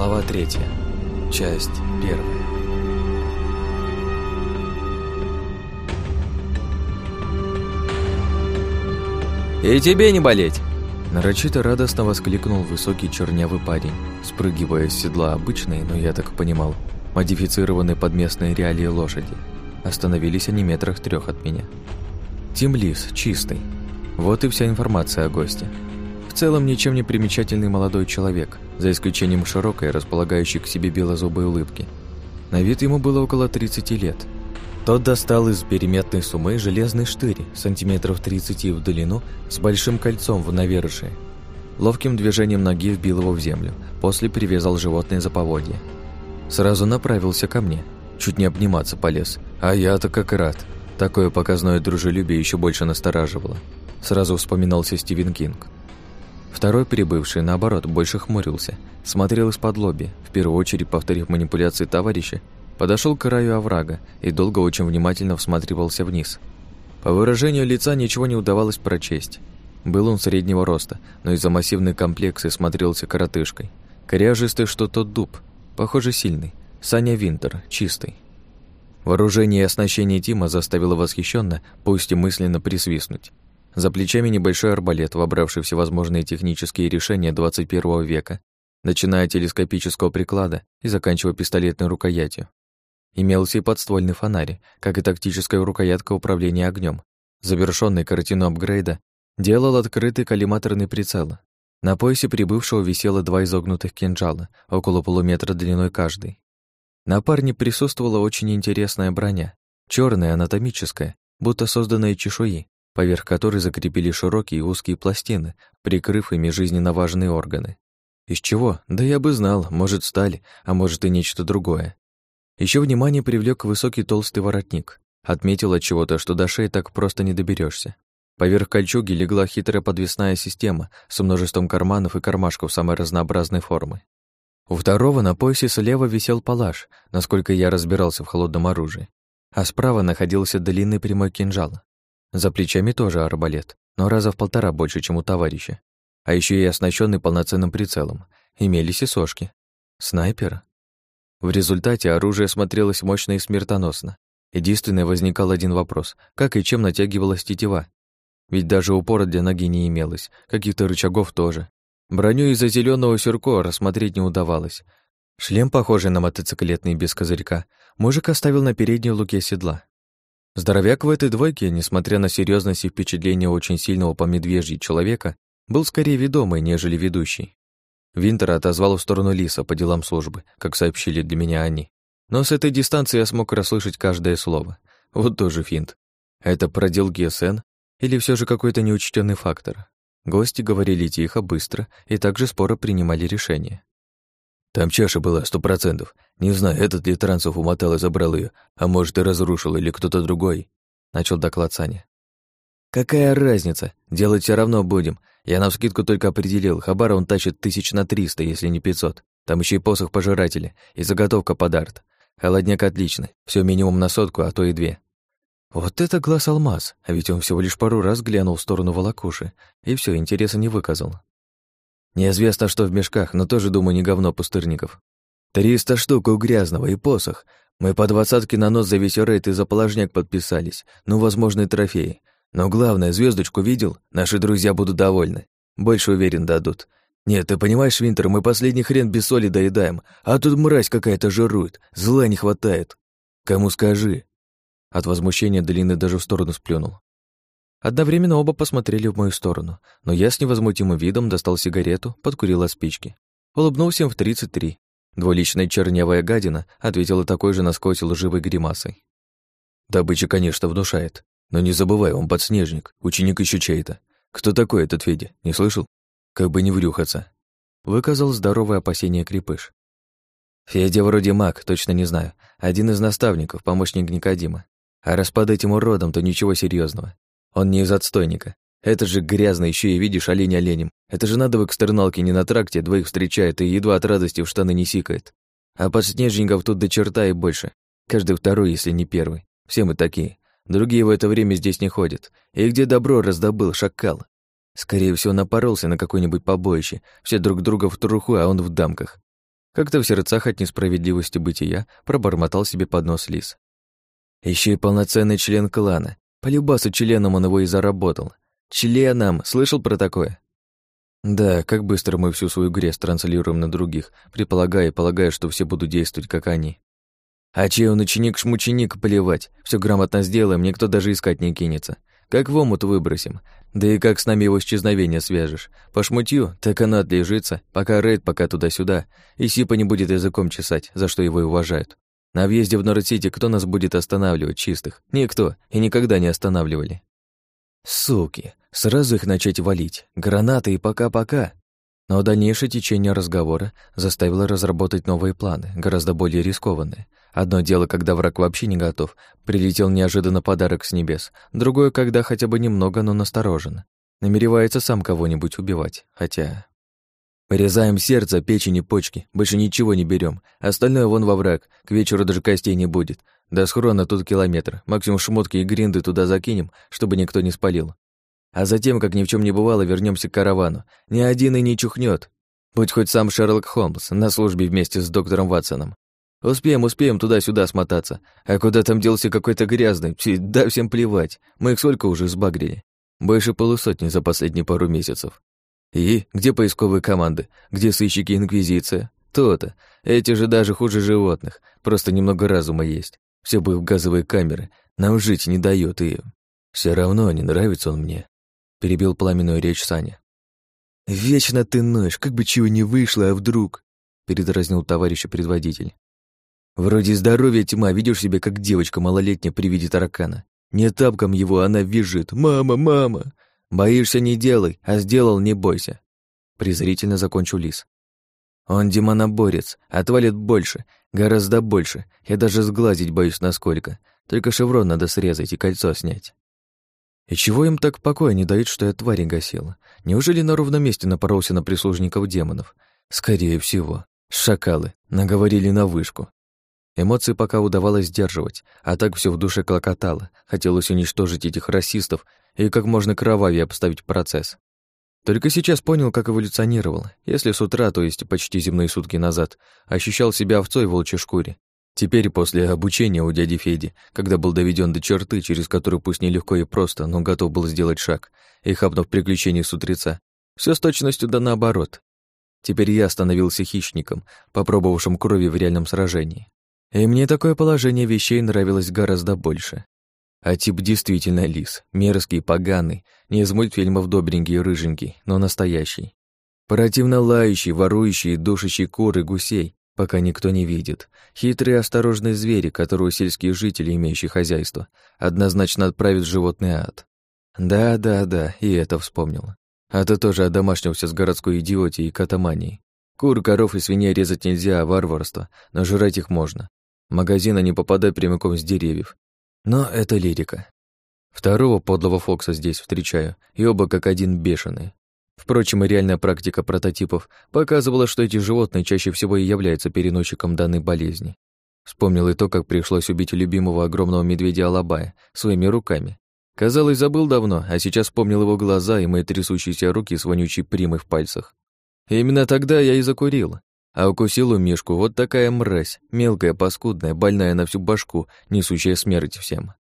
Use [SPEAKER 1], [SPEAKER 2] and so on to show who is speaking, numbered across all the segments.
[SPEAKER 1] Глава третья. Часть первая.
[SPEAKER 2] «И тебе не болеть!»
[SPEAKER 1] Нарочито радостно воскликнул высокий чернявый парень, спрыгивая с седла обычной, но я так понимал, модифицированной под местные реалии лошади. Остановились они метрах трех от меня. Тим Лис, чистый. Вот и вся информация о госте. В целом ничем не примечательный молодой человек, за исключением широкой, располагающей к себе белозубой улыбки. На вид ему было около 30 лет. Тот достал из переметной суммы железный штырь, сантиметров 30 в длину, с большим кольцом в навершие. Ловким движением ноги вбил его в землю, после привязал животное за поводье. Сразу направился ко мне, чуть не обниматься полез, а я-то как рад. Такое показное дружелюбие еще больше настораживало. Сразу вспоминался Стивен Кинг. Второй прибывший, наоборот, больше хмурился, смотрел из-под лоби, в первую очередь повторив манипуляции товарища, подошел к краю оврага и долго очень внимательно всматривался вниз. По выражению лица ничего не удавалось прочесть. Был он среднего роста, но из-за массивной комплекции смотрелся коротышкой. Коряжистый, что тот дуб, похоже, сильный. Саня Винтер, чистый. Вооружение и оснащение Тима заставило восхищенно, пусть и мысленно присвистнуть. За плечами небольшой арбалет, вобравший всевозможные технические решения 21 века, начиная от телескопического приклада и заканчивая пистолетной рукоятью. Имелся и подствольный фонарь, как и тактическая рукоятка управления огнем. Завершенный картину апгрейда делал открытый коллиматорный прицел. На поясе прибывшего висело два изогнутых кинжала, около полуметра длиной каждый. На парне присутствовала очень интересная броня, черная анатомическая, будто созданная чешуи, поверх которой закрепили широкие и узкие пластины, прикрыв ими жизненно важные органы. Из чего? Да я бы знал, может, сталь, а может и нечто другое. Еще внимание привлек высокий толстый воротник. Отметил от чего-то, что до шеи так просто не доберешься. Поверх кольчуги легла хитрая подвесная система с множеством карманов и кармашков самой разнообразной формы. У второго на поясе слева висел палаш, насколько я разбирался в холодном оружии, а справа находился длинный прямой кинжал. За плечами тоже арбалет, но раза в полтора больше, чем у товарища. А еще и оснащенный полноценным прицелом. Имелись и сошки. Снайпер. В результате оружие смотрелось мощно и смертоносно. Единственное, возникал один вопрос. Как и чем натягивалась тетива? Ведь даже упора для ноги не имелось, каких-то рычагов тоже. Броню из-за зеленого сюрко рассмотреть не удавалось. Шлем, похожий на мотоциклетный без козырька, мужик оставил на передней луке седла. Здоровяк в этой двойке, несмотря на серьезность и впечатление очень сильного по медвежьи человека, был скорее ведомый, нежели ведущий. Винтер отозвал в сторону Лиса по делам службы, как сообщили для меня они. Но с этой дистанции я смог расслышать каждое слово. Вот тоже финт. Это проделки СН или все же какой-то неучтенный фактор? Гости говорили тихо, быстро и также споро принимали решения. Там чаша была сто процентов. Не знаю, этот ли Трансов умотал и забрал ее, а может и разрушил, или кто-то другой. Начал доклад Саня. Какая разница? Делать все равно будем. Я навскидку только определил, Хабара он тащит тысяч на триста, если не пятьсот. Там еще и посох пожирателя, и заготовка под арт. Холодняк отличный, все минимум на сотку, а то и две. Вот это глаз алмаз, а ведь он всего лишь пару раз глянул в сторону волокуши, и все интереса не выказал. Неизвестно, что в мешках, но тоже, думаю, не говно пустырников. Триста штук у грязного и посох. Мы по двадцатке на нос за весь рейд и за положняк подписались. Ну, возможные трофеи. Но главное, звездочку видел? Наши друзья будут довольны. Больше, уверен, дадут. Нет, ты понимаешь, Винтер, мы последний хрен без соли доедаем, а тут мразь какая-то жирует, зла не хватает. Кому скажи? От возмущения Долины даже в сторону сплюнул. Одновременно оба посмотрели в мою сторону, но я с невозмутимым видом достал сигарету, подкурил от спички. Улыбнулся им в 33. Двуличная чернявая гадина ответила такой же насквозь лживой гримасой. Добыча, конечно, внушает. Но не забывай, он подснежник, ученик еще чей-то. Кто такой этот Федя, не слышал? Как бы не врюхаться. Выказал здоровое опасение крепыш. Федя вроде маг, точно не знаю. Один из наставников, помощник Никодима. А раз под этим уродом, то ничего серьезного. Он не из отстойника. Это же грязно, еще и видишь олень оленем. Это же надо в экстерналке не на тракте, двоих встречает и едва от радости в штаны не сикает. А подснежников тут до черта и больше. Каждый второй, если не первый. Все мы такие. Другие в это время здесь не ходят. И где добро раздобыл шакал? Скорее всего, напоролся на какое-нибудь побоище. Все друг друга в труху, а он в дамках. Как-то в сердцах от несправедливости бытия пробормотал себе под нос лис. Еще и полноценный член клана. По любасу членом он его и заработал. Членом! Слышал про такое? Да, как быстро мы всю свою грязь транслируем на других, предполагая и полагая, что все будут действовать, как они. А чей он ученик-шмученик, плевать. Все грамотно сделаем, никто даже искать не кинется. Как в омут выбросим. Да и как с нами его исчезновение свяжешь? По шмутью, так оно отлежится, пока рейд, пока туда-сюда, и Сипа не будет языком чесать, за что его и уважают. На въезде в Норд-Сити кто нас будет останавливать, чистых? Никто, и никогда не останавливали. Суки, сразу их начать валить. Гранаты и пока-пока. Но дальнейшее течение разговора заставило разработать новые планы, гораздо более рискованные. Одно дело, когда враг вообще не готов, прилетел неожиданно подарок с небес. Другое, когда хотя бы немного, но насторожен. Намеревается сам кого-нибудь убивать, хотя... Порезаем сердце, печень и почки, больше ничего не берем. Остальное вон во враг, к вечеру даже костей не будет. До схрона тут километр, максимум шмотки и гринды туда закинем, чтобы никто не спалил. А затем, как ни в чем не бывало, вернемся к каравану. Ни один и не чухнет. Будь хоть сам Шерлок Холмс на службе вместе с доктором Ватсоном. Успеем, успеем туда-сюда смотаться. А куда там делся какой-то грязный? Да всем плевать. Мы их сколько уже сбагрили? Больше полусотни за последние пару месяцев. И где поисковые команды? Где сыщики Инквизиция? То-то. Эти же даже хуже животных. Просто немного разума есть. Все бы в газовые камеры. Нам жить не дает и... Все равно не нравится он мне перебил пламенную речь Саня. «Вечно ты ноешь, как бы чего не вышло, а вдруг?» передразнил товарища предводитель. «Вроде здоровья тьма, видишь себя как девочка малолетняя при виде таракана. Не тапком его, она визжит. «Мама, мама!» «Боишься, не делай, а сделал, не бойся!» Презрительно закончил лис. «Он демоноборец, отвалит больше, гораздо больше. Я даже сглазить боюсь насколько. Только шеврон надо срезать и кольцо снять». И чего им так покоя не дают, что я твари гасила? Неужели на ровном месте напоролся на прислужников демонов? Скорее всего. Шакалы. Наговорили на вышку. Эмоции пока удавалось сдерживать, а так все в душе клокотало. Хотелось уничтожить этих расистов и как можно кровавее обставить процесс. Только сейчас понял, как эволюционировал. Если с утра, то есть почти земные сутки назад, ощущал себя овцой в волчьей шкуре, Теперь, после обучения у дяди Феди, когда был доведен до черты, через которую пусть нелегко и просто, но готов был сделать шаг, и хапнув приключений с утреца, все с точностью да наоборот. Теперь я становился хищником, попробовавшим крови в реальном сражении. И мне такое положение вещей нравилось гораздо больше. А тип действительно лис, мерзкий, поганый, не из мультфильмов добренький и рыженький, но настоящий. Противно лающий, ворующий, душащий куры, гусей, пока никто не видит. Хитрые осторожные звери, которые сельские жители, имеющие хозяйство, однозначно отправят в животный ад. Да-да-да, и это вспомнил. А то тоже одомашнился с городской идиотией и катаманией. Кур, коров и свиней резать нельзя, а варварство, но жрать их можно. Магазина не попадать прямиком с деревьев. Но это лирика. Второго подлого Фокса здесь встречаю, и оба как один бешеные. Впрочем, и реальная практика прототипов показывала, что эти животные чаще всего и являются переносчиком данной болезни. Вспомнил и то, как пришлось убить любимого огромного медведя Алабая своими руками. Казалось, забыл давно, а сейчас вспомнил его глаза и мои трясущиеся руки с вонючей примой в пальцах. И именно тогда я и закурил. А укусил у Мишку вот такая мразь, мелкая, паскудная, больная на всю башку, несущая смерть всем.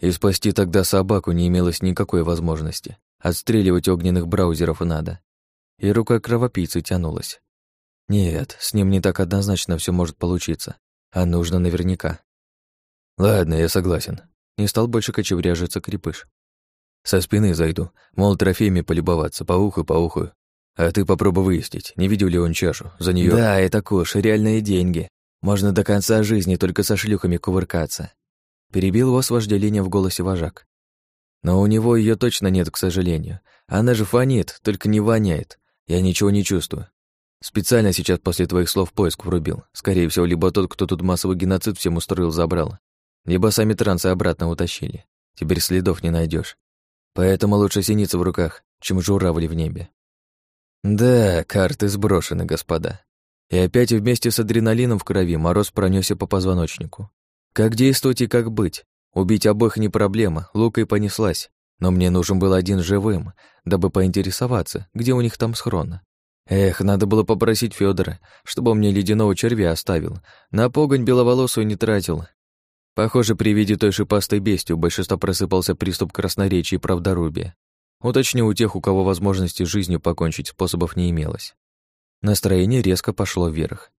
[SPEAKER 1] И спасти тогда собаку не имелось никакой возможности. Отстреливать огненных браузеров надо. И рука кровопийцы тянулась. Нет, с ним не так однозначно все может получиться. А нужно наверняка. Ладно, я согласен. Не стал больше кочевряжиться крепыш. Со спины зайду, мол, трофеями полюбоваться, поухаю, поухаю. А ты попробуй выяснить, не видел ли он чашу, за нее. Да, это куш, реальные деньги. Можно до конца жизни только со шлюхами кувыркаться. Перебил его с вожделением в голосе вожак. Но у него ее точно нет, к сожалению. Она же фонит, только не воняет. Я ничего не чувствую. Специально сейчас после твоих слов поиск врубил. Скорее всего, либо тот, кто тут массовый геноцид всем устроил, забрал. Либо сами трансы обратно утащили. Теперь следов не найдешь. Поэтому лучше синица в руках, чем журавли в небе. Да, карты сброшены, господа. И опять вместе с адреналином в крови мороз пронесся по позвоночнику. Как действовать и как быть? Убить обоих не проблема, лука и понеслась. Но мне нужен был один живым, дабы поинтересоваться, где у них там схрон. Эх, надо было попросить Федора, чтобы он мне ледяного червя оставил, на погонь беловолосую не тратил. Похоже, при виде той шипастой бести у большинства просыпался приступ красноречия и правдорубия. Уточню у тех, у кого возможности жизнью покончить способов не имелось. Настроение резко пошло вверх.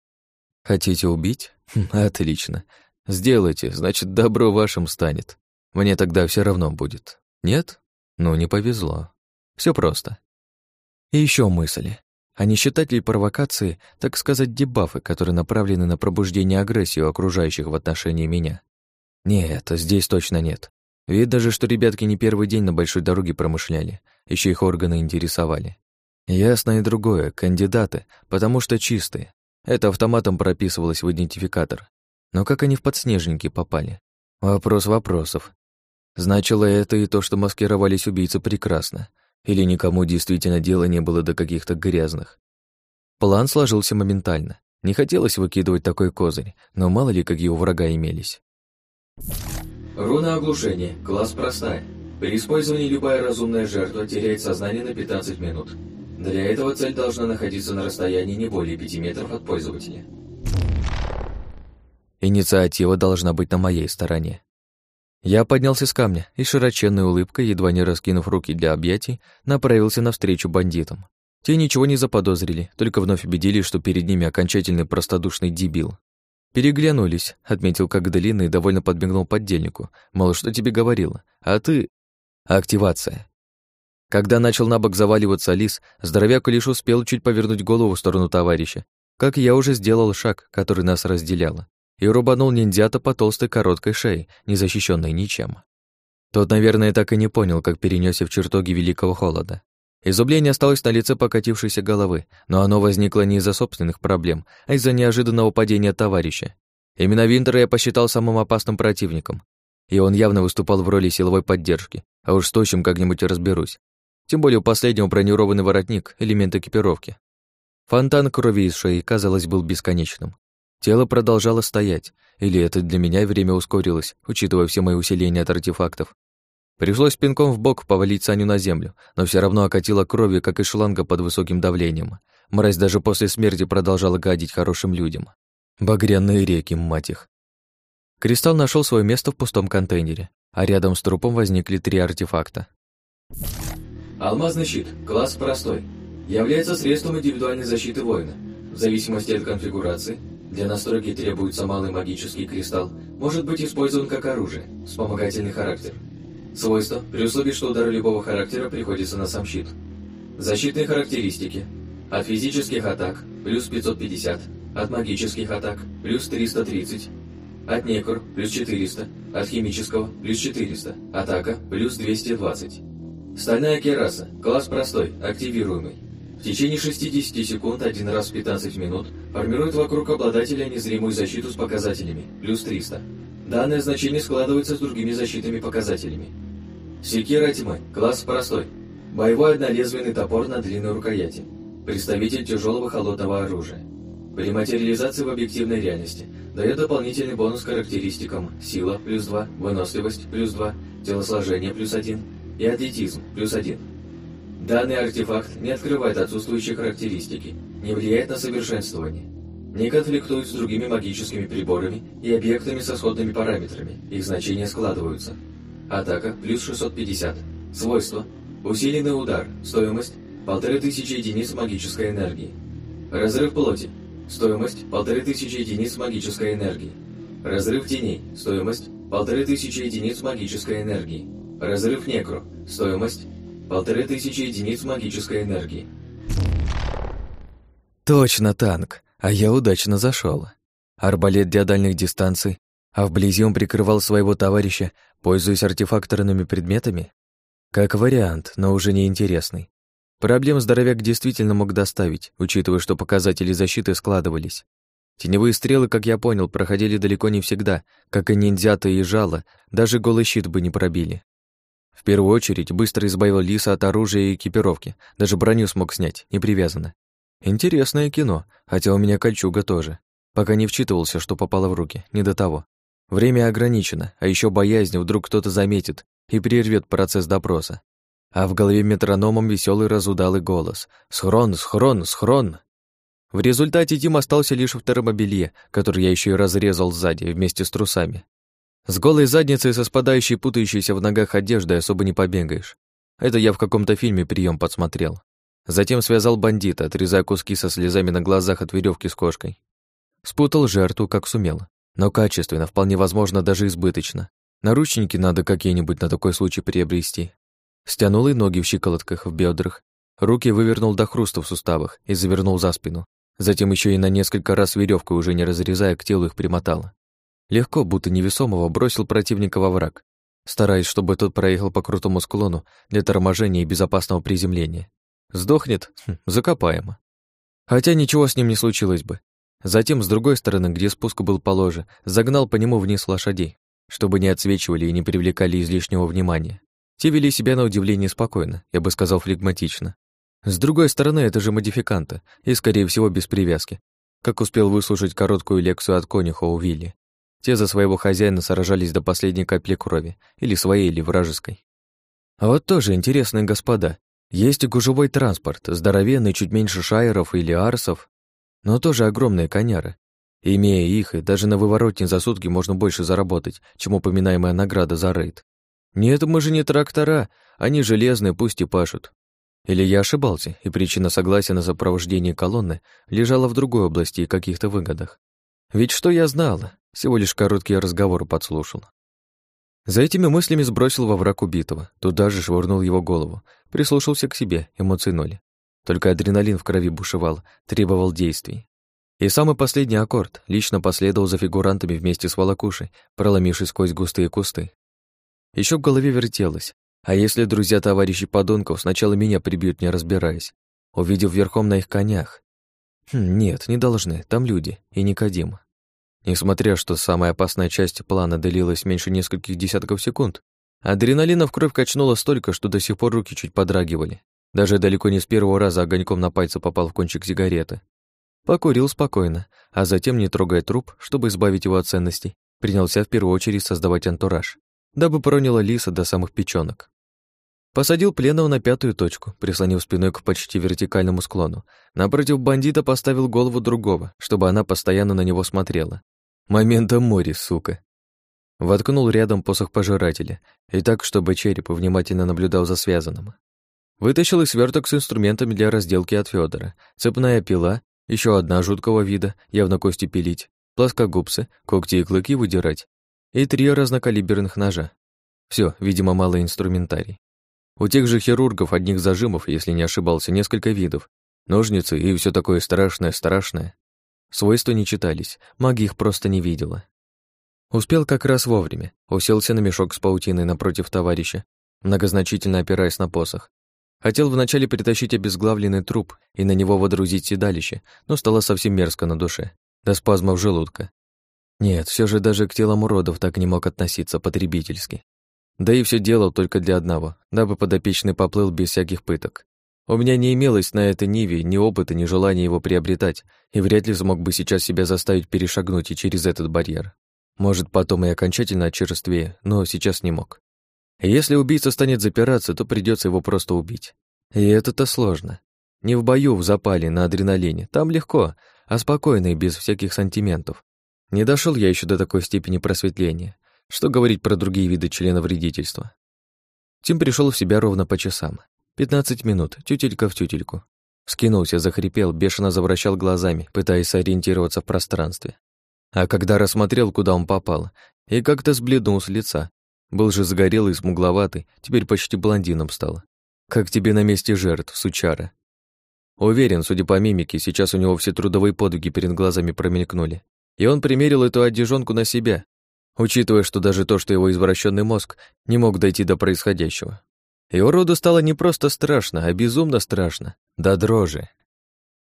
[SPEAKER 1] Хотите убить? Отлично. Сделайте, значит, добро вашим станет. Мне тогда все равно будет. Нет? Ну, не повезло. Все просто. И еще мысли. А не считать ли провокации, так сказать, дебафы, которые направлены на пробуждение агрессии у окружающих в отношении меня? Нет, здесь точно нет. Вид даже, что ребятки не первый день на большой дороге промышляли, еще их органы интересовали. Ясно и другое, кандидаты, потому что чистые. Это автоматом прописывалось в идентификатор. Но как они в подснежники попали? Вопрос вопросов. Значило это и то, что маскировались убийцы прекрасно, или никому действительно дела не было до каких-то грязных. План сложился моментально. Не хотелось выкидывать такой козырь, но мало ли какие у врага имелись.
[SPEAKER 3] Руна оглушения. Класс простая. При использовании любая разумная жертва теряет сознание на 15 минут. Для этого цель должна находиться на расстоянии не более 5 метров от пользователя.
[SPEAKER 1] Инициатива должна быть на моей стороне. Я поднялся с камня и широченной улыбкой, едва не раскинув руки для объятий, направился навстречу бандитам. Те ничего не заподозрили, только вновь убедились, что перед ними окончательный простодушный дебил. Переглянулись, отметил, как длинный довольно подмигнул поддельнику. Мало что тебе говорила. А ты... Активация. Когда начал на бок заваливаться лис, здоровяк лишь успел чуть повернуть голову в сторону товарища, как я уже сделал шаг, который нас разделял и рубанул ниндзята по толстой короткой шее, не защищенной ничем. Тот, наверное, так и не понял, как перенесся в чертоги великого холода. Изумление осталось на лице покатившейся головы, но оно возникло не из-за собственных проблем, а из-за неожиданного падения товарища. Именно Винтера я посчитал самым опасным противником, и он явно выступал в роли силовой поддержки, а уж с тощим как-нибудь разберусь. Тем более у последнего бронированный воротник — элемент экипировки. Фонтан крови из шеи, казалось, был бесконечным. Тело продолжало стоять, или это для меня время ускорилось, учитывая все мои усиления от артефактов. Пришлось пинком в бок повалить Саню на землю, но все равно окатило кровью, как из шланга под высоким давлением. Мразь даже после смерти продолжала гадить хорошим людям. Багряные реки, мать их. Кристалл нашел свое место в пустом контейнере, а рядом с трупом возникли три артефакта.
[SPEAKER 3] Алмазный щит, класс простой. Является средством индивидуальной защиты воина. В зависимости от конфигурации, для настройки требуется малый магический кристалл, может быть использован как оружие, вспомогательный характер. Свойства, при условии, что удар любого характера приходится на сам щит. Защитные характеристики. От физических атак – плюс 550, от магических атак – плюс 330, от некр – плюс 400, от химического – плюс 400, атака – плюс 220. Стальная кераса, класс простой, активируемый. В течение 60 секунд один раз в 15 минут формирует вокруг обладателя незримую защиту с показателями, плюс 300. Данное значение складывается с другими защитными показателями. Секира тьмы, класс простой. Боевой однолезвенный топор на длинной рукояти. Представитель тяжелого холодного оружия. При материализации в объективной реальности дает дополнительный бонус характеристикам сила плюс 2, выносливость плюс 2, телосложение плюс 1 и атлетизм плюс 1. Данный артефакт не открывает отсутствующие характеристики, не влияет на совершенствование, не конфликтует с другими магическими приборами и объектами со сходными параметрами, их значения складываются. Атака плюс 650. Свойства. Усиленный удар. Стоимость 1500 единиц магической энергии. Разрыв плоти. Стоимость 1500 единиц магической энергии. Разрыв теней. Стоимость 1500 единиц магической энергии. Разрыв некро. Стоимость Полторы тысячи единиц магической энергии.
[SPEAKER 1] Точно танк, а я удачно зашел. Арбалет для дальних дистанций, а вблизи он прикрывал своего товарища, пользуясь артефакторными предметами? Как вариант, но уже не интересный. Проблем здоровяк действительно мог доставить, учитывая, что показатели защиты складывались. Теневые стрелы, как я понял, проходили далеко не всегда, как и ниндзята и жало, даже голый щит бы не пробили. В первую очередь быстро избавил Лиса от оружия и экипировки, даже броню смог снять, не привязано. Интересное кино, хотя у меня кольчуга тоже. Пока не вчитывался, что попало в руки, не до того. Время ограничено, а еще боязнь, вдруг кто-то заметит и прервет процесс допроса. а в голове метрономом веселый разудалый голос «Схрон, схрон, схрон!». В результате Тим остался лишь в термобелье, который я еще и разрезал сзади вместе с трусами. С голой задницей со спадающей путающейся в ногах одеждой особо не побегаешь. Это я в каком-то фильме прием подсмотрел. Затем связал бандита, отрезая куски со слезами на глазах от веревки с кошкой. Спутал жертву, как сумел. Но качественно, вполне возможно, даже избыточно. Наручники надо какие-нибудь на такой случай приобрести. Стянул и ноги в щиколотках, в бедрах. Руки вывернул до хруста в суставах и завернул за спину. Затем еще и на несколько раз веревкой, уже не разрезая, к телу их примотал. Легко, будто невесомого, бросил противника во враг, стараясь, чтобы тот проехал по крутому склону для торможения и безопасного приземления. Сдохнет? Хм, закопаемо. Хотя ничего с ним не случилось бы. Затем, с другой стороны, где спуск был положе, загнал по нему вниз лошадей, чтобы не отсвечивали и не привлекали излишнего внимания. Те вели себя на удивление спокойно, я бы сказал флегматично. С другой стороны, это же модификанты, и, скорее всего, без привязки, как успел выслушать короткую лекцию от конюха у Вилли. Те за своего хозяина сражались до последней капли крови, или своей, или вражеской. А вот тоже интересные господа. Есть и гужевой транспорт, здоровенный, чуть меньше шайеров или арсов, но тоже огромные коняры. Имея их, и даже на выворотне за сутки можно больше заработать, чем упоминаемая награда за рейд. Нет, мы же не трактора, они железные, пусть и пашут. Или я ошибался, и причина согласия на сопровождение колонны лежала в другой области и каких-то выгодах. Ведь что я знала? Всего лишь короткий разговор подслушал. За этими мыслями сбросил во враг убитого, туда же швырнул его голову, прислушался к себе, эмоции ноль. Только адреналин в крови бушевал, требовал действий. И самый последний аккорд лично последовал за фигурантами вместе с волокушей, проломившись сквозь густые кусты. Еще в голове вертелось. А если друзья-товарищи подонков сначала меня прибьют, не разбираясь, увидев верхом на их конях? Хм, нет, не должны, там люди, и Никодим. Несмотря, что самая опасная часть плана длилась меньше нескольких десятков секунд, адреналина в кровь качнуло столько, что до сих пор руки чуть подрагивали. Даже далеко не с первого раза огоньком на пальце попал в кончик сигареты. Покурил спокойно, а затем, не трогая труп, чтобы избавить его от ценностей, принялся в первую очередь создавать антураж дабы проняло лиса до самых печёнок. Посадил пленного на пятую точку, прислонив спиной к почти вертикальному склону. Напротив бандита поставил голову другого, чтобы она постоянно на него смотрела. Момента море, сука. Воткнул рядом посох пожирателя, и так, чтобы череп внимательно наблюдал за связанным. Вытащил из сверток с инструментами для разделки от Федора, цепная пила, еще одна жуткого вида, явно кости пилить, плоскогубцы, когти и клыки выдирать, и три разнокалиберных ножа. Все, видимо, малый инструментарий. У тех же хирургов одних зажимов, если не ошибался, несколько видов. Ножницы и все такое страшное-страшное. Свойства не читались, магия их просто не видела. Успел как раз вовремя, уселся на мешок с паутиной напротив товарища, многозначительно опираясь на посох. Хотел вначале притащить обезглавленный труп и на него водрузить седалище, но стало совсем мерзко на душе, до спазмов желудка. Нет, все же даже к телам уродов так не мог относиться потребительски. Да и все делал только для одного, дабы подопечный поплыл без всяких пыток. У меня не имелось на это Ниве ни опыта, ни желания его приобретать, и вряд ли смог бы сейчас себя заставить перешагнуть и через этот барьер. Может, потом и окончательно очерствее, но сейчас не мог. Если убийца станет запираться, то придется его просто убить. И это-то сложно. Не в бою, в запале, на адреналине. Там легко, а спокойно и без всяких сантиментов. Не дошел я еще до такой степени просветления. Что говорить про другие виды члена вредительства? Тим пришел в себя ровно по часам. Пятнадцать минут, тютелька в тютельку. Скинулся, захрипел, бешено завращал глазами, пытаясь сориентироваться в пространстве. А когда рассмотрел, куда он попал, и как-то сбледнул с лица. Был же загорелый, смугловатый, теперь почти блондином стал. Как тебе на месте жертв, сучара. Уверен, судя по мимике, сейчас у него все трудовые подвиги перед глазами промелькнули и он примерил эту одежонку на себя, учитывая, что даже то, что его извращенный мозг не мог дойти до происходящего. Его роду стало не просто страшно, а безумно страшно, до дрожи.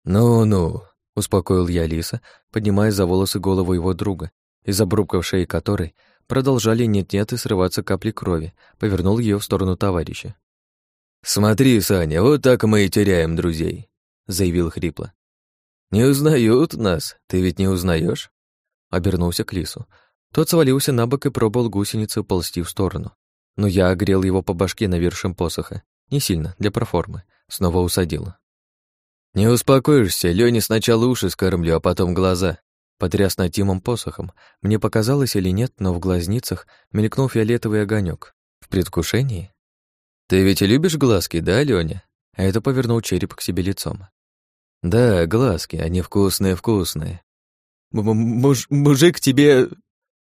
[SPEAKER 1] «Ну-ну», — успокоил я Лиса, поднимая за волосы голову его друга, из обрубков шеи которой продолжали нет-нет и срываться капли крови, повернул ее в сторону товарища. «Смотри, Саня, вот так мы и теряем друзей», — заявил хрипло. «Не узнают нас, ты ведь не узнаешь? Обернулся к лису. Тот свалился на бок и пробовал гусеницу ползти в сторону. Но я огрел его по башке навершием посоха, Не сильно, для проформы. Снова усадил.
[SPEAKER 2] «Не успокоишься, Лёне сначала уши скормлю, а потом глаза».
[SPEAKER 1] Потряс над Тимом посохом. Мне показалось или нет, но в глазницах мелькнул фиолетовый огонек. В предвкушении?
[SPEAKER 2] «Ты ведь любишь глазки, да, Лёня?»
[SPEAKER 1] А это повернул череп к себе лицом.
[SPEAKER 2] «Да, глазки, они вкусные-вкусные».
[SPEAKER 1] «Муж «Мужик тебе...»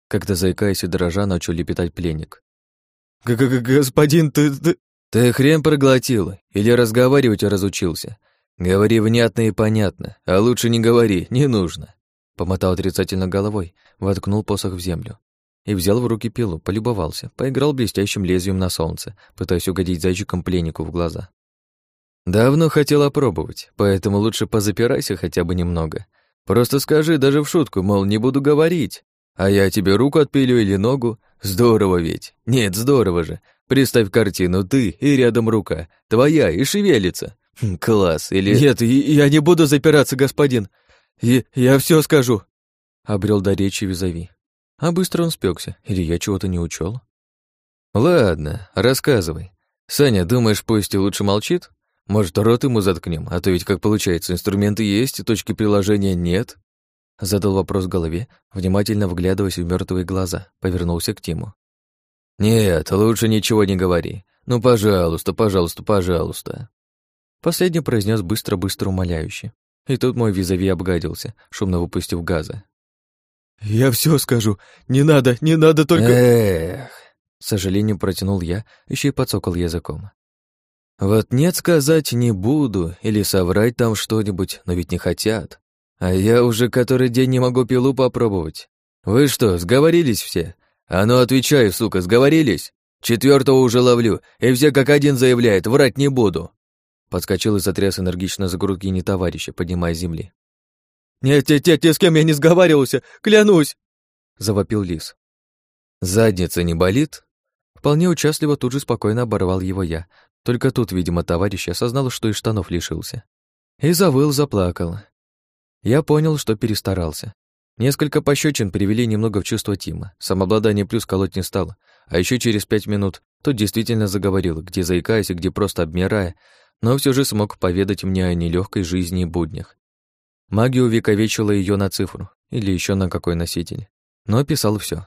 [SPEAKER 1] Когда заикаясь и дрожа, начал лепетать пленник.
[SPEAKER 2] Г -г «Господин, ты, ты...» «Ты хрен проглотил или разговаривать разучился? Говори внятно и понятно, а лучше не говори, не нужно».
[SPEAKER 1] Помотал отрицательно головой, воткнул посох в землю. И взял в руки пилу, полюбовался, поиграл блестящим лезвием на солнце, пытаясь угодить зайчиком пленнику в глаза.
[SPEAKER 2] «Давно хотел опробовать, поэтому лучше позапирайся хотя бы немного. Просто скажи даже в шутку, мол, не буду говорить. А я тебе руку отпилю или ногу. Здорово ведь. Нет, здорово же. Представь картину, ты и рядом рука. Твоя и шевелится. Хм, класс, или...
[SPEAKER 1] Нет, я не буду запираться, господин. Я, я все скажу. Обрел до речи визави. А быстро он спекся, или я чего-то не учел?
[SPEAKER 2] Ладно, рассказывай. Саня, думаешь, пусть и лучше молчит? Может, рот ему заткнем, а то ведь, как получается, инструменты есть, точки приложения нет.
[SPEAKER 1] Задал вопрос в голове, внимательно вглядываясь в мертвые глаза, повернулся к Тиму.
[SPEAKER 2] «Нет, лучше ничего не говори. Ну, пожалуйста, пожалуйста, пожалуйста».
[SPEAKER 1] Последний произнес быстро-быстро умоляюще. И тут мой визави обгадился, шумно выпустив газы. «Я все скажу. Не надо, не надо только...»
[SPEAKER 2] «Эх!»
[SPEAKER 1] С сожалением протянул я, еще и подсокал языком.
[SPEAKER 2] «Вот нет сказать не буду, или соврать там что-нибудь, но ведь не хотят. А я уже который день не могу пилу попробовать. Вы что, сговорились все? А ну отвечай, сука, сговорились? Четвертого уже ловлю, и все как один заявляет, врать не буду.
[SPEAKER 1] Подскочил и затряс энергично за грудки не товарища, поднимая земли.
[SPEAKER 2] «Нет, нет, нет, ни с кем я не сговаривался, клянусь!»
[SPEAKER 1] Завопил лис.
[SPEAKER 2] «Задница не болит?»
[SPEAKER 1] Вполне участливо тут же спокойно оборвал его я. Только тут, видимо, товарищ осознал, что и штанов лишился. И завыл, заплакал. Я понял, что перестарался. Несколько пощечин привели немного в чувство Тима. Самообладание плюс колоть не стало. А еще через пять минут тот действительно заговорил, где заикаясь и где просто обмирая, но все же смог поведать мне о нелегкой жизни и буднях. Магия увековечила ее на цифру или еще на какой носитель. Но писал все.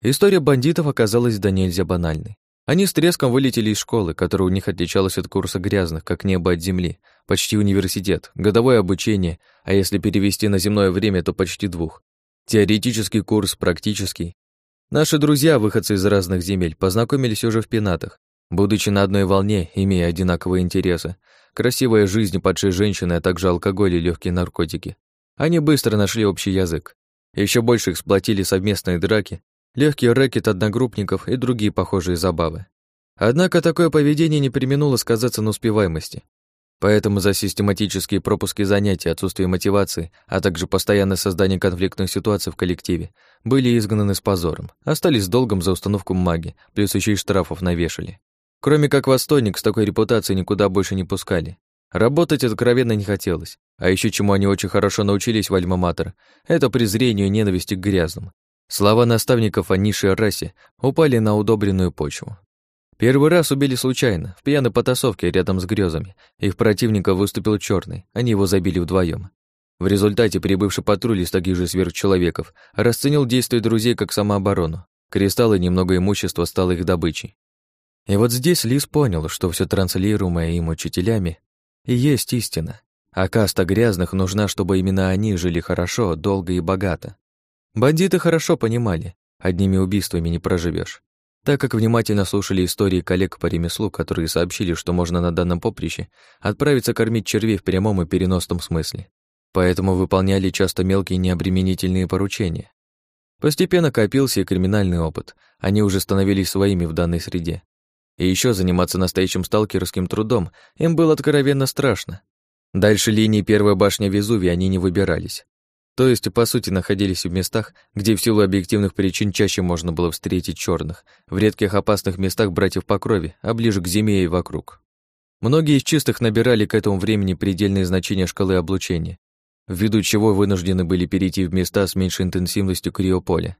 [SPEAKER 1] История бандитов оказалась до нельзя банальной. Они с треском вылетели из школы, которая у них отличалась от курса грязных, как небо от земли. Почти университет, годовое обучение, а если перевести на земное время, то почти двух. Теоретический курс, практический. Наши друзья, выходцы из разных земель, познакомились уже в пенатах, будучи на одной волне, имея одинаковые интересы. Красивая жизнь падшей женщины, а также алкоголь и легкие наркотики. Они быстро нашли общий язык. Еще больше их сплотили совместные драки, легкий рэкет одногруппников и другие похожие забавы. Однако такое поведение не применуло сказаться на успеваемости. Поэтому за систематические пропуски занятий, отсутствие мотивации, а также постоянное создание конфликтных ситуаций в коллективе были изгнаны с позором, остались с долгом за установку маги, плюс еще и штрафов навешали. Кроме как востойник с такой репутацией никуда больше не пускали. Работать откровенно не хотелось, а еще чему они очень хорошо научились в Альма-Матер, это презрению и ненависти к грязным, Слова наставников о низшей расе упали на удобренную почву. Первый раз убили случайно, в пьяной потасовке рядом с грезами. Их противника выступил черный, они его забили вдвоем. В результате прибывший патруль из таких же сверхчеловеков расценил действия друзей как самооборону. Кристаллы немного имущества стало их добычей. И вот здесь Лис понял, что все транслируемое им учителями и есть истина. А каста грязных нужна, чтобы именно они жили хорошо, долго и богато. Бандиты хорошо понимали, одними убийствами не проживешь, так как внимательно слушали истории коллег по ремеслу, которые сообщили, что можно на данном поприще отправиться кормить червей в прямом и переносном смысле. Поэтому выполняли часто мелкие необременительные поручения. Постепенно копился и криминальный опыт, они уже становились своими в данной среде. И еще заниматься настоящим сталкерским трудом им было откровенно страшно. Дальше линии первой башни Везувия они не выбирались. То есть, по сути, находились в местах, где в силу объективных причин чаще можно было встретить черных, в редких опасных местах братьев по крови, а ближе к зиме и вокруг. Многие из чистых набирали к этому времени предельные значения шкалы облучения, ввиду чего вынуждены были перейти в места с меньшей интенсивностью криополя.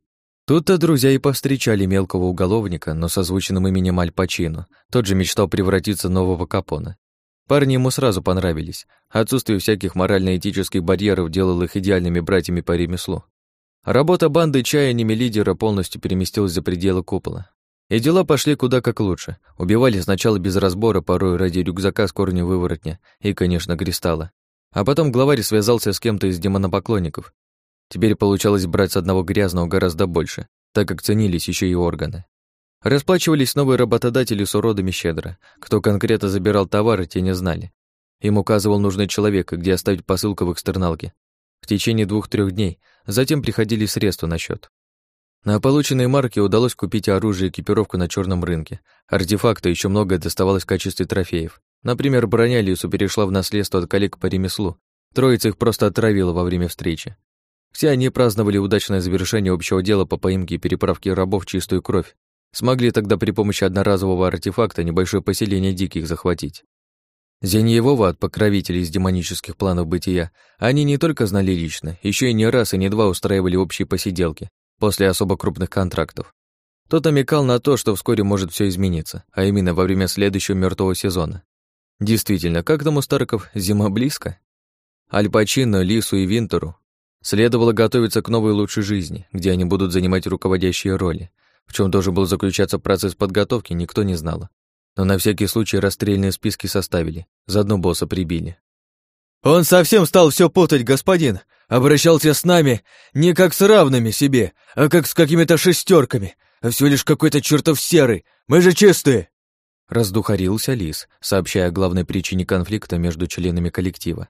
[SPEAKER 1] Тут-то друзья и повстречали мелкого уголовника, но со звучным именем Аль Пачино. Тот же мечтал превратиться в нового Капона. Парни ему сразу понравились. Отсутствие всяких морально-этических барьеров делало их идеальными братьями по ремеслу. Работа банды чаяниями лидера полностью переместилась за пределы купола. И дела пошли куда как лучше. Убивали сначала без разбора, порой ради рюкзака с корнем выворотня и, конечно, кристалла. А потом главарь связался с кем-то из демонопоклонников, Теперь получалось брать с одного грязного гораздо больше, так как ценились еще и органы. Расплачивались новые работодатели с уродами щедро. Кто конкретно забирал товары, те не знали. Им указывал нужный человек, где оставить посылку в экстерналке. В течение двух-трех дней затем приходили средства на счет. На полученные марки удалось купить оружие и экипировку на черном рынке. Артефакты еще многое доставалось в качестве трофеев. Например, броня Лису перешла в наследство от коллег по ремеслу. Троица их просто отравила во время встречи. Все они праздновали удачное завершение общего дела по поимке и переправке рабов в чистую кровь. Смогли тогда при помощи одноразового артефакта небольшое поселение диких захватить. Зеньевого от покровителей из демонических планов бытия они не только знали лично, еще и не раз и не два устраивали общие посиделки после особо крупных контрактов. Тот намекал на то, что вскоре может все измениться, а именно во время следующего мертвого сезона. Действительно, как там у Старков, зима близко? Аль Пачино, Лису и Винтеру Следовало готовиться к новой лучшей жизни, где они будут занимать руководящие роли. В чем должен был заключаться процесс подготовки, никто не знал. Но на всякий случай расстрельные списки составили, заодно босса прибили. «Он совсем стал все путать, господин. Обращался с нами не как с равными себе, а как с какими-то шестерками, а всего лишь какой-то чертов серый. Мы же чистые!» Раздухарился Лис, сообщая о главной причине конфликта между членами коллектива.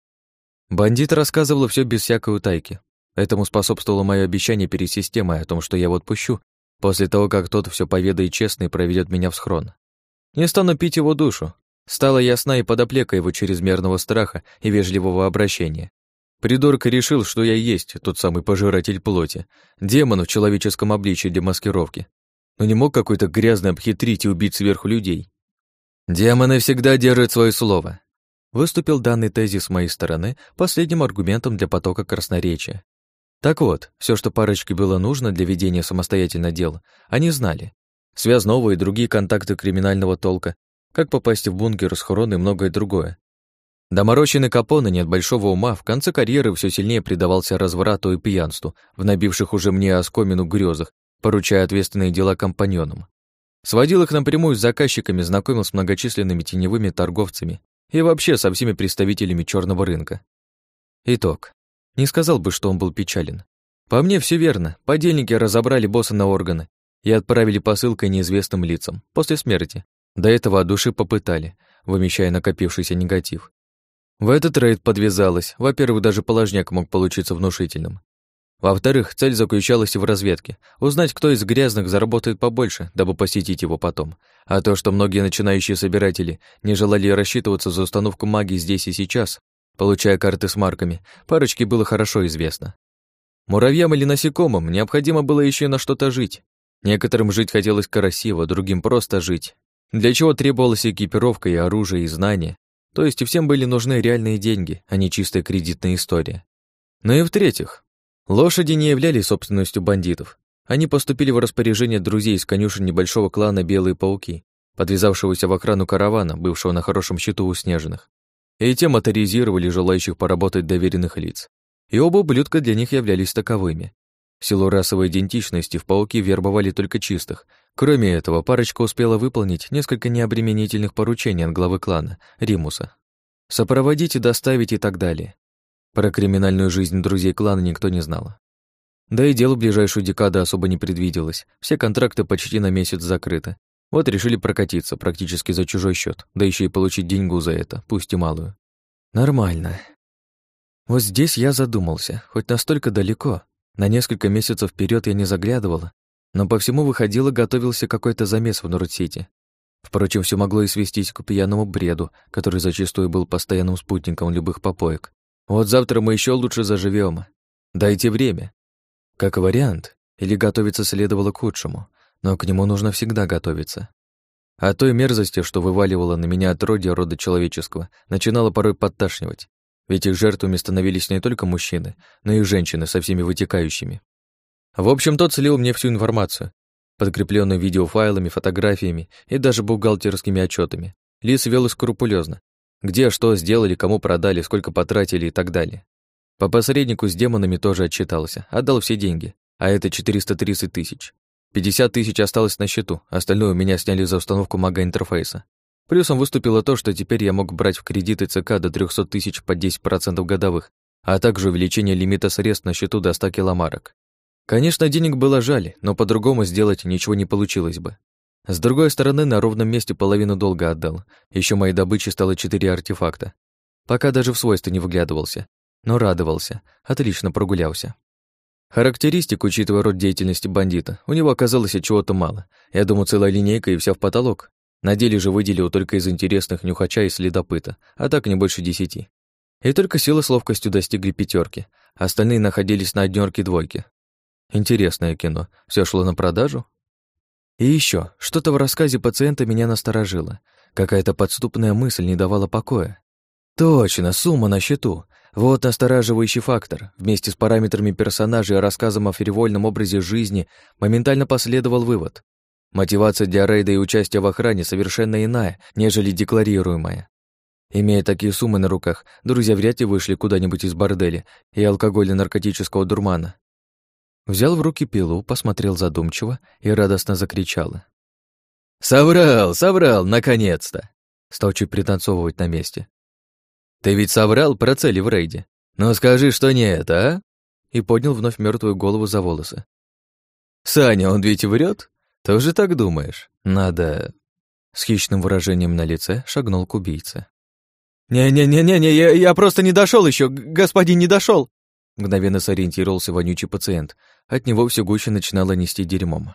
[SPEAKER 1] Бандит рассказывал все без всякой утайки. Этому способствовало мое обещание перед системой о том, что я вот пущу, после того, как тот все поведает честно и проведет меня в схрон. Не стану пить его душу. Стала ясна и подоплека его чрезмерного страха и вежливого обращения. Придурок решил, что я есть тот самый пожиратель плоти, демон в человеческом обличии для маскировки. Но не мог какой-то грязный обхитрить и убить сверху людей. Демоны всегда держат свое слово. Выступил данный тезис с моей стороны последним аргументом для потока красноречия. Так вот, все, что парочке было нужно для ведения самостоятельно дела, они знали. Связного и другие контакты криминального толка, как попасть в бункер, схрон и многое другое. Доморощенный Капоне нет большого ума, в конце карьеры все сильнее предавался разврату и пьянству, в набивших уже мне оскомину грезах, поручая ответственные дела компаньонам. Сводил их напрямую с заказчиками, знакомил с многочисленными теневыми торговцами, и вообще со всеми представителями черного рынка. Итог. Не сказал бы, что он был печален. По мне все верно. Подельники разобрали босса на органы и отправили посылкой неизвестным лицам после смерти. До этого от души попытали, вымещая накопившийся негатив. В этот рейд подвязалось. Во-первых, даже положняк мог получиться внушительным. Во-вторых, цель заключалась в разведке. Узнать, кто из грязных заработает побольше, дабы посетить его потом. А то, что многие начинающие собиратели не желали рассчитываться за установку магии здесь и сейчас, получая карты с марками, парочке было хорошо известно. Муравьям или насекомым необходимо было еще на что-то жить. Некоторым жить хотелось красиво, другим просто жить. Для чего требовалась экипировка и оружие, и знания. То есть всем были нужны реальные деньги, а не чистая кредитная история. Ну и в-третьих, Лошади не являлись собственностью бандитов. Они поступили в распоряжение друзей из конюшен небольшого клана «Белые пауки», подвязавшегося в охрану каравана, бывшего на хорошем счету у снежных. И те моторизировали желающих поработать доверенных лиц. И оба ублюдка для них являлись таковыми. В силу расовой идентичности в пауки вербовали только чистых. Кроме этого, парочка успела выполнить несколько необременительных поручений от главы клана, Римуса. Сопроводить и доставить и так далее. Про криминальную жизнь друзей клана никто не знал. Да и дело в ближайшую декаду особо не предвиделось. Все контракты почти на месяц закрыты. Вот решили прокатиться практически за чужой счет, да еще и получить деньгу за это, пусть и малую. Нормально. Вот здесь я задумался, хоть настолько далеко. На несколько месяцев вперед я не заглядывала, но по всему выходило, готовился какой-то замес в Норд-Сити. Впрочем, все могло и свестись к пьяному бреду, который зачастую был постоянным спутником любых попоек. Вот завтра мы еще лучше заживем. Дайте время. Как вариант, или готовиться следовало к худшему, но к нему нужно всегда готовиться. А той мерзости, что вываливала на меня отродье рода человеческого, начинало порой подташнивать, ведь их жертвами становились не только мужчины, но и женщины со всеми вытекающими. В общем, тот слил мне всю информацию, подкрепленную видеофайлами, фотографиями и даже бухгалтерскими отчетами. Лис вел скрупулезно. Где, что сделали, кому продали, сколько потратили и так далее. По посреднику с демонами тоже отчитался, отдал все деньги, а это 430 тысяч. 50 тысяч осталось на счету, остальное у меня сняли за установку мага-интерфейса. Плюсом выступило то, что теперь я мог брать в кредиты ЦК до 300 тысяч по 10% годовых, а также увеличение лимита средств на счету до 100 киломарок. Конечно, денег было жаль, но по-другому сделать ничего не получилось бы. С другой стороны, на ровном месте половину долга отдал. Еще моей добычей стало четыре артефакта. Пока даже в свойства не выглядывался. Но радовался. Отлично прогулялся. Характеристик, учитывая род деятельности бандита, у него оказалось чего-то мало. Я думаю, целая линейка и вся в потолок. На деле же выделил только из интересных нюхача и следопыта, а так не больше десяти. И только сила с ловкостью достигли пятерки, остальные находились на однёрке двойке. Интересное кино. Все шло на продажу? И еще, что-то в рассказе пациента меня насторожило. Какая-то подступная мысль не давала покоя. Точно, сумма на счету. Вот настораживающий фактор. Вместе с параметрами персонажа и рассказом о фривольном образе жизни моментально последовал вывод. Мотивация для рейда и участия в охране совершенно иная, нежели декларируемая. Имея такие суммы на руках, друзья вряд ли вышли куда-нибудь из борделя и алкогольно-наркотического дурмана. Взял в руки пилу, посмотрел задумчиво и радостно закричал. «Соврал, соврал, наконец-то!» Стал чуть пританцовывать на месте. «Ты ведь соврал про цели в рейде. Ну скажи, что нет, а?» И поднял вновь мертвую голову за волосы. «Саня, он ведь врет? Тоже так думаешь? Надо...» С хищным выражением на лице шагнул к убийце.
[SPEAKER 2] «Не-не-не-не, я, я просто не дошел еще, господин не дошел. Мгновенно сориентировался вонючий пациент. От него все гуще начинало нести дерьмом.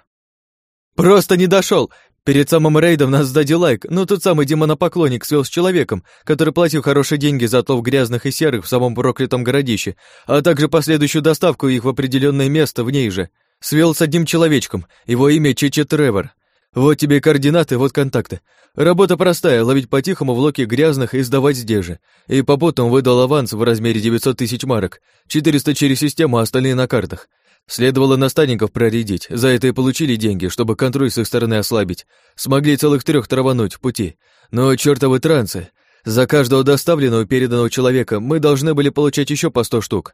[SPEAKER 2] «Просто не дошел. Перед самым рейдом нас сдади лайк, но тот самый демонопоклонник свел с человеком, который платил хорошие деньги за отлов грязных и серых в самом проклятом городище, а также последующую доставку их в определенное место в ней же. Свел с одним человечком, его имя Чичи Тревор. Вот тебе координаты, вот контакты. Работа простая, ловить по-тихому в локе грязных и сдавать здесь же. И попутно выдал аванс в размере 900 тысяч марок, 400 через систему, а остальные на картах. Следовало наставников проредить, за это и получили деньги, чтобы контроль с их стороны ослабить. Смогли целых трех травануть в пути. Но чертовы трансы. За каждого доставленного переданного человека мы должны были получать еще по 100 штук.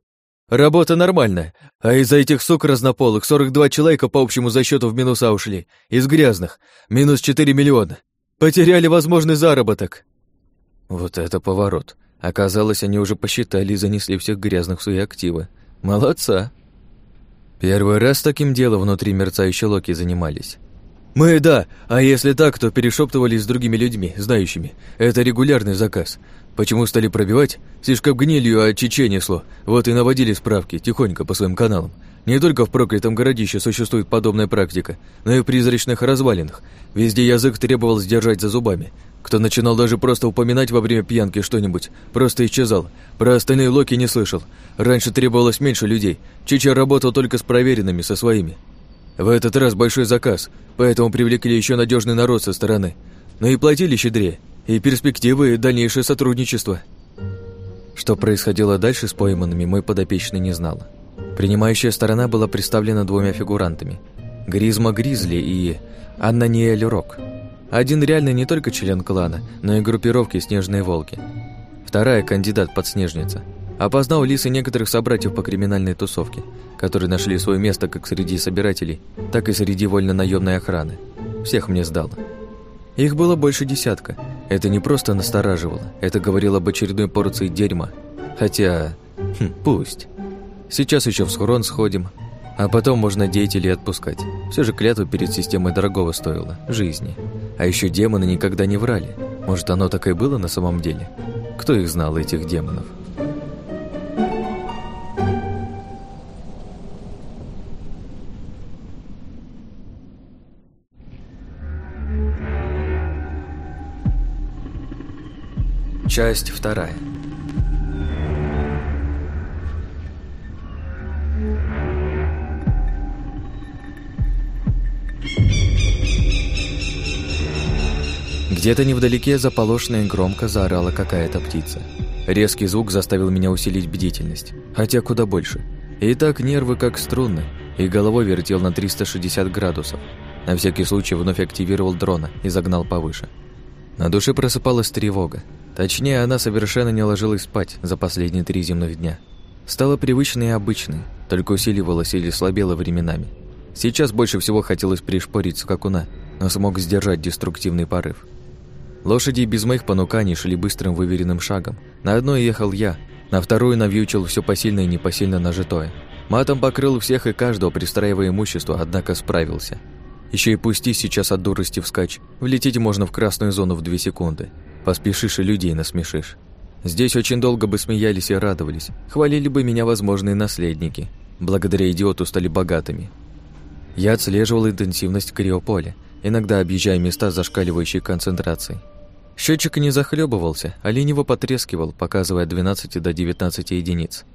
[SPEAKER 2] Работа нормальная, а из-за этих сук разнополых 42 человека по общему засчету в минуса ушли. Из грязных. Минус 4 миллиона. Потеряли возможный заработок.
[SPEAKER 1] Вот это поворот. Оказалось, они уже посчитали и занесли всех грязных в свои активы. Молодца. Первый раз таким делом внутри мерцающей локи занимались.
[SPEAKER 2] Мы, да, а если так, то перешептывались с другими людьми, знающими. Это регулярный заказ. Почему стали пробивать? Слишком гнилью от Чече несло. Вот и наводили справки, тихонько по своим каналам. Не только в проклятом городище существует подобная практика, но и в призрачных развалинах. Везде язык требовал сдержать за зубами. Кто начинал даже просто упоминать во время пьянки что-нибудь, просто исчезал. Про остальные локи не слышал. Раньше требовалось меньше людей. Чича работал только с проверенными, со своими. В этот раз большой заказ, поэтому привлекли еще надежный народ со стороны. Но и платили щедрее и перспективы дальнейшее сотрудничество.
[SPEAKER 1] Что происходило дальше с пойманными, мой подопечный не знал. Принимающая сторона была представлена двумя фигурантами. Гризма Гризли и Аннаниэль Рок. Один реально не только член клана, но и группировки «Снежные волки». Вторая – кандидат-подснежница. Опознал Лисы некоторых собратьев по криминальной тусовке, которые нашли свое место как среди собирателей, так и среди вольно-наемной охраны. Всех мне сдал. Их было больше десятка. Это не просто настораживало, это говорило об очередной порции дерьма. Хотя, хм, пусть. Сейчас еще в схрон сходим, а потом можно деятелей отпускать. Все же клятва перед системой дорогого стоила, жизни. А еще демоны никогда не врали. Может, оно так и было на самом деле? Кто их знал, этих демонов? Часть вторая. Где-то невдалеке заполошно и громко заорала какая-то птица. Резкий звук заставил меня усилить бдительность, хотя куда больше. И так нервы как струны, и головой вертел на 360 градусов. На всякий случай вновь активировал дрона и загнал повыше. На душе просыпалась тревога. Точнее, она совершенно не ложилась спать за последние три земных дня. Стала привычной и обычной, только усиливалась или слабела временами. Сейчас больше всего хотелось пришпорить скакуна, но смог сдержать деструктивный порыв. Лошади без моих понуканий шли быстрым выверенным шагом. На одной ехал я, на вторую навьючил все посильное и непосильно нажитое. Матом покрыл всех и каждого, пристраивая имущество, однако справился. Еще и пусти сейчас от дурости вскачь. Влететь можно в красную зону в две секунды. Поспешишь и людей насмешишь. Здесь очень долго бы смеялись и радовались. Хвалили бы меня возможные наследники. Благодаря идиоту стали богатыми. Я отслеживал интенсивность криополя, иногда объезжая места зашкаливающей концентрации. Счетчик не захлебывался, а лениво потрескивал, показывая от 12 до 19 единиц.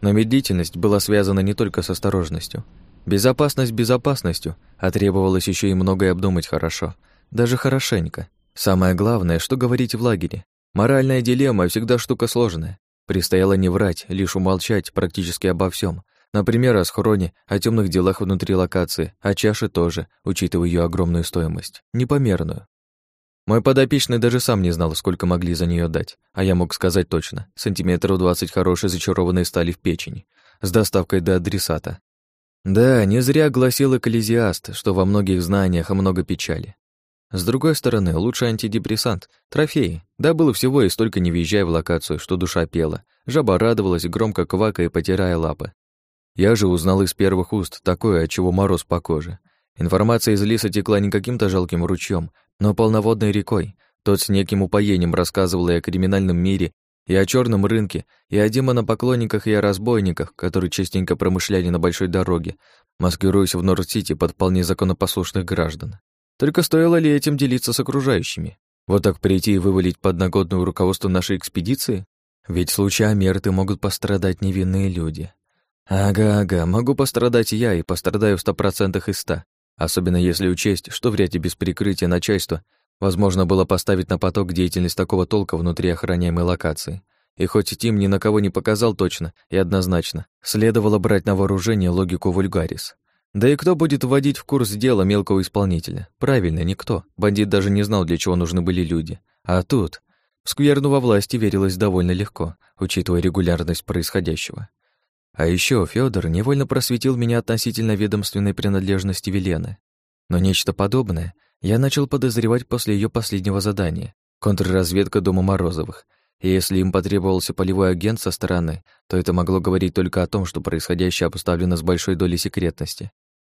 [SPEAKER 1] Но медлительность была связана не только с осторожностью. Безопасность безопасностью, а требовалось еще и многое обдумать хорошо, даже хорошенько. Самое главное, что говорить в лагере. Моральная дилемма всегда штука сложная. Предстояло не врать, лишь умолчать практически обо всем. Например, о схроне, о темных делах внутри локации, о чаше тоже, учитывая ее огромную стоимость, непомерную. Мой подопечный даже сам не знал, сколько могли за нее дать, а я мог сказать точно, сантиметров двадцать хорошей зачарованной стали в печень, с доставкой до адресата. Да, не зря гласил экклезиаст, что во многих знаниях много печали. С другой стороны, лучший антидепрессант — трофеи. Да было всего и столько не въезжая в локацию, что душа пела. Жаба радовалась, громко квакая, потирая лапы. Я же узнал из первых уст такое, от чего мороз по коже. Информация из леса текла не каким-то жалким ручьем, но полноводной рекой. Тот с неким упоением рассказывал и о криминальном мире, и о черном рынке, и о демонопоклонниках и о разбойниках, которые частенько промышляли на большой дороге, маскируясь в Норд-Сити под вполне законопослушных граждан. Только стоило ли этим делиться с окружающими? Вот так прийти и вывалить подноготную руководство нашей экспедиции? Ведь в случае Амерты могут пострадать невинные люди. Ага-ага, могу пострадать я и пострадаю в ста процентах из ста. Особенно если учесть, что вряд ли без прикрытия начальства Возможно было поставить на поток деятельность такого толка внутри охраняемой локации. И хоть Тим ни на кого не показал точно и однозначно, следовало брать на вооружение логику Вульгарис. Да и кто будет вводить в курс дела мелкого исполнителя? Правильно, никто. Бандит даже не знал, для чего нужны были люди. А тут... В скверну во власти верилось довольно легко, учитывая регулярность происходящего. А еще Федор невольно просветил меня относительно ведомственной принадлежности Велены. Но нечто подобное я начал подозревать после ее последнего задания — контрразведка Дома Морозовых. И если им потребовался полевой агент со стороны, то это могло говорить только о том, что происходящее обставлено с большой долей секретности.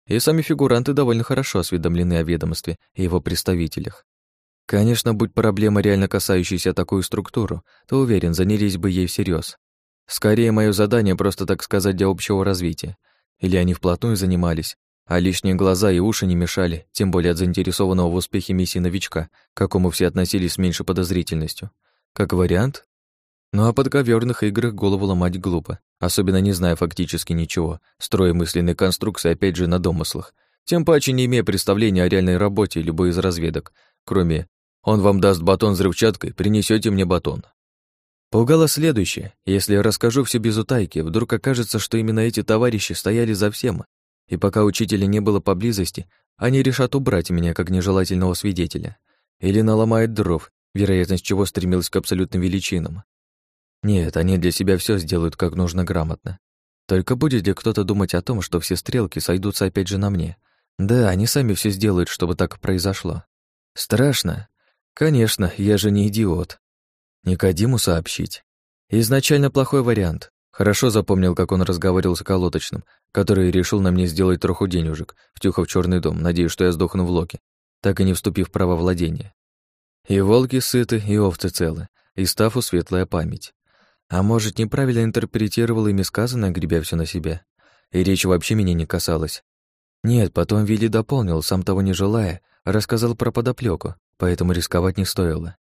[SPEAKER 1] И сами фигуранты довольно хорошо осведомлены о ведомстве и его представителях. Конечно, будь проблема реально касающаяся такую структуру, то, уверен, занялись бы ей всерьез. Скорее, мое задание просто, так сказать, для общего развития. Или они вплотную занимались, а лишние глаза и уши не мешали, тем более от заинтересованного в успехе миссии новичка, к какому все относились с меньшей подозрительностью. Как вариант? Ну а под подковерных играх голову ломать глупо, особенно не зная фактически ничего, строя мысленные конструкции опять же на домыслах, тем паче не имея представления о реальной работе любой из разведок, кроме «он вам даст батон взрывчаткой, принесете мне батон». Пугало следующее. Если я расскажу все без утайки, вдруг окажется, что именно эти товарищи стояли за всем, и пока учителя не было поблизости, они решат убрать меня как нежелательного свидетеля. Или наломают дров, вероятность чего стремилась к абсолютным величинам. Нет, они для себя все сделают как нужно грамотно. Только будет ли кто-то думать о том, что все стрелки сойдутся опять же на мне? Да, они сами все сделают, чтобы так произошло. Страшно? Конечно, я же не идиот. Никодиму сообщить. Изначально плохой вариант. Хорошо запомнил, как он разговаривал с колоточным, который решил на мне сделать троху денежек, втюхав черный дом, надеясь, что я сдохну в локе, так и не вступив в право владения. И волки сыты, и овцы целы, и Стафу светлая память. А может, неправильно интерпретировал ими сказанное, гребя все на себя, и речь вообще меня не касалась. Нет, потом Вилли дополнил, сам того не желая, рассказал про подоплеку, поэтому рисковать не стоило.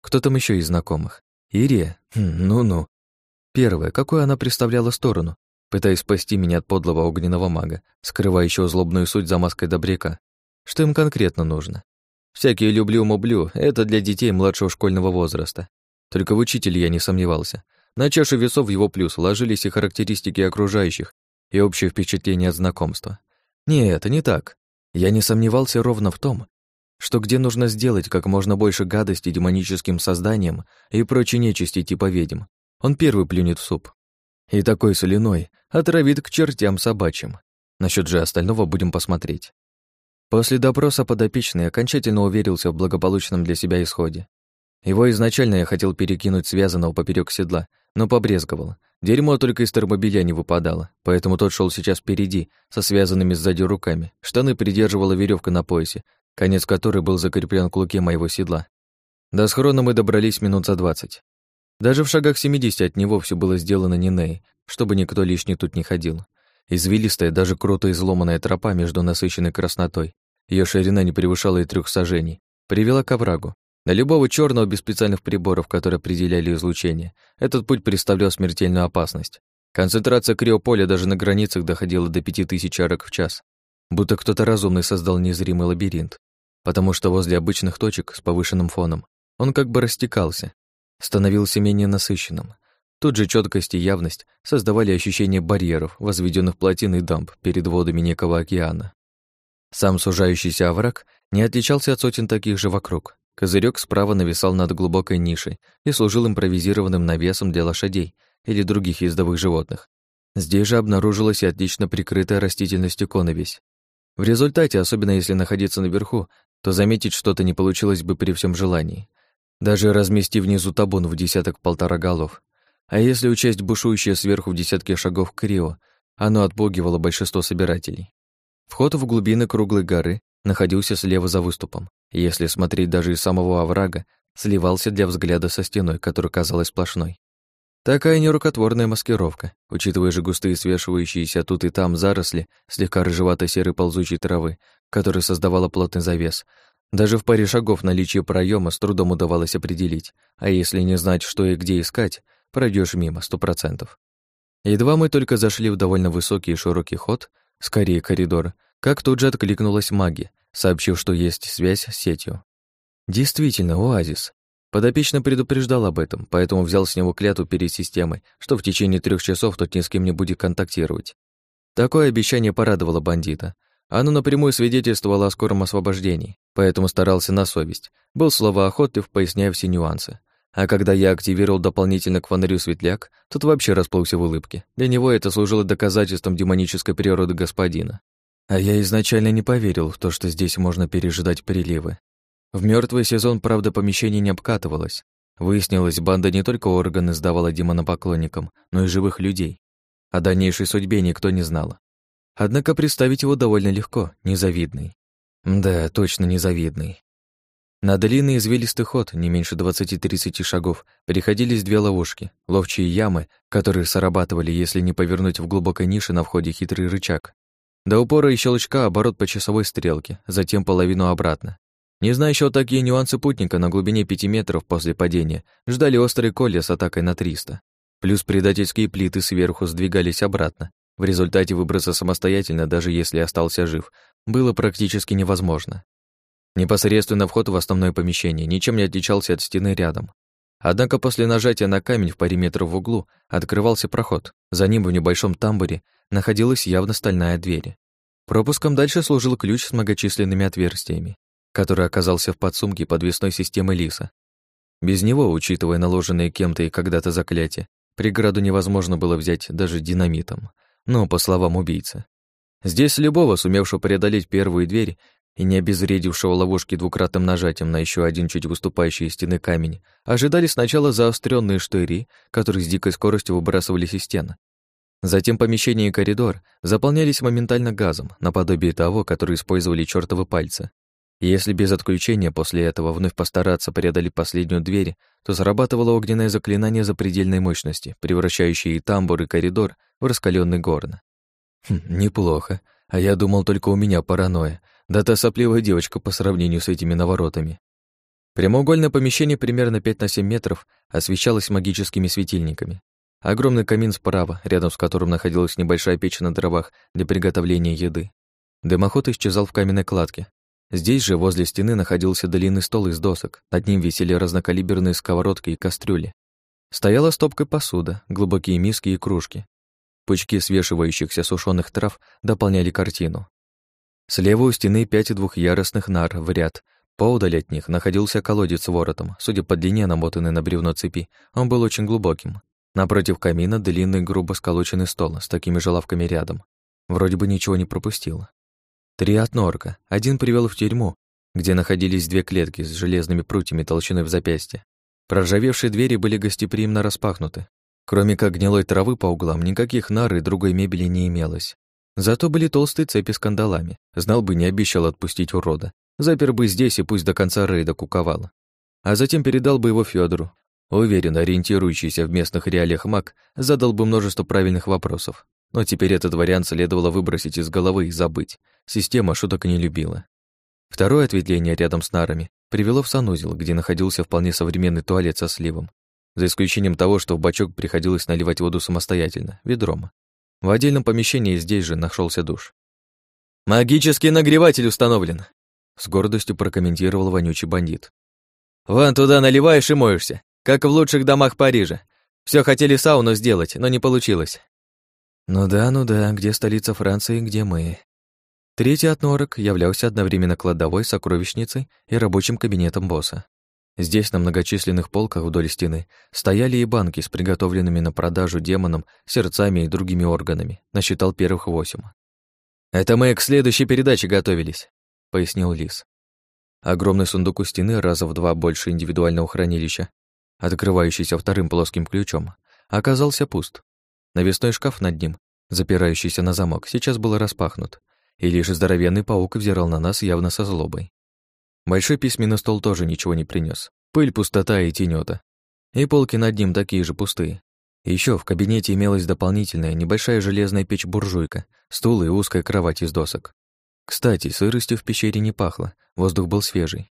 [SPEAKER 1] Кто там еще из знакомых? Ирия? Хм, ну-ну, Первое, какую она представляла сторону, пытаясь спасти меня от подлого огненного мага, скрывающего злобную суть за маской добряка. Что им конкретно нужно? Всякие люблю-мублю — это для детей младшего школьного возраста. Только в учителе я не сомневался. На чашу весов его плюс ложились и характеристики окружающих, и общее впечатление от знакомства. Нет, это не так. Я не сомневался ровно в том, что где нужно сделать как можно больше гадости демоническим созданиям и прочей нечисти типа ведьм, он первый плюнет в суп. И такой соляной отравит к чертям собачьим. Насчет же остального будем посмотреть. После допроса подопечный окончательно уверился в благополучном для себя исходе. Его изначально я хотел перекинуть связанного поперек седла, но побрезговал. Дерьмо только из термобелья не выпадало, поэтому тот шел сейчас впереди, со связанными сзади руками. Штаны придерживала веревка на поясе, конец которой был закреплен к луке моего седла. До схрона мы добрались минут за двадцать. Даже в шагах 70 от него все было сделано Ниней, чтобы никто лишний тут не ходил. Извилистая, даже круто изломанная тропа между насыщенной краснотой, ее ширина не превышала и трех сажений, привела к оврагу. На любого черного без специальных приборов, которые определяли излучение, этот путь представлял смертельную опасность. Концентрация криополя даже на границах доходила до 5000 арок в час. Будто кто-то разумный создал незримый лабиринт, потому что возле обычных точек с повышенным фоном он как бы растекался, становился менее насыщенным. Тут же четкость и явность создавали ощущение барьеров, возведенных плотин и дамб перед водами некого океана. Сам сужающийся овраг не отличался от сотен таких же вокруг. Козырек справа нависал над глубокой нишей и служил импровизированным навесом для лошадей или других ездовых животных. Здесь же обнаружилась и отлично прикрытая растительностью коновесь. В результате, особенно если находиться наверху, то заметить что-то не получилось бы при всем желании. Даже разместив внизу табун в десяток-полтора голов, а если учесть бушующее сверху в десятке шагов крио, оно отпугивало большинство собирателей. Вход в глубины круглой горы находился слева за выступом, если смотреть даже из самого оврага, сливался для взгляда со стеной, которая казалась сплошной. Такая нерукотворная маскировка, учитывая же густые свешивающиеся тут и там заросли слегка рыжевато-серой ползучей травы, которая создавала плотный завес. Даже в паре шагов наличие проема с трудом удавалось определить, а если не знать, что и где искать, пройдешь мимо, сто процентов. Едва мы только зашли в довольно высокий и широкий ход, скорее коридор, как тут же откликнулась маги, сообщив, что есть связь с сетью. Действительно, оазис. Подопечно предупреждал об этом, поэтому взял с него клятву перед системой, что в течение трех часов тот ни с кем не будет контактировать. Такое обещание порадовало бандита. Оно напрямую свидетельствовало о скором освобождении, поэтому старался на совесть. Был словоохотлив, поясняя все нюансы. А когда я активировал дополнительно к фонарю светляк, тот вообще расплылся в улыбке. Для него это служило доказательством демонической природы господина. А я изначально не поверил в то, что здесь можно пережидать приливы. В мертвый сезон, правда, помещение не обкатывалось. Выяснилось, банда не только органы сдавала демонопоклонникам, но и живых людей. О дальнейшей судьбе никто не знал. Однако представить его довольно легко, незавидный. Да, точно незавидный. На длинный извилистый ход, не меньше 20-30 шагов, переходились две ловушки, ловчие ямы, которые срабатывали, если не повернуть в глубокой нише на входе хитрый рычаг. До упора и щелчка оборот по часовой стрелке, затем половину обратно. Не знающего такие нюансы путника на глубине 5 метров после падения ждали острые колья с атакой на 300. Плюс предательские плиты сверху сдвигались обратно. В результате выбраться самостоятельно, даже если остался жив, было практически невозможно. Непосредственно вход в основное помещение ничем не отличался от стены рядом. Однако после нажатия на камень в паре метров в углу открывался проход. За ним в небольшом тамбуре находилась явно стальная дверь. Пропуском дальше служил ключ с многочисленными отверстиями, который оказался в подсумке подвесной системы Лиса. Без него, учитывая наложенные кем-то и когда-то заклятия, преграду невозможно было взять даже динамитом, но, по словам убийцы. Здесь любого, сумевшего преодолеть первую дверь, и не обезвредившего ловушки двукратным нажатием на еще один чуть выступающий из стены камень, ожидали сначала заостренные штыри, которые с дикой скоростью выбрасывались из стен. Затем помещение и коридор заполнялись моментально газом, наподобие того, который использовали чертовы пальцы. Если без отключения после этого вновь постараться преодолеть последнюю дверь, то зарабатывало огненное заклинание запредельной мощности, превращающее и тамбур, и коридор в раскаленный горн. Хм, неплохо. А я думал, только у меня паранойя, да та сопливая девочка по сравнению с этими наворотами. Прямоугольное помещение примерно 5 на 7 метров освещалось магическими светильниками. Огромный камин справа, рядом с которым находилась небольшая печь на дровах для приготовления еды. Дымоход исчезал в каменной кладке. Здесь же, возле стены, находился длинный стол из досок. Над ним висели разнокалиберные сковородки и кастрюли. Стояла стопкой посуда, глубокие миски и кружки. Пучки свешивающихся сушеных трав дополняли картину. Слева у стены пять двухъярусных нар в ряд. Поудаль от них находился колодец с воротом. Судя по длине, намотанной на бревно цепи, он был очень глубоким. Напротив камина длинный грубо сколоченный стол с такими же лавками рядом. Вроде бы ничего не пропустил. Три от норка. Один привел в тюрьму, где находились две клетки с железными прутьями толщиной в запястье. Проржавевшие двери были гостеприимно распахнуты. Кроме как гнилой травы по углам, никаких нар и другой мебели не имелось. Зато были толстые цепи с кандалами. Знал бы, не обещал отпустить урода. Запер бы здесь и пусть до конца рейда куковал. А затем передал бы его Федору. Уверен, ориентирующийся в местных реалиях маг задал бы множество правильных вопросов. Но теперь этот вариант следовало выбросить из головы и забыть. Система шуток не любила. Второе ответвление рядом с нарами привело в санузел, где находился вполне современный туалет со сливом. За исключением того, что в бачок приходилось наливать воду самостоятельно, ведром. В отдельном помещении здесь же нашелся душ. «Магический нагреватель установлен», — с гордостью прокомментировал вонючий бандит. «Вон туда наливаешь и моешься, как в лучших домах Парижа. Все хотели сауну сделать, но не получилось». «Ну да, ну да, где столица Франции, где мы?» Третий от норок являлся одновременно кладовой, сокровищницей и рабочим кабинетом босса. Здесь на многочисленных полках вдоль стены стояли и банки с приготовленными на продажу демонам, сердцами и другими органами. Насчитал первых восемь. «Это мы к следующей передаче готовились», — пояснил Лис. Огромный сундук у стены, раза в два больше индивидуального хранилища, открывающийся вторым плоским ключом, оказался пуст. Навесной шкаф над ним, запирающийся на замок, сейчас был распахнут, и лишь здоровенный паук взирал на нас явно со злобой. Большой письменный стол тоже ничего не принес. Пыль, пустота и тенёта. И полки над ним такие же пустые. Еще в кабинете имелась дополнительная небольшая железная печь-буржуйка, стул и узкая кровать из досок. Кстати, сыростью в пещере не пахло, воздух был свежий.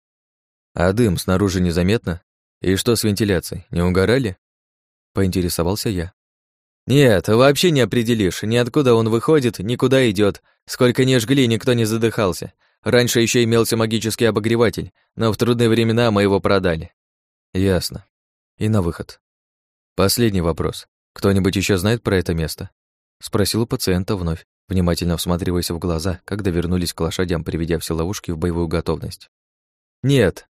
[SPEAKER 1] А дым снаружи незаметно? И что с вентиляцией, не угорали? Поинтересовался я. Нет, вообще не определишь, ни откуда он выходит, ни куда идет. Сколько не жгли, никто не задыхался. Раньше еще имелся магический обогреватель, но в трудные времена мы его продали. Ясно. И на выход. Последний вопрос. Кто-нибудь еще знает про это место? Спросил у пациента вновь, внимательно всматриваясь в глаза, когда вернулись к лошадям, приведя все ловушки в боевую готовность. Нет.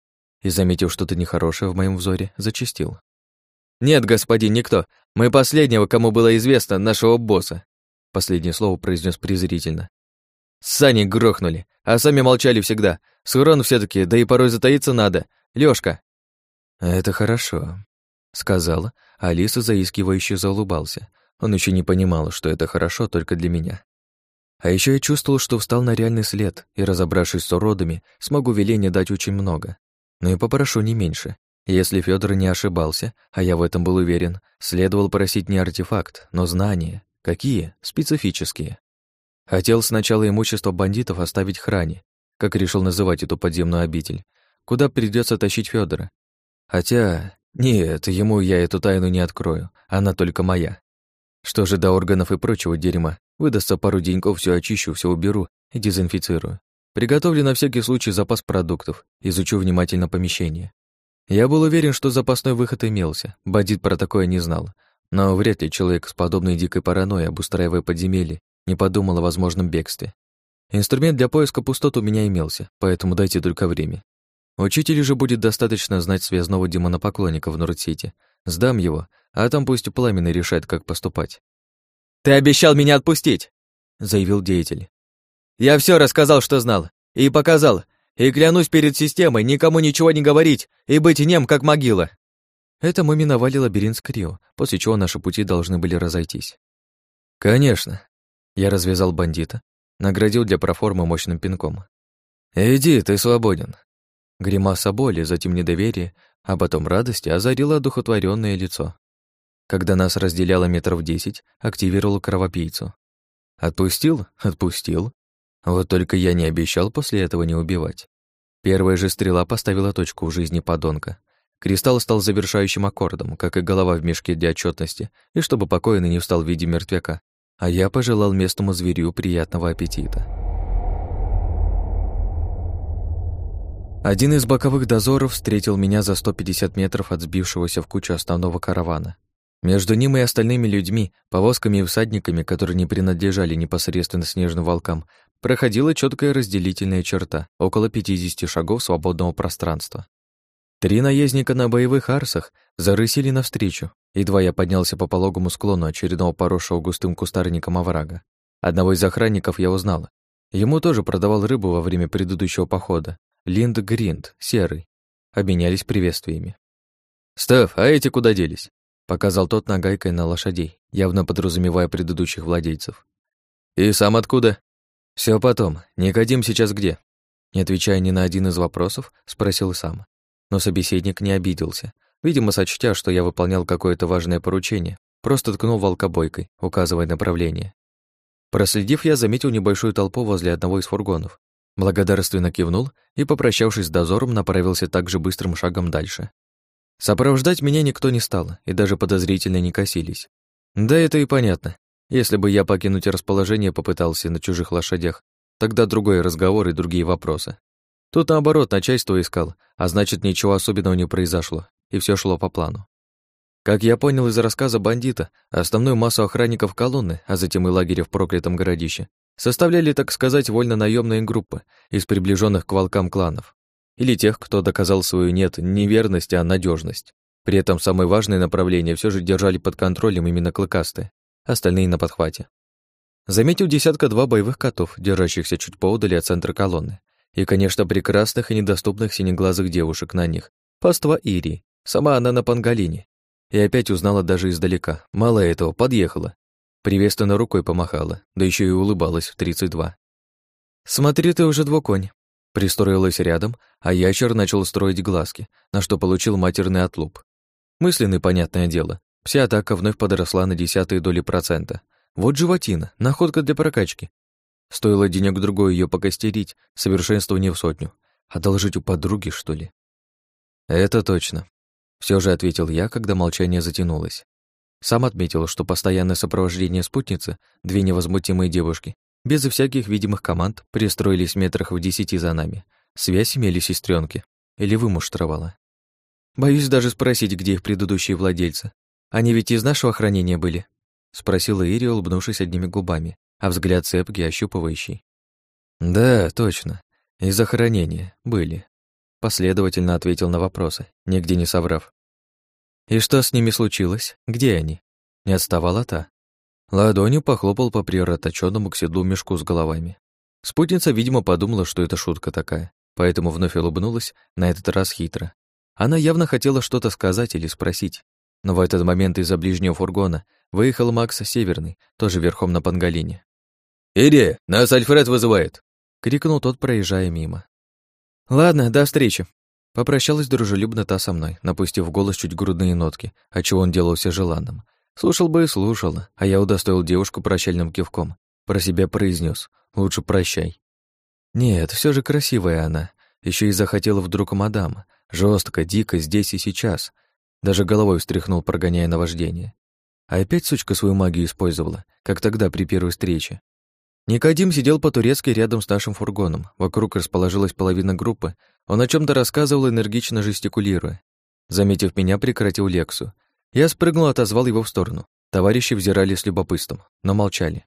[SPEAKER 1] И, заметив что-то нехорошее в моем взоре, зачистил. «Нет, господин, никто. Мы последнего, кому было известно, нашего босса». Последнее слово произнес презрительно. Сани грохнули, а сами молчали всегда. С урон все таки да и порой затаиться надо. Лёшка. Это хорошо, сказала, Алиса заискивающе заулыбался. Он еще не понимал, что это хорошо только для меня. А еще я чувствовал, что встал на реальный след, и, разобравшись с уродами, смогу веление дать очень много. Но и попрошу не меньше. Если Федор не ошибался, а я в этом был уверен, следовало просить не артефакт, но знания. Какие? Специфические. Хотел сначала имущество бандитов оставить хране, как решил называть эту подземную обитель, куда придется тащить Федора. Хотя, нет, ему я эту тайну не открою, она только моя. Что же до органов и прочего дерьма, выдастся пару деньков, все очищу, все уберу и дезинфицирую. Приготовлю на всякий случай запас продуктов, изучу внимательно помещение. Я был уверен, что запасной выход имелся, бандит про такое не знал, но вряд ли человек с подобной дикой паранойей, обустраивая подземелье, не подумал о возможном бегстве. Инструмент для поиска пустот у меня имелся, поэтому дайте только время. Учителю же будет достаточно знать связного демонопоклонника в Норд-Сити. Сдам его, а там пусть Пламенный решает, как поступать. «Ты обещал меня отпустить!» — заявил деятель. «Я все рассказал, что знал, и показал, и клянусь перед системой никому ничего не говорить и быть нем, как могила». Это мы миновали лабиринт с Крио, после чего наши пути должны были разойтись. «Конечно», я развязал бандита, наградил для проформы мощным пинком. «Иди, ты свободен». Гримаса боли, затем недоверие, а потом радости озарила одухотворённое лицо. Когда нас разделяло метров десять, активировал кровопийцу. Отпустил? Отпустил. Вот только я не обещал после этого не убивать. Первая же стрела поставила точку в жизни подонка. Кристалл стал завершающим аккордом, как и голова в мешке для отчетности, и чтобы покойный не встал в виде мертвяка, а я пожелал местному зверю приятного аппетита. Один из боковых дозоров встретил меня за 150 метров от сбившегося в кучу основного каравана. Между ним и остальными людьми, повозками и всадниками, которые не принадлежали непосредственно снежным волкам, проходила четкая разделительная черта, около 50 шагов свободного пространства. Три наездника на боевых арсах зарысили навстречу. Едва я поднялся по пологому склону очередного поросшего густым кустарником оврага. Одного из охранников я узнал. Ему тоже продавал рыбу во время предыдущего похода. Линд Гринд, серый. Обменялись приветствиями. «Стеф, а эти куда делись?» Показал тот нагайкой на лошадей, явно подразумевая предыдущих владельцев. «И сам откуда?» Все потом. Никодим сейчас где?» Не отвечая ни на один из вопросов, спросил сам. Но собеседник не обиделся. Видимо, сочтя, что я выполнял какое-то важное поручение, просто ткнул волкобойкой, указывая направление. Проследив, я заметил небольшую толпу возле одного из фургонов. Благодарственно кивнул и, попрощавшись с дозором, направился также быстрым шагом дальше. Сопровождать меня никто не стал, и даже подозрительно не косились. Да это и понятно. Если бы я покинуть расположение попытался на чужих лошадях, тогда другой разговор и другие вопросы. Тут, наоборот, начальство искал, а значит, ничего особенного не произошло, и все шло по плану. Как я понял из рассказа бандита, основную массу охранников колонны, а затем и лагеря в проклятом городище, составляли, так сказать, вольно-наемные группы из приближенных к волкам кланов. Или тех, кто доказал свою нет неверность, а надежность. При этом самое важное направление все же держали под контролем именно клыкастые, остальные на подхвате. Заметил десятка-два боевых котов, держащихся чуть поодали от центра колонны, и, конечно, прекрасных и недоступных синеглазых девушек на них. Паства Ирии, сама она на пангалине. И опять узнала даже издалека. Мало этого, подъехала. Приветственно рукой помахала, да еще и улыбалась в 32. «Смотри, ты уже двуконь». Пристроилась рядом, а ящер начал строить глазки, на что получил матерный отлуп. Мысленный, понятное дело. Вся атака вновь подросла на десятые доли процента. Вот животина, находка для прокачки. Стоило денёк-другой ее покостерить, совершенствование в сотню. Одолжить у подруги, что ли? Это точно. Все же ответил я, когда молчание затянулось. Сам отметил, что постоянное сопровождение спутницы, две невозмутимые девушки, без всяких видимых команд, пристроились метрах в десяти за нами. Связь имели сестренки. Или вымуштровала. Боюсь даже спросить, где их предыдущие владельцы. Они ведь из нашего хранения были? Спросила Ири, улыбнувшись одними губами, а взгляд цепкий, ощупывающий. «Да, точно. Из захоронения. Были». Последовательно ответил на вопросы, нигде не соврав. «И что с ними случилось? Где они?» Не отставала та. Ладонью похлопал по приороточенному к седлу мешку с головами. Спутница, видимо, подумала, что это шутка такая, поэтому вновь улыбнулась, на этот раз хитро. Она явно хотела что-то сказать или спросить, но в этот момент из-за ближнего фургона выехал Макс Северный, тоже верхом на пангалине.
[SPEAKER 2] «Иди, нас Альфред вызывает!»
[SPEAKER 1] — крикнул тот, проезжая мимо. «Ладно, до встречи!» Попрощалась дружелюбно та со мной, напустив голос чуть грудные нотки, отчего он делался желанным. Слушал бы и слушал, а я удостоил девушку прощальным кивком. Про себя произнес: «Лучше прощай». Нет, все же красивая она. Еще и захотела вдруг мадам. Жестко, дико, здесь и сейчас. Даже головой встряхнул, прогоняя наваждение. А опять сучка свою магию использовала, как тогда при первой встрече. Никодим сидел по-турецки рядом с нашим фургоном. Вокруг расположилась половина группы. Он о чем то рассказывал, энергично жестикулируя. Заметив меня, прекратил лексу. Я спрыгнул отозвал его в сторону. Товарищи взирали с любопытством, но молчали.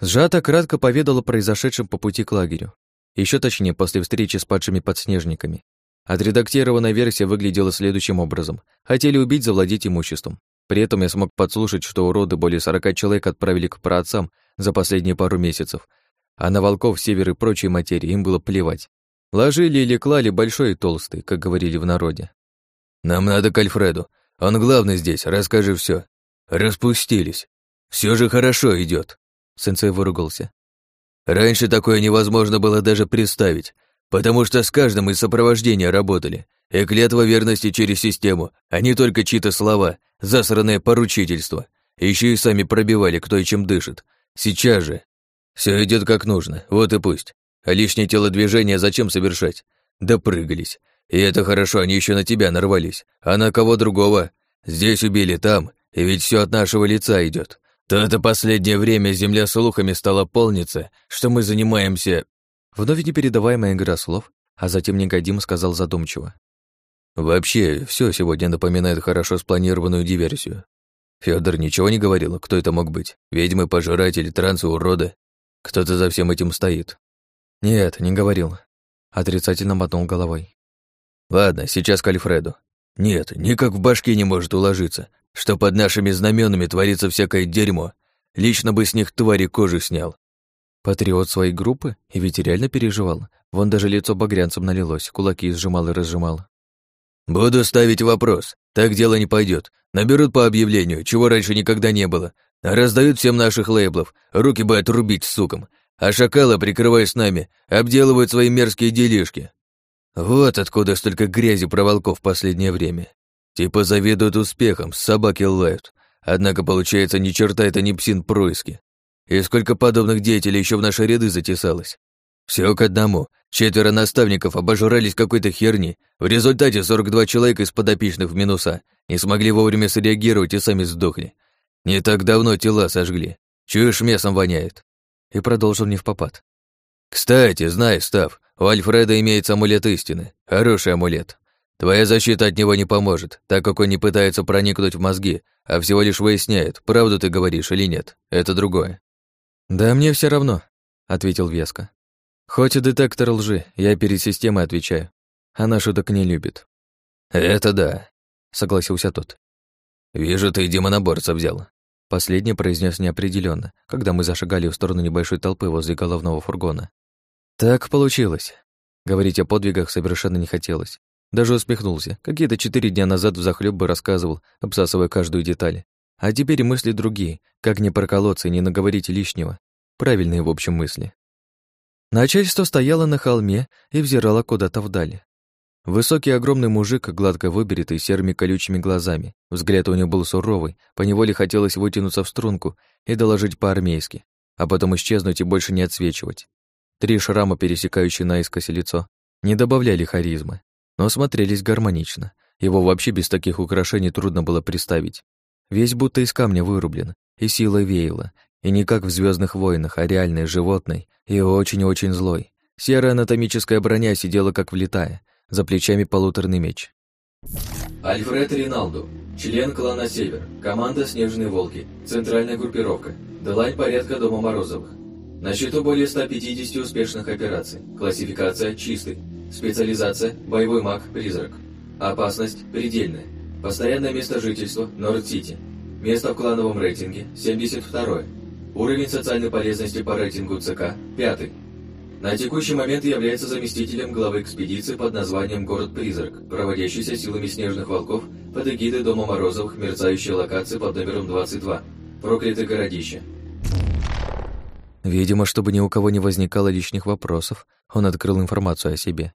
[SPEAKER 1] Сжато кратко поведала о произошедшем по пути к лагерю. Еще точнее, после встречи с падшими подснежниками. Отредактированная версия выглядела следующим образом. Хотели убить, завладеть имуществом. При этом я смог подслушать, что уроды более сорока человек отправили к праотцам за последние пару месяцев, а на волков, север и прочие материи им было плевать. Ложили или клали большой и толстый, как говорили в народе.
[SPEAKER 2] «Нам надо к Альфреду. Он главный здесь, расскажи все. Распустились. Все же хорошо идет. Сенсей выругался. «Раньше такое невозможно было даже представить, потому что с каждым из сопровождения работали, и клятва верности через систему, а не только чьи-то слова, засранное поручительство. Еще и сами пробивали, кто и чем дышит. Сейчас же. Все идет как нужно, вот и пусть. А лишнее телодвижение зачем совершать? Допрыгались. И это хорошо, они еще на тебя нарвались. А на кого другого? Здесь убили, там. И ведь все от нашего лица идет. То-то последнее время земля слухами стала полниться, что мы занимаемся...
[SPEAKER 1] Вновь непередаваемая игра слов, а затем Негодим сказал задумчиво.
[SPEAKER 2] Вообще, все сегодня напоминает хорошо спланированную диверсию. Федор ничего не говорил, кто это мог быть? Ведьмы, пожиратели, трансы, уроды? Кто-то за всем этим стоит.
[SPEAKER 1] Нет, не говорил. Отрицательно мотнул головой.
[SPEAKER 2] Ладно, сейчас к Альфреду. Нет, никак в башке не может уложиться, что под нашими знаменами творится всякое дерьмо. Лично бы с них твари кожи снял.
[SPEAKER 1] Патриот своей группы? И ведь реально переживал. Вон даже лицо багрянцем налилось, кулаки сжимал и разжимал.
[SPEAKER 2] «Буду ставить вопрос. Так дело не пойдет. Наберут по объявлению, чего раньше никогда не было. Раздают всем наших лейблов. Руки бы отрубить, сукам. А шакалы, прикрываясь нами, обделывают свои мерзкие делишки. Вот откуда столько грязи про волков в последнее время. Типа завидуют успехом, собаки лают. Однако, получается, ни черта это не псин происки. И сколько подобных деятелей еще в наши ряды затесалось. Все к одному. Четверо наставников обожрались какой-то херни. В результате 42 человека из подопечных в минуса не смогли вовремя среагировать и сами сдохли. Не так давно тела сожгли. Чуешь, мясом воняет.
[SPEAKER 1] И продолжил не в попад.
[SPEAKER 2] Кстати, знаешь, Став, у Альфреда имеется амулет истины. Хороший амулет. Твоя защита от него не поможет, так как он не пытается проникнуть в мозги, а всего лишь выясняет, правду ты говоришь или нет. Это другое.
[SPEAKER 1] «Да мне все равно», — ответил Веска. «Хоть и детектор лжи, я перед системой отвечаю. Она шуток не любит».
[SPEAKER 2] «Это да», —
[SPEAKER 1] согласился тот.
[SPEAKER 2] «Вижу, ты демоноборца взял».
[SPEAKER 1] Последний произнес неопределенно, когда мы зашагали в сторону небольшой толпы возле головного фургона. «Так получилось». Говорить о подвигах совершенно не хотелось. Даже усмехнулся. Какие-то четыре дня назад взахлёб бы рассказывал, обсасывая каждую деталь. А теперь мысли другие, как не проколоться и не наговорить лишнего. Правильные, в общем, мысли. Начальство стояло на холме и взирало куда-то вдали. Высокий огромный мужик, гладко выберитый, серыми колючими глазами. Взгляд у него был суровый, поневоле хотелось вытянуться в струнку и доложить по-армейски, а потом исчезнуть и больше не отсвечивать. Три шрама, пересекающие наискось лицо, не добавляли харизмы, но смотрелись гармонично. Его вообще без таких украшений трудно было представить. Весь будто из камня вырублен, и сила веяла, и не как в звездных войнах, а реальный, животный и очень-очень злой. Серая анатомическая броня сидела как влитая, за плечами полуторный меч.
[SPEAKER 3] Альфред Риналду, член клана Север, команда «Снежные волки», центральная группировка, Делань порядка Дома Морозовых. На счету более 150 успешных операций. Классификация «Чистый». Специализация «Боевой маг-призрак». Опасность «Предельная». Постоянное место жительства – Норд-Сити. Место в клановом рейтинге – 72 Уровень социальной полезности по рейтингу ЦК – 5 На текущий момент является заместителем главы экспедиции под названием «Город-призрак», проводящийся силами снежных волков под эгидой Дома Морозовых, мерцающей локации под номером 22. Проклятое городище.
[SPEAKER 1] Видимо, чтобы ни у кого не возникало лишних вопросов, он открыл информацию о себе.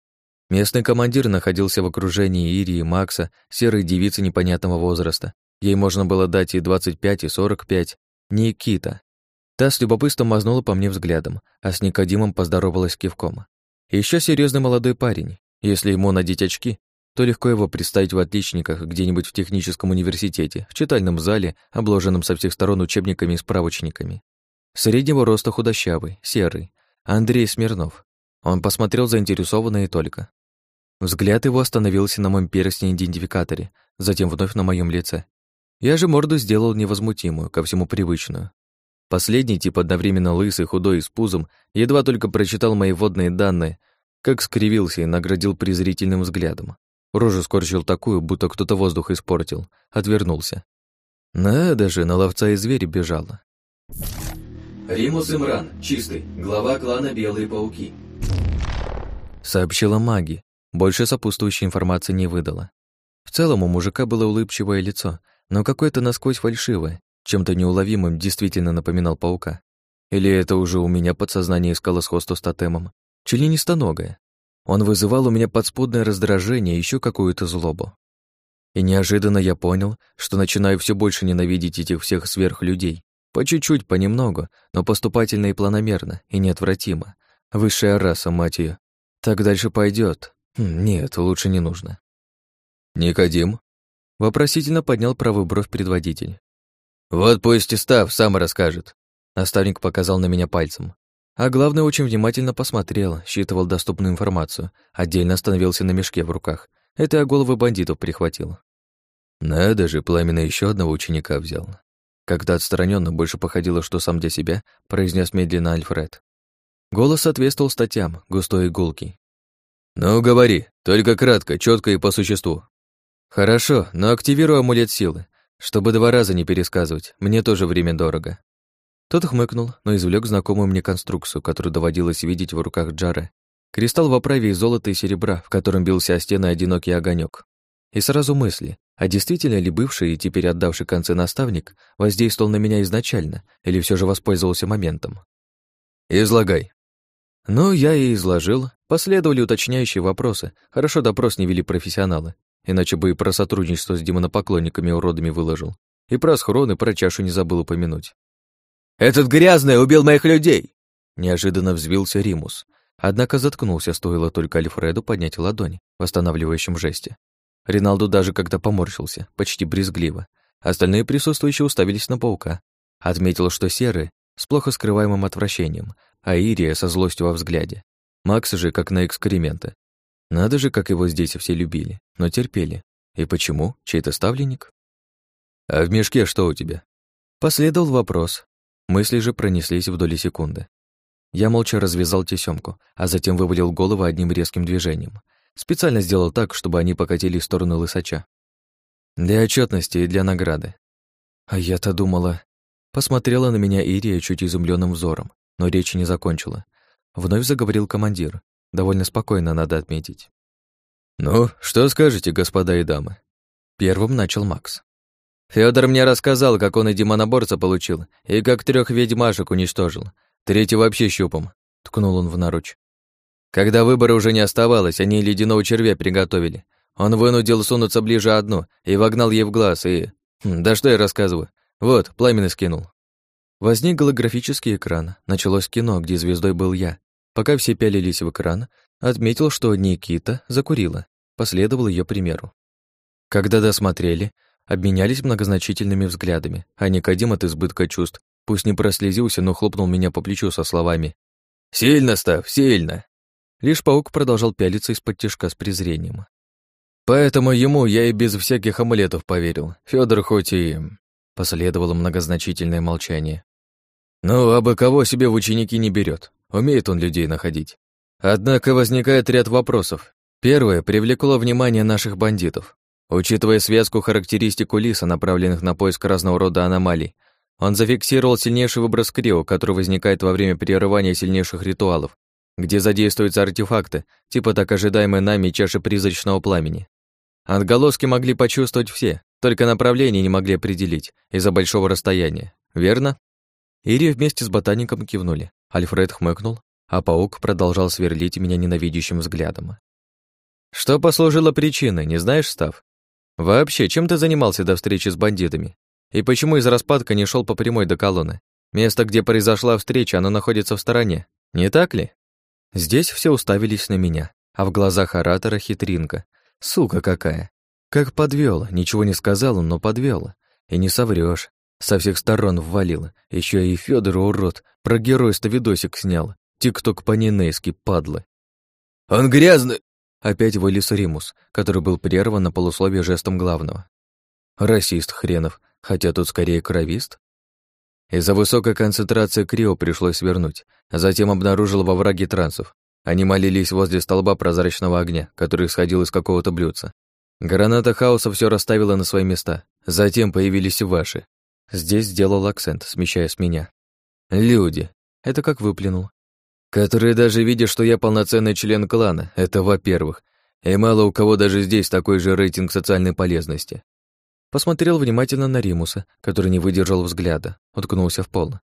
[SPEAKER 1] Местный командир находился в окружении Ирии, Макса, серой девицы непонятного возраста. Ей можно было дать и 25, и 45. Никита. Та с любопытством мазнула по мне взглядом, а с Никодимом поздоровалась кивком. Еще серьезный молодой парень. Если ему надеть очки, то легко его представить в отличниках где-нибудь в техническом университете, в читальном зале, обложенном со всех сторон учебниками и справочниками. Среднего роста худощавый, серый. Андрей Смирнов. Он посмотрел заинтересованно и только. Взгляд его остановился на моем перстне-идентификаторе, затем вновь на моем лице. Я же морду сделал невозмутимую, ко всему привычную. Последний тип одновременно лысый, худой и с пузом, едва только прочитал мои водные данные, как скривился и наградил презрительным взглядом. Рожу скорчил такую, будто кто-то воздух испортил. Отвернулся. Надо же, на ловца и зверь бежала.
[SPEAKER 3] Римус Имран, чистый, глава клана Белые Пауки.
[SPEAKER 1] Сообщила маги, больше сопутствующей информации не выдала. В целом у мужика было улыбчивое лицо, но какое-то насквозь фальшивое, чем-то неуловимым действительно напоминал паука. Или это уже у меня подсознание искало сходство с тотемом. Членистоногое. Он вызывал у меня подспудное раздражение и еще какую-то злобу. И неожиданно я понял, что начинаю все больше ненавидеть этих всех сверхлюдей. По чуть-чуть, понемногу, но поступательно и планомерно, и неотвратимо. Высшая раса, мать ее. Так дальше пойдет. Хм, нет, лучше не нужно.
[SPEAKER 2] «Никодим?»
[SPEAKER 1] Вопросительно поднял правую бровь предводитель.
[SPEAKER 2] «Вот пусть и Став сам расскажет».
[SPEAKER 1] Наставник показал на меня пальцем. А главное, очень внимательно посмотрел, считывал доступную информацию, отдельно остановился на мешке в руках. Это я головы бандитов прихватил. Надо же, пламенно еще одного ученика взял. Как-то отстраненно больше походило, что сам для себя, произнес медленно Альфред. Голос соответствовал статьям, густой и гулкий. «Ну, говори, только кратко, четко и по существу». «Хорошо, но активирую амулет силы, чтобы два раза не пересказывать, мне тоже время дорого». Тот хмыкнул, но извлек знакомую мне конструкцию, которую доводилось видеть в руках Джары. Кристалл в оправе из золота и серебра, в котором бился о стены одинокий огонек. И сразу мысли, а действительно ли бывший и теперь отдавший концы наставник воздействовал на меня изначально или все же воспользовался моментом? «Излагай». Ну, я и изложил. Последовали уточняющие вопросы. Хорошо допрос не вели профессионалы, иначе бы и про сотрудничество с демонопоклонниками уродами выложил. И про схрон, и про чашу не забыл упомянуть. «Этот грязный убил моих людей!» Неожиданно взвился Римус. Однако заткнулся, стоило только Альфреду поднять ладонь в восстанавливающем жесте. Риналду даже когда поморщился, почти брезгливо. Остальные присутствующие уставились на паука. Отметил, что серый с плохо скрываемым отвращением, а Ирия со злостью во взгляде. Макс же как на экскременты. Надо же, как его здесь все любили, но терпели. И почему? Чей-то ставленник? «А в мешке что у тебя?» Последовал вопрос, Мысли же пронеслись в доли секунды. Я молча развязал тесемку, а затем вывалил голову одним резким движением. Специально сделал так, чтобы они покатили в сторону лысача. Для отчетности и для награды. А я-то думала... Посмотрела на меня Ирия чуть изумленным взором, но речь не закончила. Вновь заговорил командир. Довольно спокойно, надо отметить. «Ну, что скажете, господа и дамы?» Первым начал Макс. Федор мне рассказал, как он и демоноборца получил, и как трех ведьмашек уничтожил. Третий вообще щупом. Ткнул он в наруч. Когда выбора уже не оставалось, они ледяного червя приготовили. Он вынудил сунуться ближе одну и вогнал ей в глаз, и... Хм, да что я рассказываю. Вот, пламенный скинул. Возник голографический экран. Началось кино, где звездой был я. Пока все пялились в экран, отметил, что Никита закурила. Последовал ее примеру. Когда досмотрели, обменялись многозначительными взглядами, а Никодим от избытка чувств, пусть не прослезился, но хлопнул меня по плечу со словами «Сильно, Став, сильно!» Лишь паук продолжал пялиться из-под тяжка с презрением. Поэтому ему я и без всяких амулетов поверил. Федор хоть и... Последовало многозначительное молчание. Ну, а бы кого себе в ученики не берет. Умеет он людей находить. Однако возникает ряд вопросов. Первое привлекло внимание наших бандитов. Учитывая связку характеристику лиса, направленных на поиск разного рода аномалий, он зафиксировал сильнейший выброс крио, который возникает во время прерывания сильнейших ритуалов, где задействуются артефакты, типа так ожидаемой нами чаши призрачного пламени. Отголоски могли почувствовать все, только направление не могли определить из-за большого расстояния, верно? Ири вместе с ботаником кивнули. Альфред хмыкнул, а паук продолжал сверлить меня ненавидящим взглядом. Что послужило причиной, не знаешь, Став? Вообще, чем ты занимался до встречи с бандитами? И почему из распадка не шел по прямой до колонны? Место, где произошла встреча, оно находится в стороне, не так ли? Здесь все уставились на меня, а в глазах оратора хитринка. Сука какая. Как подвел, ничего не сказал, но подвел. И не соврёшь. Со всех сторон ввалило. Еще и Федор урод, про геройство видосик снял. Тикток по-нинейски, падлы. «Он грязный!» Опять вылез Римус, который был прерван на полусловие жестом главного. Расист хренов, хотя тут скорее кровист. Из-за высокой концентрации крио пришлось свернуть, а затем обнаружил во враге трансов. Они молились возле столба прозрачного огня, который исходил из какого-то блюдца. Граната хаоса все расставила на свои места. Затем появились ваши. Здесь сделал акцент, смещая с меня. Люди. Это как выплюнул которые даже видят, что я полноценный член клана, это во-первых, и мало у кого даже здесь такой же рейтинг социальной полезности. Посмотрел внимательно на Римуса, который не выдержал взгляда, уткнулся в пол.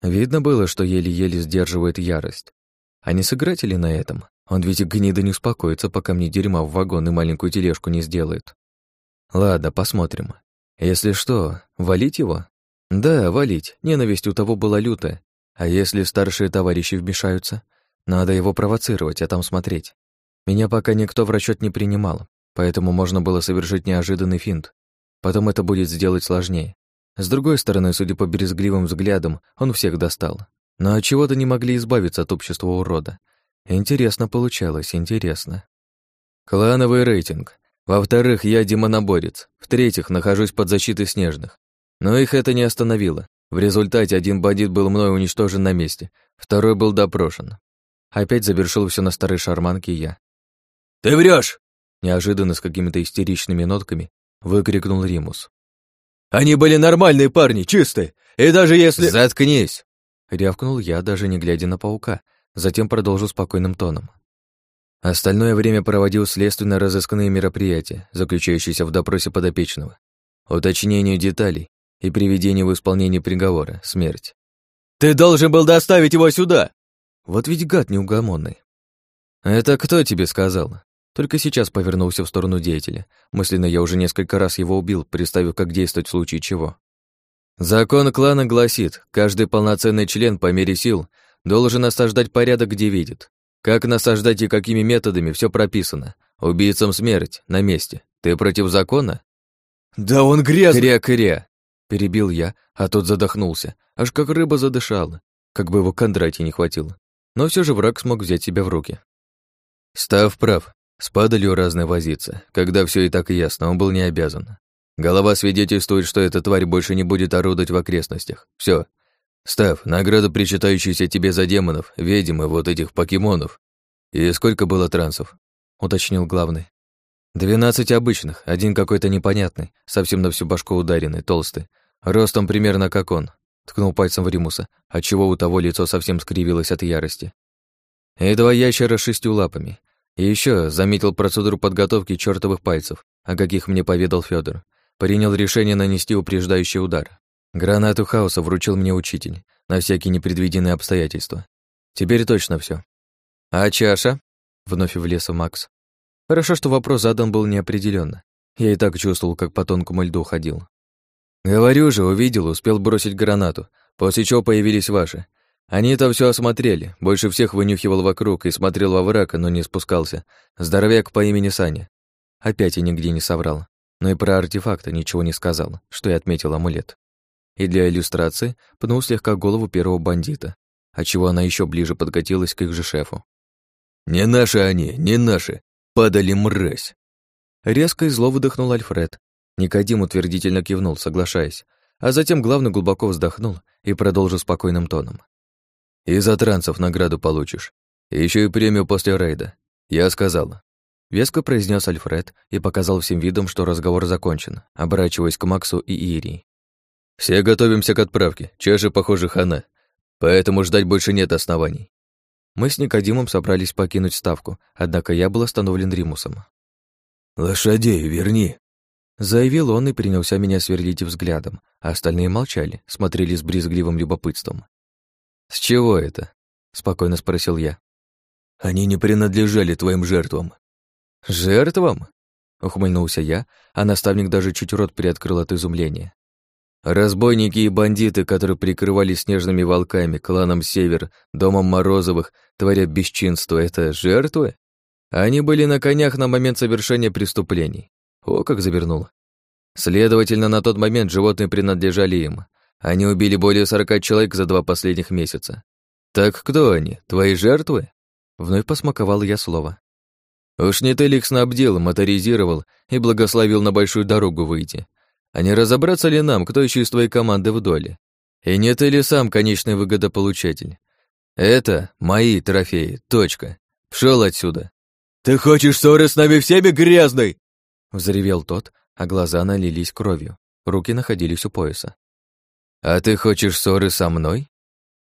[SPEAKER 1] Видно было, что еле-еле сдерживает ярость. А не сыграть ли на этом? Он ведь гнида не успокоится, пока мне дерьма в вагон и маленькую тележку не сделает. Ладно, посмотрим. Если что, валить его? Да, валить. Ненависть у того была лютая, а если старшие товарищи вмешаются? Надо его провоцировать, а там смотреть. Меня пока никто в расчет не принимал, поэтому можно было совершить неожиданный финт. Потом это будет сделать сложнее. С другой стороны, судя по брезгливым взглядам, он всех достал. Но от чего-то не могли избавиться от общества урода. Интересно получалось, интересно. Клановый рейтинг. Во-вторых, я демоноборец. В-третьих, нахожусь под защитой снежных. Но их это не остановило. В результате один бандит был мной уничтожен на месте, второй был допрошен. Опять завершил все на старой шарманке я.
[SPEAKER 2] «Ты врешь!
[SPEAKER 1] Неожиданно с какими-то истеричными нотками выкрикнул Римус.
[SPEAKER 2] «Они были нормальные парни, чистые, и даже если...»
[SPEAKER 1] «Заткнись!» Рявкнул я, даже не глядя на паука, затем продолжил спокойным тоном. Остальное время проводил следственно-розыскные мероприятия, заключающиеся в допросе подопечного, уточнению деталей и приведению в исполнение приговора — смерть.
[SPEAKER 2] «Ты должен был доставить его сюда!»
[SPEAKER 1] Вот ведь гад неугомонный. «Это кто тебе сказал?» Только сейчас повернулся в сторону деятеля. Мысленно я уже несколько раз его убил, представив, как действовать в случае чего. Закон клана гласит, каждый полноценный член по мере сил должен осаждать порядок, где видит. Как насаждать и какими методами, все прописано. Убийцам смерть, на месте. Ты против закона?
[SPEAKER 2] Да он грязный!
[SPEAKER 1] Кря-кря! Перебил я, а тот задохнулся. Аж как рыба задышала. Как бы его Кондратий не хватило. Но все же враг смог взять себя в руки. Став прав, с падалью разной возиться, когда все и так ясно, он был не обязан. Голова свидетельствует, что эта тварь больше не будет орудовать в окрестностях. Все. Став, награда, причитающаяся тебе за демонов, ведьм и вот этих покемонов. И сколько было трансов? Уточнил главный. Двенадцать обычных, один какой-то непонятный, совсем на всю башку ударенный, толстый. Ростом примерно как он. Ткнул пальцем в Римуса, отчего у того лицо совсем скривилось от ярости. И два ящера шестью лапами. И еще заметил процедуру подготовки чертовых пальцев, о каких мне поведал Федор. Принял решение нанести упреждающий удар. Гранату хаоса вручил мне учитель, на всякие непредвиденные обстоятельства. Теперь точно все. А чаша? Вновь влез Макс. Хорошо, что вопрос задан был неопределенно. Я и так чувствовал, как по тонкому льду ходил. Говорю же, увидел, успел бросить гранату, после чего появились ваши. Они это все осмотрели, больше всех вынюхивал вокруг и смотрел во враг, но не спускался. Здоровяк по имени Саня. Опять я нигде не соврал, но и про артефакты ничего не сказал, что я отметил амулет. И для иллюстрации пнул слегка голову первого бандита, отчего она еще ближе подкатилась к их же шефу.
[SPEAKER 2] «Не наши они, не наши! Падали мразь!»
[SPEAKER 1] Резко и зло выдохнул Альфред. Никодим утвердительно кивнул, соглашаясь, а затем главный глубоко вздохнул и продолжил спокойным тоном. И за трансов награду получишь. И еще и премию после рейда. Я сказала. Веско произнес Альфред и показал всем видом, что разговор закончен, оборачиваясь к Максу и Ирии. «Все готовимся к отправке. Чаши, похоже, хана. Поэтому ждать больше нет оснований». Мы с Никодимом собрались покинуть ставку, однако я был остановлен Римусом.
[SPEAKER 2] «Лошадей верни», —
[SPEAKER 1] заявил он и принялся меня сверлить взглядом, а остальные молчали, смотрели с брезгливым любопытством. «С чего это?» — спокойно спросил я.
[SPEAKER 2] «Они не принадлежали твоим жертвам».
[SPEAKER 1] «Жертвам?» — ухмыльнулся я, а наставник даже чуть рот приоткрыл от изумления. Разбойники и бандиты, которые прикрывались снежными волками, кланом Север, домом Морозовых, творя бесчинство, это жертвы? Они были на конях на момент совершения преступлений. О, как завернуло. Следовательно, на тот момент животные принадлежали им, они убили более сорока человек за два последних месяца. Так кто они, твои жертвы? Вновь посмаковал я слово. Уж не ты ли их снабдил, моторизировал и благословил на большую дорогу выйти? А не разобраться ли нам, кто еще из твоей команды в доле? И не ты ли сам конечный выгодополучатель? Это мои трофеи, точка. Пшел отсюда.
[SPEAKER 2] Ты хочешь ссоры с нами всеми грязной?
[SPEAKER 1] Взревел тот, а глаза налились кровью. Руки находились у пояса. «А ты хочешь ссоры со мной?»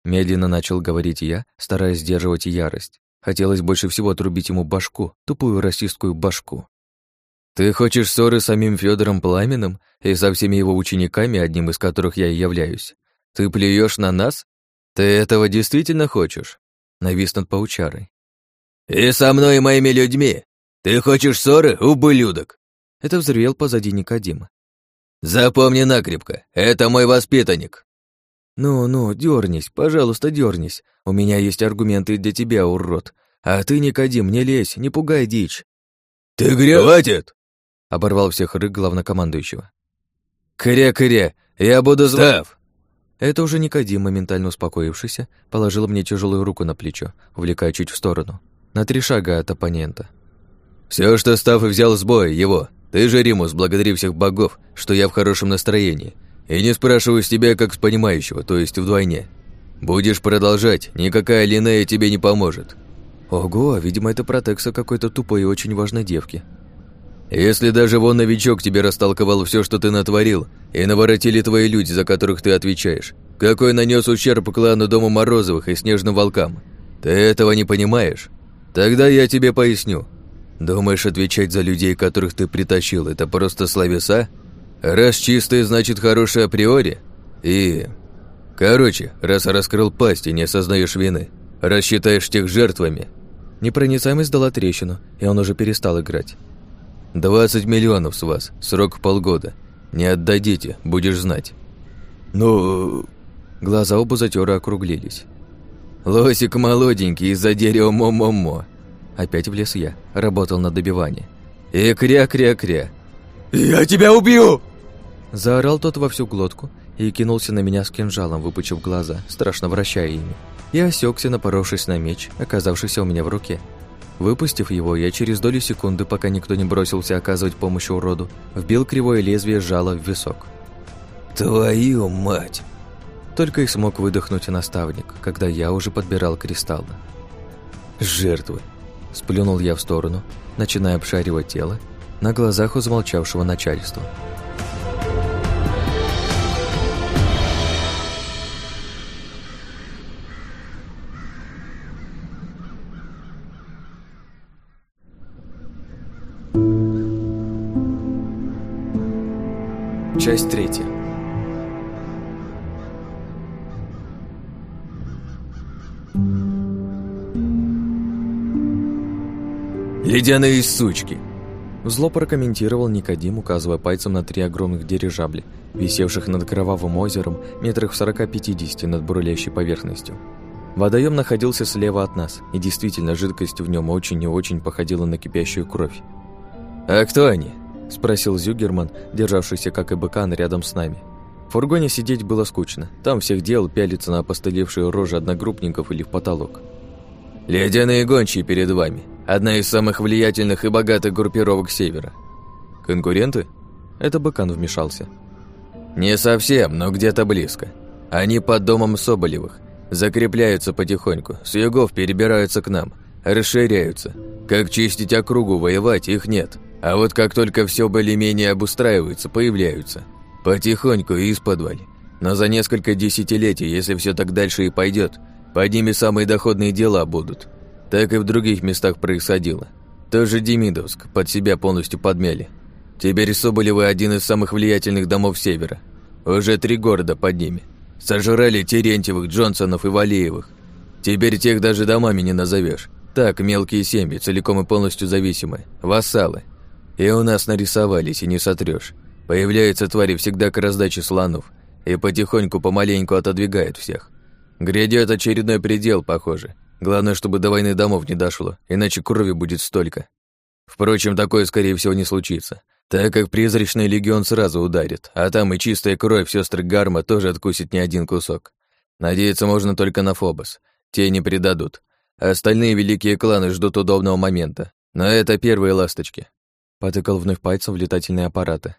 [SPEAKER 1] Медленно начал говорить я, стараясь сдерживать ярость. Хотелось больше всего отрубить ему башку, тупую расистскую башку. «Ты хочешь ссоры с самим Федором Пламенным и со всеми его учениками, одним из которых я и являюсь? Ты плюешь на нас? Ты этого действительно хочешь?» Навис над паучарой.
[SPEAKER 2] «И со мной и моими людьми! Ты хочешь ссоры, ублюдок?»
[SPEAKER 1] Это взревел позади Никодима.
[SPEAKER 2] Запомни накрепко, это мой воспитанник.
[SPEAKER 1] Ну-ну, дернись, пожалуйста, дернись. У меня есть аргументы для тебя, урод. А ты, Никодим, не лезь, не пугай дичь.
[SPEAKER 2] Ты гря... Хватит!
[SPEAKER 1] Оборвал всех рык главнокомандующего. Кря-кря, я буду
[SPEAKER 2] Став!
[SPEAKER 1] Это уже Никодим, моментально успокоившийся, положил мне тяжелую руку на плечо, увлекая чуть в сторону, на три шага от оппонента.
[SPEAKER 2] Все, что Став и взял с боя, его. Ты же, Римус, благодари всех богов, что я в хорошем настроении. И не спрашиваю с тебя, как с понимающего, то есть вдвойне. Будешь продолжать, никакая Линея тебе не поможет.
[SPEAKER 1] Ого, видимо, это протекса какой-то тупой и очень важной девки.
[SPEAKER 2] Если даже вон новичок тебе растолковал все, что ты натворил, и наворотили твои люди, за которых ты отвечаешь, какой нанес ущерб клану Дома Морозовых и Снежным Волкам, ты этого не понимаешь? Тогда я тебе поясню. Думаешь, отвечать за людей, которых ты притащил, это просто словеса? Раз чистый, значит хороший априори? И... Короче, раз раскрыл пасть и не осознаешь вины, раз считаешь тех жертвами...
[SPEAKER 1] Непроницаемость дала трещину, и он уже перестал играть.
[SPEAKER 2] 20 миллионов с вас, срок полгода. Не отдадите, будешь знать.
[SPEAKER 1] Ну... Глаза у бузатёра округлились.
[SPEAKER 2] Лосик молоденький из-за дерева мо-мо-мо.
[SPEAKER 1] Опять влез я, работал на добивание.
[SPEAKER 2] И кря-кря-кря.
[SPEAKER 4] «Я тебя убью!»
[SPEAKER 1] Заорал тот во всю глотку и кинулся на меня с кинжалом, выпучив глаза, страшно вращая ими. Я осекся, напоровшись на меч, оказавшийся у меня в руке. Выпустив его, я через долю секунды, пока никто не бросился оказывать помощь уроду, вбил кривое лезвие жало в висок.
[SPEAKER 2] «Твою мать!»
[SPEAKER 1] Только и смог выдохнуть наставник, когда я уже подбирал кристаллы.
[SPEAKER 2] «Жертвы!»
[SPEAKER 1] Сплюнул я в сторону, начиная обшаривать тело, на глазах у замолчавшего начальства. Часть третья.
[SPEAKER 2] «Ледяные сучки!»
[SPEAKER 1] Зло прокомментировал Никодим, указывая пальцем на три огромных дирижабля, висевших над кровавым озером метрах в 40-50 над бурлящей поверхностью. Водоем находился слева от нас, и действительно жидкость в нем очень и очень походила на кипящую кровь.
[SPEAKER 2] «А кто они?»
[SPEAKER 1] – спросил Зюгерман, державшийся, как и быкан, рядом с нами. В фургоне сидеть было скучно. Там всех дел пялиться на опостылевшие рожи одногруппников или в потолок.
[SPEAKER 2] «Ледяные гончие перед вами. Одна из самых влиятельных и богатых группировок Севера. Конкуренты?»
[SPEAKER 1] Это быкан вмешался.
[SPEAKER 2] «Не совсем, но где-то близко. Они под домом Соболевых. Закрепляются потихоньку, с югов перебираются к нам, расширяются. Как чистить округу, воевать их нет. А вот как только все более-менее обустраивается, появляются. Потихоньку и из подваль. Но за несколько десятилетий, если все так дальше и пойдет, под ними самые доходные дела будут. Так и в других местах происходило. Тоже Демидовск под себя полностью подмяли. Теперь Соболевы один из самых влиятельных домов Севера. Уже три города под ними. Сожрали Терентьевых, Джонсонов и Валеевых. Теперь тех даже домами не назовешь. Так, мелкие семьи, целиком и полностью зависимые. Вассалы. И у нас нарисовались, и не сотрешь. Появляются твари всегда к раздаче слонов. И потихоньку, помаленьку отодвигают всех. Грядет очередной предел, похоже. Главное, чтобы до войны домов не дошло, иначе крови будет столько. Впрочем, такое, скорее всего, не случится, так как призрачный легион сразу ударит, а там и чистая кровь сестры Гарма тоже откусит не один кусок. Надеяться можно только на Фобос. Те не предадут. Остальные великие кланы ждут удобного момента. Но это первые ласточки.
[SPEAKER 1] Потыкал вновь пальцем в летательные аппараты.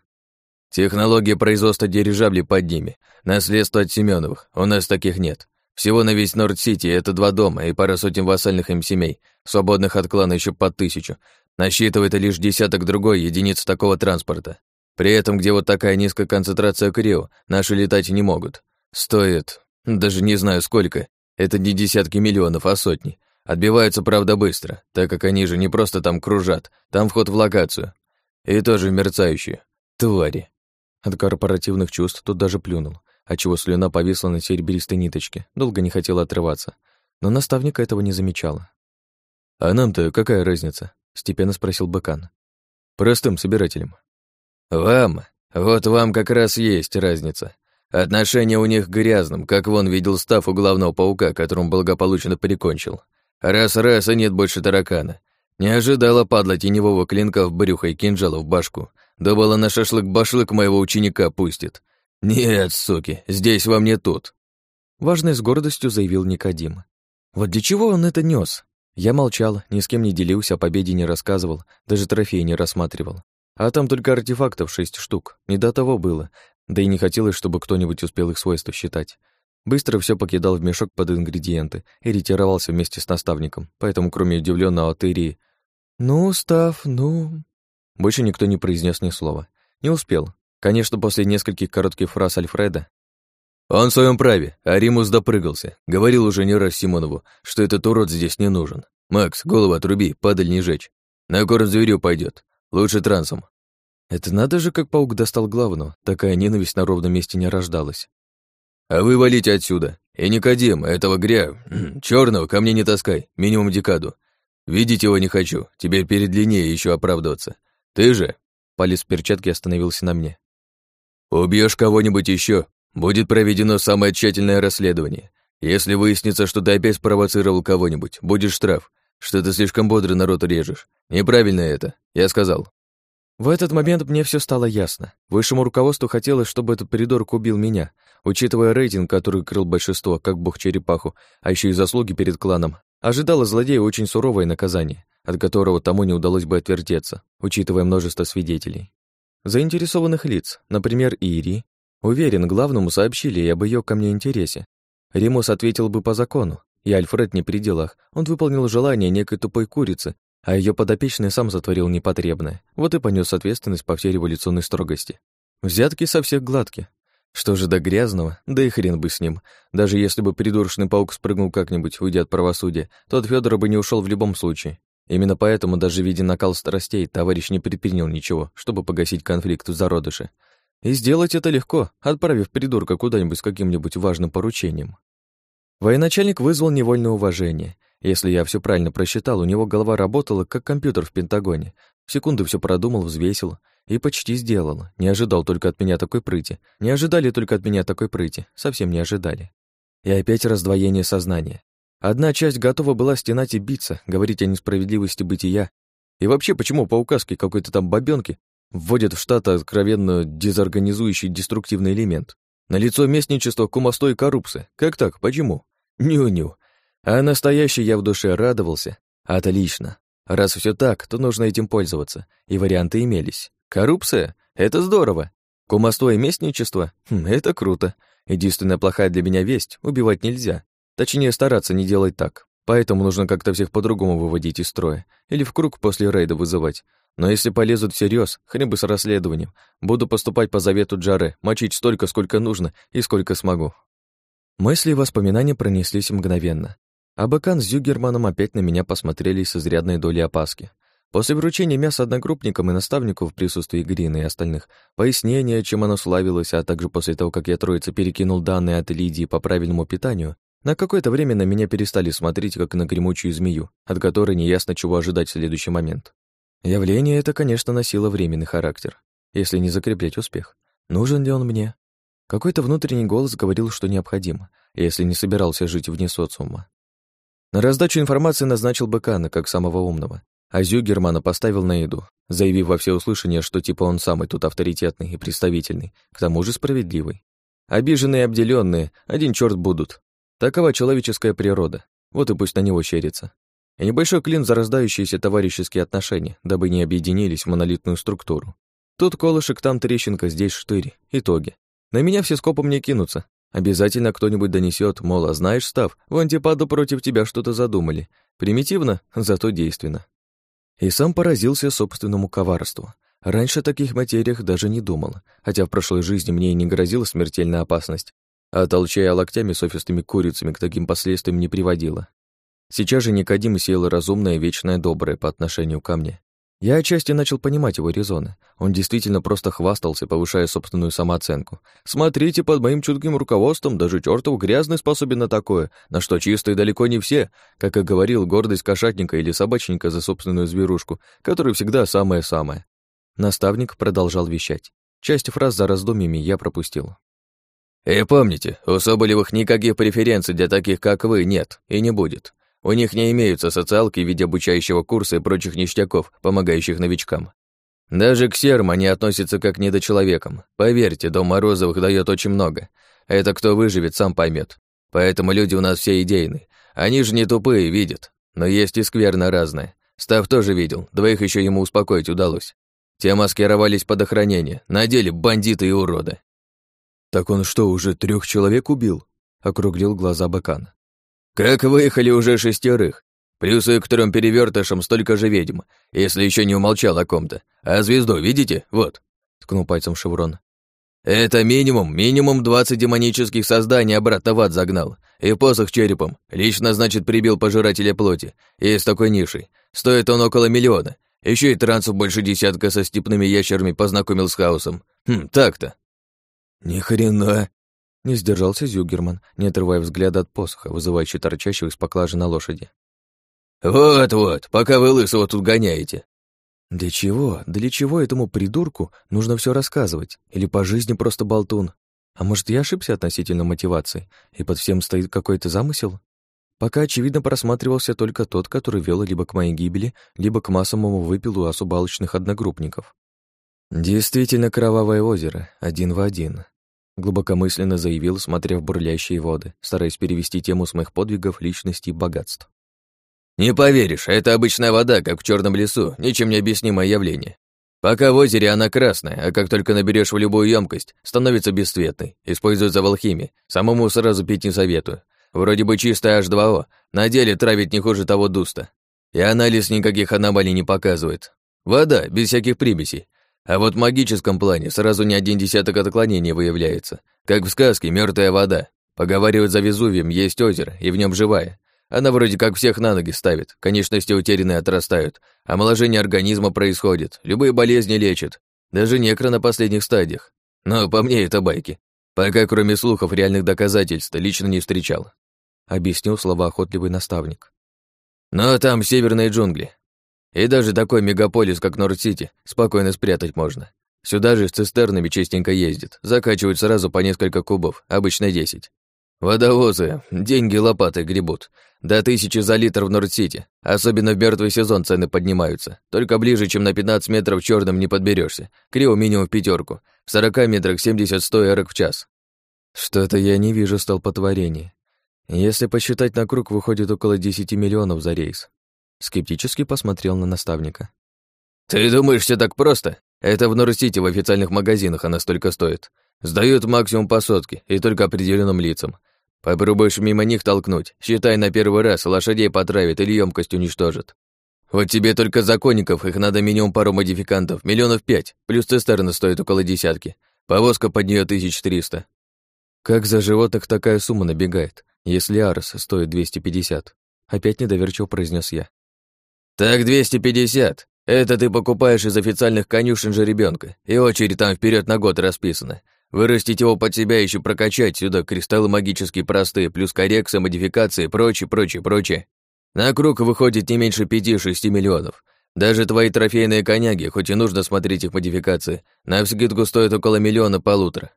[SPEAKER 2] Технология производства дирижаблей под ними. Наследство от Семеновых. У нас таких нет. Всего на весь Норд-Сити это два дома и пара сотен вассальных им семей, свободных от клана еще под тысячу. Насчитывает лишь десяток другой единиц такого транспорта. При этом, где вот такая низкая концентрация крио, наши летать не могут. Стоит, даже не знаю сколько, это не десятки миллионов, а сотни. Отбиваются, правда, быстро, так как они же не просто там кружат, там вход в локацию. И тоже мерцающие. Твари.
[SPEAKER 1] От корпоративных чувств тут даже плюнул отчего слюна повисла на серебристой ниточке, долго не хотела отрываться. Но наставник этого не замечала.
[SPEAKER 2] «А нам-то какая разница?» — степенно спросил Бакан. «Простым собирателем». «Вам? Вот вам как раз есть разница. Отношения у них грязным, как вон видел став у главного паука, которому благополучно прикончил. Раз-раз, и нет больше таракана. Не ожидала падла теневого клинка в брюхо и кинжала в башку. Думала, на шашлык-башлык моего ученика пустит. «Нет, суки, здесь вам не тут», —
[SPEAKER 1] важно с гордостью заявил Никодим. Вот для чего он это нес? Я молчал, ни с кем не делился, о победе не рассказывал, даже трофеи не рассматривал. А там только артефактов шесть штук, не до того было, да и не хотелось, чтобы кто-нибудь успел их свойства считать. Быстро все покидал в мешок под ингредиенты и ретировался вместе с наставником, поэтому, кроме удивленного Терии, «Ну, Став, ну...» Больше никто не произнес ни слова. Не успел. Конечно, после нескольких коротких фраз Альфреда
[SPEAKER 2] «Он в своем праве, а Римус допрыгался. Говорил уже не раз Симонову, что этот урод здесь не нужен. Макс, голову отруби, падаль не жечь. На корм зверю пойдет. Лучше трансом».
[SPEAKER 1] Это надо же, как паук достал главного. Такая ненависть на ровном месте не рождалась.
[SPEAKER 2] «А вы валите отсюда. И Никодим, этого гря... черного ко мне не таскай, минимум декаду. Видеть его не хочу, теперь перед длиннее еще оправдываться. Ты же...»
[SPEAKER 1] Палец в перчатке остановился на мне.
[SPEAKER 2] «Убьешь кого-нибудь еще, будет проведено самое тщательное расследование. Если выяснится, что ты опять спровоцировал кого-нибудь, будет штраф, что ты слишком бодро народ режешь. Неправильно это, я сказал».
[SPEAKER 1] В этот момент мне все стало ясно. Высшему руководству хотелось, чтобы этот придурок убил меня, учитывая рейтинг, который крыл большинство, как бог черепаху, а еще и заслуги перед кланом. Ожидало злодея очень суровое наказание, от которого тому не удалось бы отвертеться, учитывая множество свидетелей. Заинтересованных лиц, например, Ири, уверен, главному сообщили и об ее ко мне интересе. Римус ответил бы по закону, и Альфред не при делах, он выполнил желание некой тупой курицы, а ее подопечный сам затворил непотребное, вот и понес ответственность по всей революционной строгости. Взятки со всех гладки. Что же до грязного, да и хрен бы с ним. Даже если бы придурочный паук спрыгнул как-нибудь, уйдя от правосудия, то от Федора бы не ушел в любом случае. Именно поэтому, даже видя накал страстей, товарищ не предпринял ничего, чтобы погасить конфликт в зародыше. И сделать это легко, отправив придурка куда-нибудь с каким-нибудь важным поручением. Военачальник вызвал невольное уважение, если я все правильно просчитал, у него голова работала, как компьютер в Пентагоне. В секунду все продумал, взвесил и почти сделал. Не ожидал только от меня такой прыти. Не ожидали только от меня такой прыти. Совсем не ожидали. И опять раздвоение сознания. Одна часть готова была стенать и биться, говорить о несправедливости бытия. И вообще, почему по указке какой-то там бабёнки вводят в штат откровенно дезорганизующий деструктивный элемент? На лицо местничества, кумовство и коррупция. Как так? Почему? Ню-ню. А настоящий я в душе радовался. Отлично. Раз все так, то нужно этим пользоваться. И варианты имелись. Коррупция? Это здорово. Кумовство и местничество? Хм, это круто. Единственная плохая для меня весть — убивать нельзя. Точнее, стараться не делать так. Поэтому нужно как-то всех по-другому выводить из строя. Или в круг после рейда вызывать. Но если полезут всерьез, хрен бы с расследованием. Буду поступать по завету Джаре, мочить столько, сколько нужно и сколько смогу. Мысли и воспоминания пронеслись мгновенно. А Бакан с Зюгерманом опять на меня посмотрели с изрядной долей опаски. После вручения мяса одногруппникам и наставнику в присутствии Грина и остальных, пояснения, чем оно славилось, а также после того, как я троице перекинул данные от Лидии по правильному питанию, на какое-то время на меня перестали смотреть, как на гремучую змею, от которой неясно чего ожидать в следующий момент. Явление это, конечно, носило временный характер, если не закреплять успех. Нужен ли он мне? Какой-то внутренний голос говорил, что необходимо, если не собирался жить вне социума. На раздачу информации назначил Быкана как самого умного, а Зюгермана поставил на еду, заявив во всеуслышание, что типа он самый тут авторитетный и представительный, к тому же справедливый. Обиженные и обделенные один черт будут. Такова человеческая природа, вот и пусть на него щерится. И небольшой клин за рождающиеся товарищеские отношения, дабы не объединились в монолитную структуру. Тут колышек, там трещинка, здесь штырь. Итоги. На меня все скопом не кинутся, Обязательно кто-нибудь донесет, мол, а знаешь, Став, в антипаду против тебя что-то задумали. Примитивно, зато действенно. И сам поразился собственному коварству. Раньше о таких материях даже не думал, хотя в прошлой жизни мне и не грозила смертельная опасность, а толчая локтями с офисными курицами к таким последствиям не приводила. Сейчас же Никодим сел разумное, вечное, доброе по отношению ко мне. Я отчасти начал понимать его резоны. Он действительно просто хвастался, повышая собственную самооценку. «Смотрите, под моим чутким руководством даже чертов грязный способен на такое, на что чистые далеко не все, как и говорил, гордость кошатника или собачника за собственную зверушку, который всегда самое-самое». Наставник продолжал вещать. Часть фраз за раздумьями я пропустил.
[SPEAKER 2] «И помните, у Соболевых никаких преференций для таких, как вы, нет и не будет. У них не имеются социалки в виде обучающего курса и прочих ништяков, помогающих новичкам. Даже к серм они относятся как к недочеловекам. Поверьте, дом Морозовых дает очень много. Это кто выживет, сам поймет. Поэтому люди у нас все идейны. Они же не тупые, видят. но есть и скверно разное. Став тоже видел, двоих еще ему успокоить удалось. Те маскировались под охранение, на деле бандиты и уроды.
[SPEAKER 1] «Так он что, уже трех человек убил?» — округлил глаза Бакан.
[SPEAKER 2] «Как выехали уже шестерых. Плюс и к трем перевертышам столько же ведьм, если еще не умолчал о ком-то. А звезду видите? Вот», — ткнул пальцем Шеврон. «Это минимум, минимум двадцать демонических созданий обратно в ад загнал. И посох черепом. Лично, значит, прибил пожирателя плоти. И такой нишей. Стоит он около миллиона. Еще и трансов больше десятка со степными ящерами познакомил с хаосом. Хм, так-то.
[SPEAKER 1] «Ни хрена!» Не сдержался Зюгерман, не отрывая взгляда от посоха, вызывающий торчащего из поклажи на лошади.
[SPEAKER 2] «Вот-вот, пока вы лысого тут гоняете».
[SPEAKER 1] «Для чего? Для чего этому придурку нужно все рассказывать? Или по жизни просто болтун? А может, я ошибся относительно мотивации, и под всем стоит какой-то замысел? Пока, очевидно, просматривался только тот, который вел либо к моей гибели, либо к массовому выпилу особо алчных одногруппников. Действительно кровавое озеро, один в один. Глубокомысленно заявил, смотря в бурлящие воды, стараясь перевести тему с моих подвигов, личности и богатств.
[SPEAKER 2] «Не поверишь, это обычная вода, как в черном лесу, ничем не объяснимое явление. Пока в озере она красная, а как только наберешь в любую емкость, становится бесцветной, используется в алхимии, самому сразу пить не советую. Вроде бы чистая H2O, на деле травить не хуже того дуста. И анализ никаких аномалий не показывает. Вода, без всяких примесей, а вот в магическом плане сразу не один десяток отклонений выявляется. Как в сказке «Мертвая вода». Поговаривают, за Везувием есть озеро, и в нем живая. Она вроде как всех на ноги ставит, конечности утерянные отрастают, омоложение организма происходит, любые болезни лечит, даже некро на последних стадиях. Но по мне это байки. Пока кроме слухов реальных доказательств лично не встречал.
[SPEAKER 1] Объяснил слова охотливый наставник.
[SPEAKER 2] Но там северные джунгли, и даже такой мегаполис, как Норд-Сити, спокойно спрятать можно. Сюда же с цистернами частенько ездит, закачивают сразу по несколько кубов, обычно десять. Водовозы, деньги лопатой гребут. До тысячи за литр в Норд-Сити. Особенно в мертвый сезон цены поднимаются. Только ближе, чем на 15 метров черным не подберешься. Крио минимум в пятерку. В 40 метрах 70-100 эрок в час.
[SPEAKER 1] Что-то я не вижу столпотворения. Если посчитать на круг, выходит около 10 миллионов за рейс. Скептически посмотрел на наставника.
[SPEAKER 2] «Ты думаешь, все так просто? Это в Норсити в официальных магазинах она столько стоит. Сдают максимум по сотке, и только определенным лицам. Попробуешь мимо них толкнуть, считай на первый раз, лошадей потравит или емкость уничтожит. Вот тебе только законников, их надо минимум пару модификантов, миллионов пять, плюс цистерна стоит около десятки. Повозка под нее тысяч триста.
[SPEAKER 1] Как за животных такая сумма набегает, если Арс стоит 250? Опять недоверчиво произнес я.
[SPEAKER 2] «Так 250. Это ты покупаешь из официальных конюшен же ребенка, и очередь там вперед на год расписана. Вырастить его под себя еще прокачать сюда кристаллы магические простые, плюс коррекция, модификации, прочее, прочее, прочее. На круг выходит не меньше 5-6 миллионов. Даже твои трофейные коняги, хоть и нужно смотреть их модификации, на вскидку стоят около миллиона-полутора.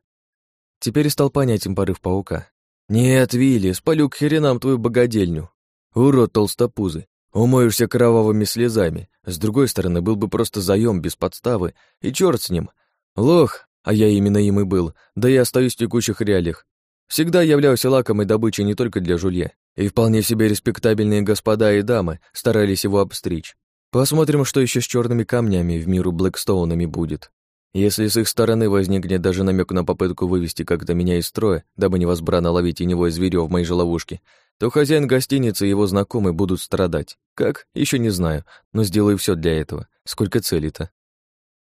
[SPEAKER 1] Теперь стал понятен порыв паука. «Нет, Вилли, спалю к херенам твою богадельню. Урод толстопузый, Умоешься кровавыми слезами. С другой стороны, был бы просто заем без подставы, и черт с ним. Лох, а я именно им и был, да я остаюсь в текущих реалиях. Всегда являлся лакомой добычей не только для жулья, и вполне себе респектабельные господа и дамы старались его обстричь. Посмотрим, что еще с черными камнями в миру Блэкстоунами будет. Если с их стороны возникнет даже намек на попытку вывести как-то меня из строя, дабы невозбранно ловить теневое зверё в моей же ловушке, то хозяин гостиницы и его знакомые будут страдать. Как? Еще не знаю, но сделаю все для этого. Сколько целей-то?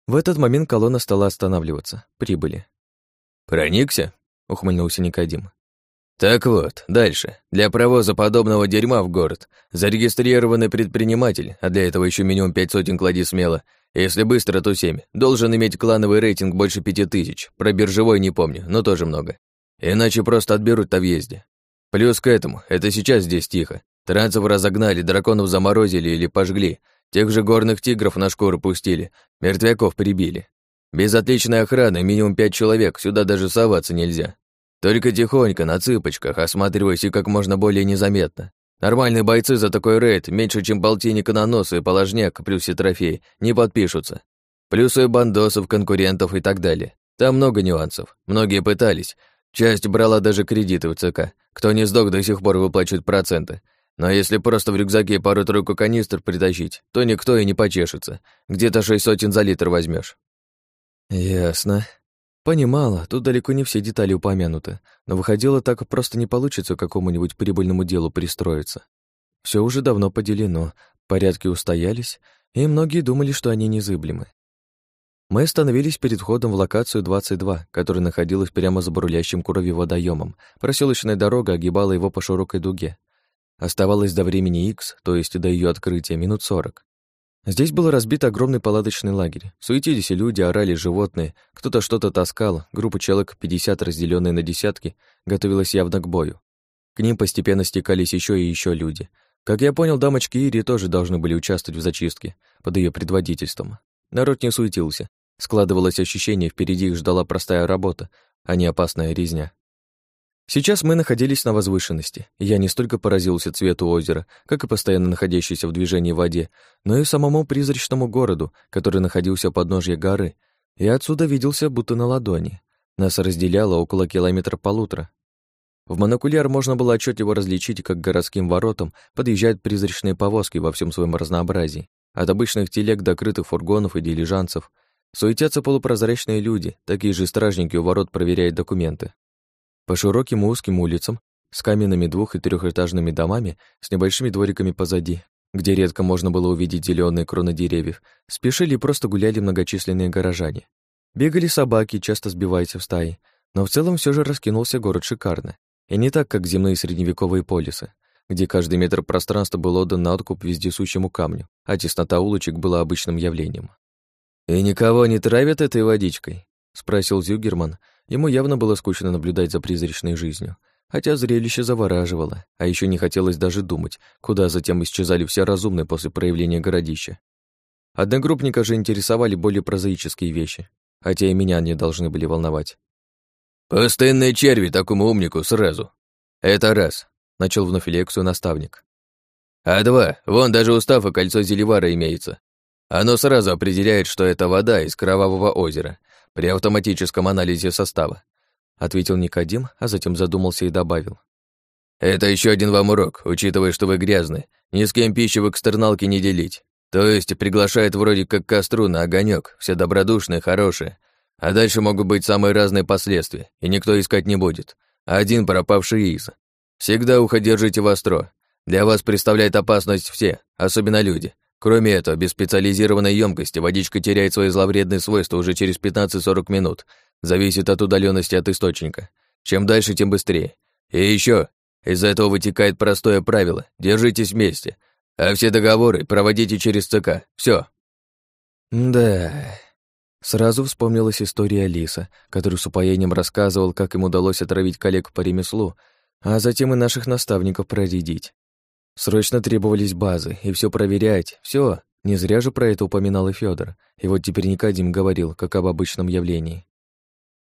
[SPEAKER 1] В этот момент колонна стала останавливаться. Прибыли.
[SPEAKER 2] «Проникся?» — ухмыльнулся Никодим. «Так вот, дальше. Для провоза подобного дерьма в город зарегистрированный предприниматель, а для этого еще минимум пять сотен клади смело, если быстро, то семь, должен иметь клановый рейтинг больше пяти тысяч. Про биржевой не помню, но тоже много. Иначе просто отберут на въезде. Плюс к этому, это сейчас здесь тихо. Трансов разогнали, драконов заморозили или пожгли, тех же горных тигров на шкуру пустили, мертвяков прибили. Без отличной охраны минимум пять человек, сюда даже соваться нельзя. Только тихонько, на цыпочках, осматриваясь и как можно более незаметно. Нормальные бойцы за такой рейд, меньше чем полтинника на нос и положняк, плюс все трофеи, не подпишутся. Плюсы бандосов, конкурентов и так далее. Там много нюансов. Многие пытались, Часть брала даже кредиты в ЦК. Кто не сдох, до сих пор выплачивает проценты. Но если просто в рюкзаке пару-тройку канистр притащить, то никто и не почешется. Где-то шесть сотен за литр возьмешь.
[SPEAKER 1] Ясно. Понимала, тут далеко не все детали упомянуты, но выходило так просто не получится какому-нибудь прибыльному делу пристроиться. Все уже давно поделено, порядки устоялись, и многие думали, что они незыблемы. Мы остановились перед входом в локацию 22, которая находилась прямо за бурлящим крови водоемом. Проселочная дорога огибала его по широкой дуге. Оставалось до времени X, то есть до ее открытия, минут сорок. Здесь был разбит огромный палаточный лагерь. Суетились люди, орали животные, кто-то что-то таскал, группа человек, 50 разделенные на десятки, готовилась явно к бою. К ним постепенно стекались еще и еще люди. Как я понял, дамочки Ири тоже должны были участвовать в зачистке под ее предводительством. Народ не суетился. Складывалось ощущение, впереди их ждала простая работа, а не опасная резня. Сейчас мы находились на возвышенности, я не столько поразился цвету озера, как и постоянно находящейся в движении воде, но и самому призрачному городу, который находился у подножья горы, и отсюда виделся будто на ладони. Нас разделяло около километра полутора. В монокуляр можно было отчетливо различить, как городским воротам подъезжают призрачные повозки во всем своем разнообразии. От обычных телег до крытых фургонов и дилижанцев суетятся полупрозрачные люди, такие же стражники у ворот проверяют документы. По широким и узким улицам с каменными двух- и трехэтажными домами с небольшими двориками позади, где редко можно было увидеть зеленые кроны деревьев, спешили и просто гуляли многочисленные горожане. Бегали собаки, часто сбиваясь в стаи, но в целом все же раскинулся город шикарно. И не так, как земные средневековые полисы где каждый метр пространства был отдан на откуп вездесущему камню, а теснота улочек была обычным явлением. «И никого не травят этой водичкой?» — спросил Зюгерман. Ему явно было скучно наблюдать за призрачной жизнью, хотя зрелище завораживало, а еще не хотелось даже думать, куда затем исчезали все разумные после проявления городища. Одногруппника же интересовали более прозаические вещи, хотя и меня не должны были волновать.
[SPEAKER 2] «Пустынные черви такому умнику сразу. Это раз. Начал вновь лекцию наставник. А два, вон даже устав и кольцо Зеливара имеется. Оно сразу определяет, что это вода из Кровавого озера при автоматическом анализе состава. Ответил Никодим, а затем задумался и добавил. Это еще один вам урок, учитывая, что вы грязны. Ни с кем пищу в экстерналке не делить. То есть приглашает вроде как костру на огонек, все добродушные, хорошие. А дальше могут быть самые разные последствия, и никто искать не будет. Один пропавший из. Всегда ухо держите востро. Для вас представляет опасность все, особенно люди. Кроме этого, без специализированной емкости водичка теряет свои зловредные свойства уже через 15-40 минут. Зависит от удаленности от источника. Чем дальше, тем быстрее. И еще, из-за этого вытекает простое правило. Держитесь вместе. А все договоры проводите через ЦК. Все.
[SPEAKER 1] Да. Сразу вспомнилась история Алиса, который с упоением рассказывал, как им удалось отравить коллег по ремеслу, а затем и наших наставников проредить. Срочно требовались базы, и все проверять, все. Не зря же про это упоминал и Федор, и вот теперь Никодим говорил, как об обычном явлении.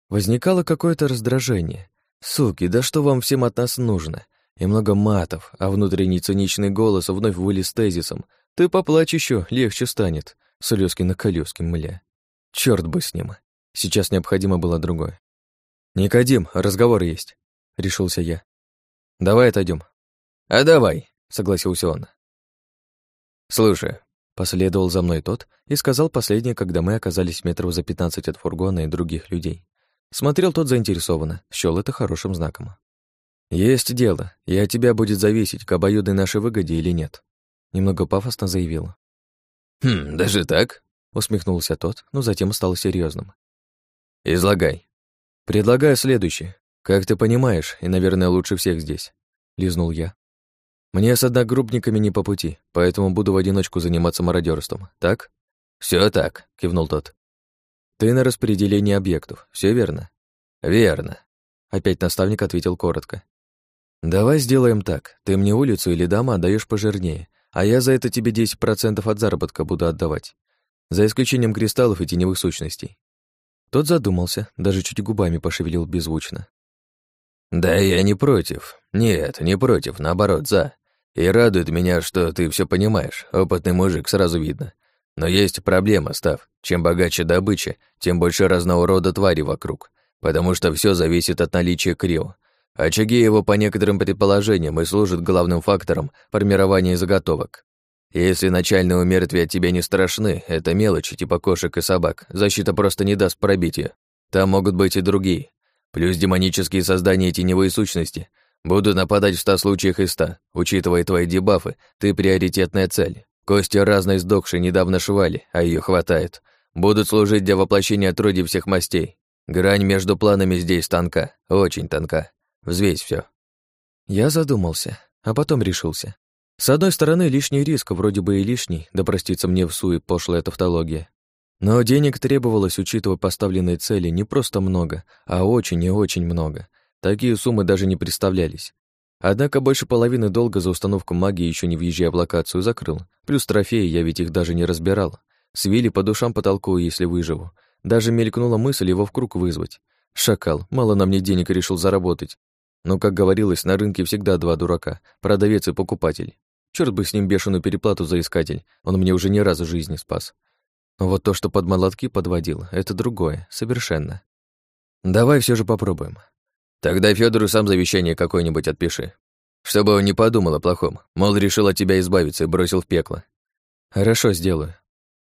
[SPEAKER 1] Возникало какое-то раздражение. «Суки, да что вам всем от нас нужно?» И много матов, а внутренний циничный голос вновь вылез тезисом. «Ты поплачь еще, легче станет». Слёзки на колёске, мля. Черт бы с ним. Сейчас необходимо было другое. «Никодим, разговор есть», — решился я. Давай отойдем.
[SPEAKER 2] А давай,
[SPEAKER 1] согласился он.
[SPEAKER 2] Слушай,
[SPEAKER 1] последовал за мной тот и сказал последнее, когда мы оказались метров за пятнадцать от фургона и других людей. Смотрел тот заинтересованно, счёл это хорошим знаком. «Есть дело, и от тебя будет зависеть, к обоюдной нашей выгоде или нет», немного пафосно заявил.
[SPEAKER 2] «Хм, даже так?»
[SPEAKER 1] усмехнулся тот, но затем стал серьезным.
[SPEAKER 2] «Излагай».
[SPEAKER 1] «Предлагаю следующее. «Как ты понимаешь, и, наверное, лучше всех здесь», — лизнул я. «Мне с одногруппниками не по пути, поэтому буду в одиночку заниматься мародерством, так?»
[SPEAKER 2] Все так», — кивнул тот.
[SPEAKER 1] «Ты на распределении объектов, все верно?»
[SPEAKER 2] «Верно», —
[SPEAKER 1] опять наставник ответил коротко. «Давай сделаем так. Ты мне улицу или дома отдаешь пожирнее, а я за это тебе 10% от заработка буду отдавать. За исключением кристаллов и теневых сущностей». Тот задумался, даже чуть губами пошевелил беззвучно.
[SPEAKER 2] «Да я не против. Нет, не против, наоборот, за. И радует меня, что ты все понимаешь. Опытный мужик, сразу видно. Но есть проблема, Став. Чем богаче добыча, тем больше разного рода твари вокруг. Потому что все зависит от наличия крио. Очаги его, по некоторым предположениям, и служат главным фактором формирования заготовок. Если начальные умертвия тебе не страшны, это мелочи типа кошек и собак, защита просто не даст пробить ее. Там могут быть и другие. Плюс демонические создания и теневые сущности будут нападать в ста случаях из ста. Учитывая твои дебафы, ты приоритетная цель. Кости разной сдохшей недавно швали, а ее хватает. Будут служить для воплощения труди всех мастей. Грань между планами здесь тонка, очень тонка. Взвесь все.
[SPEAKER 1] Я задумался, а потом решился. С одной стороны, лишний риск, вроде бы и лишний, да простится мне в суе пошлая тавтология. Но денег требовалось, учитывая поставленные цели, не просто много, а очень и очень много. Такие суммы даже не представлялись. Однако больше половины долга за установку магии, еще не въезжая в локацию, закрыл. Плюс трофеи, я ведь их даже не разбирал. Свили по душам потолку, если выживу. Даже мелькнула мысль его в круг вызвать. Шакал, мало на мне денег решил заработать. Но, как говорилось, на рынке всегда два дурака — продавец и покупатель. Черт бы с ним бешеную переплату за искатель, он мне уже ни разу жизни спас. Вот то, что под молотки подводил, это другое, совершенно. Давай все же попробуем.
[SPEAKER 2] Тогда Федору сам завещание какое-нибудь отпиши. Чтобы он не подумал о плохом, мол, решил от тебя избавиться и бросил в пекло.
[SPEAKER 1] Хорошо, сделаю.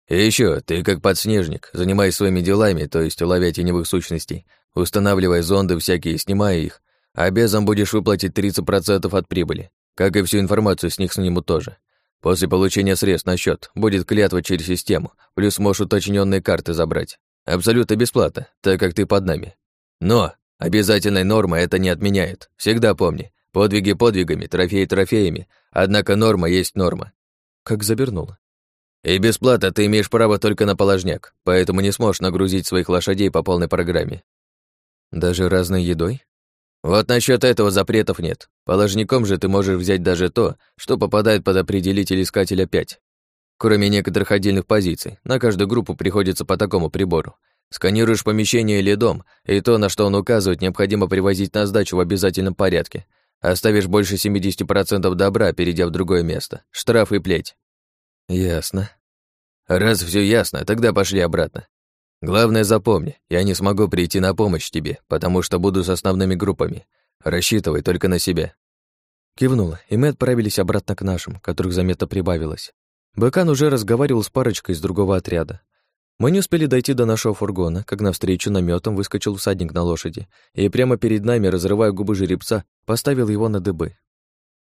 [SPEAKER 2] И еще, ты как подснежник, занимаясь своими делами, то есть ловя теневых сущностей, устанавливая зонды всякие, снимая их, Обязан будешь выплатить 30% от прибыли, как и всю информацию с них сниму тоже. После получения средств на счет будет клятва через систему, плюс можешь уточненные карты забрать. Абсолютно бесплатно, так как ты под нами. Но обязательной нормы это не отменяет. Всегда помни, подвиги подвигами, трофеи трофеями, однако норма есть норма.
[SPEAKER 1] Как забернула.
[SPEAKER 2] И бесплатно ты имеешь право только на положняк, поэтому не сможешь нагрузить своих лошадей по полной программе.
[SPEAKER 1] Даже разной едой?
[SPEAKER 2] Вот насчет этого запретов нет. Положником же ты можешь взять даже то, что попадает под определитель искателя 5. Кроме некоторых отдельных позиций, на каждую группу приходится по такому прибору. Сканируешь помещение или дом, и то, на что он указывает, необходимо привозить на сдачу в обязательном порядке. Оставишь больше 70% добра, перейдя в другое место. Штраф и плеть.
[SPEAKER 1] Ясно.
[SPEAKER 2] Раз все ясно, тогда пошли обратно. Главное запомни, я не смогу прийти на помощь тебе, потому что буду с основными группами. Рассчитывай только на себя».
[SPEAKER 1] Кивнула, и мы отправились обратно к нашим, которых заметно прибавилось. Быкан уже разговаривал с парочкой из другого отряда. Мы не успели дойти до нашего фургона, как навстречу наметом выскочил всадник на лошади и прямо перед нами, разрывая губы жеребца, поставил его на дыбы.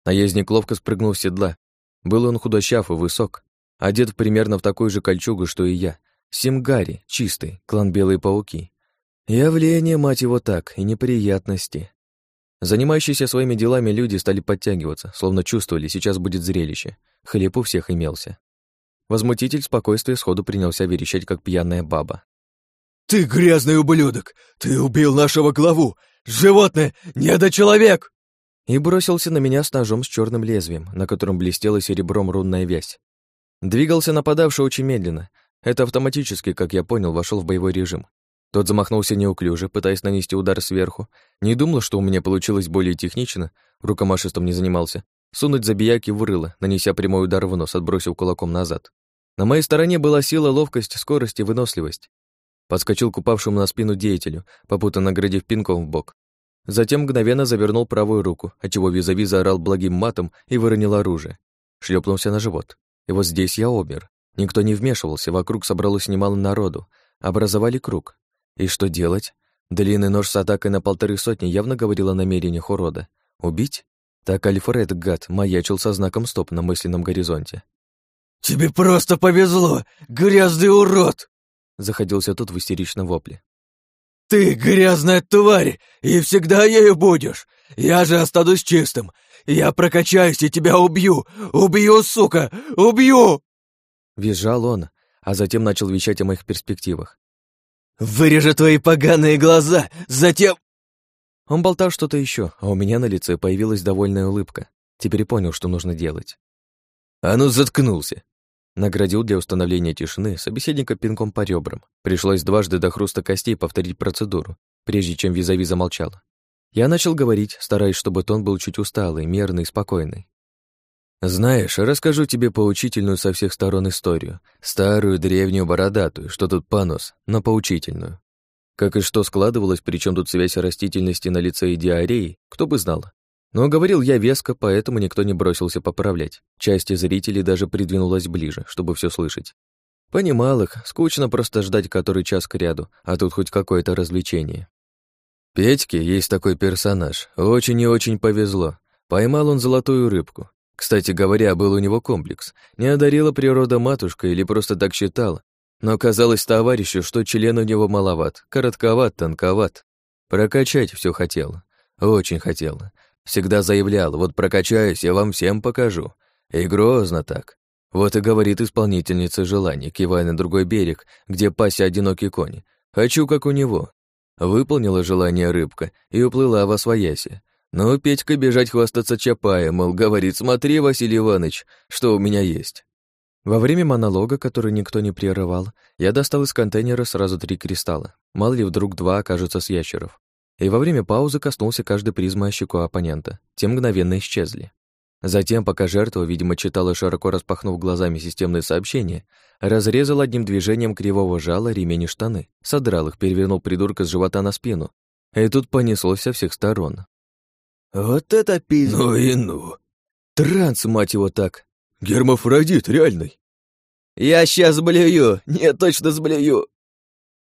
[SPEAKER 1] Наездник ловко спрыгнул с седла. Был он худощав и высок, одет примерно в такую же кольчугу, что и я, Симгари, чистый, клан Белые Пауки. Явление, мать его, так, и неприятности. Занимающиеся своими делами люди стали подтягиваться, словно чувствовали, сейчас будет зрелище. Хлеб у всех имелся. Возмутитель спокойствия сходу принялся верещать, как пьяная баба.
[SPEAKER 4] «Ты грязный ублюдок! Ты убил нашего главу! Животное! Недочеловек!»
[SPEAKER 1] И бросился на меня с ножом с черным лезвием, на котором блестела серебром рунная вязь. Двигался нападавший очень медленно, это автоматически, как я понял, вошел в боевой режим. Тот замахнулся неуклюже, пытаясь нанести удар сверху. Не думал, что у меня получилось более технично, рукомашеством не занимался. Сунуть забияки в рыло, нанеся прямой удар в нос, отбросив кулаком назад. На моей стороне была сила, ловкость, скорость и выносливость. Подскочил к упавшему на спину деятелю, попутно наградив пинком в бок. Затем мгновенно завернул правую руку, отчего визави заорал благим матом и выронил оружие. Шлепнулся на живот. И вот здесь я обмер. Никто не вмешивался, вокруг собралось немало народу. Образовали круг. И что делать? Длинный нож с атакой на полторы сотни явно говорил о намерениях урода. Убить? Так Альфред, гад, маячил со знаком стоп на мысленном горизонте.
[SPEAKER 4] «Тебе просто повезло, грязный урод!»
[SPEAKER 1] Заходился тут в истеричном вопле.
[SPEAKER 4] «Ты грязная тварь, и всегда ею будешь! Я же останусь чистым! Я прокачаюсь и тебя убью! Убью, сука! Убью!»
[SPEAKER 1] Визжал он, а затем начал вещать о моих перспективах.
[SPEAKER 4] «Вырежу твои поганые глаза, затем...»
[SPEAKER 1] Он болтал что-то еще, а у меня на лице появилась довольная улыбка. Теперь понял, что нужно делать.
[SPEAKER 2] «А ну, заткнулся!»
[SPEAKER 1] Наградил для установления тишины собеседника пинком по ребрам. Пришлось дважды до хруста костей повторить процедуру, прежде чем визави замолчал. Я начал говорить, стараясь, чтобы тон был чуть усталый, мерный спокойный.
[SPEAKER 2] Знаешь, расскажу тебе поучительную со всех сторон историю. Старую, древнюю, бородатую, что тут понос, но поучительную.
[SPEAKER 1] Как и что складывалось, причем тут связь растительности на лице и диареи, кто бы знал. Но говорил я веско, поэтому никто не бросился поправлять. Часть зрителей даже придвинулась ближе, чтобы все слышать. Понимал их, скучно просто ждать который час к ряду, а тут хоть какое-то развлечение. Петьке есть такой персонаж, очень и очень повезло. Поймал он золотую рыбку. Кстати говоря, был у него комплекс. Не одарила природа матушка или просто так считал. Но казалось товарищу, что член у него маловат, коротковат, тонковат. Прокачать все хотел. Очень хотел. Всегда заявлял, вот прокачаюсь, я вам всем покажу. И грозно так. Вот и говорит исполнительница желаний, кивая на другой берег, где пася одинокий конь. Хочу, как у него. Выполнила желание рыбка и уплыла во свояси. Но Петька бежать хвастаться чапая, мол, говорит, смотри, Василий Иванович, что у меня есть. Во время монолога, который никто не прерывал, я достал из контейнера сразу три кристалла. Мало ли вдруг два окажутся с ящеров и во время паузы коснулся каждой призмы щеку оппонента. Те мгновенно исчезли. Затем, пока жертва, видимо, читала широко распахнув глазами системные сообщения, разрезал одним движением кривого жала ремень и штаны, содрал их, перевернул придурка с живота на спину. И тут понеслось со всех сторон.
[SPEAKER 4] «Вот это пиздец!»
[SPEAKER 1] «Ну и ну!» «Транс, мать его, так!»
[SPEAKER 4] «Гермафродит, реальный!»
[SPEAKER 1] «Я сейчас сблюю! Нет, точно сблюю!»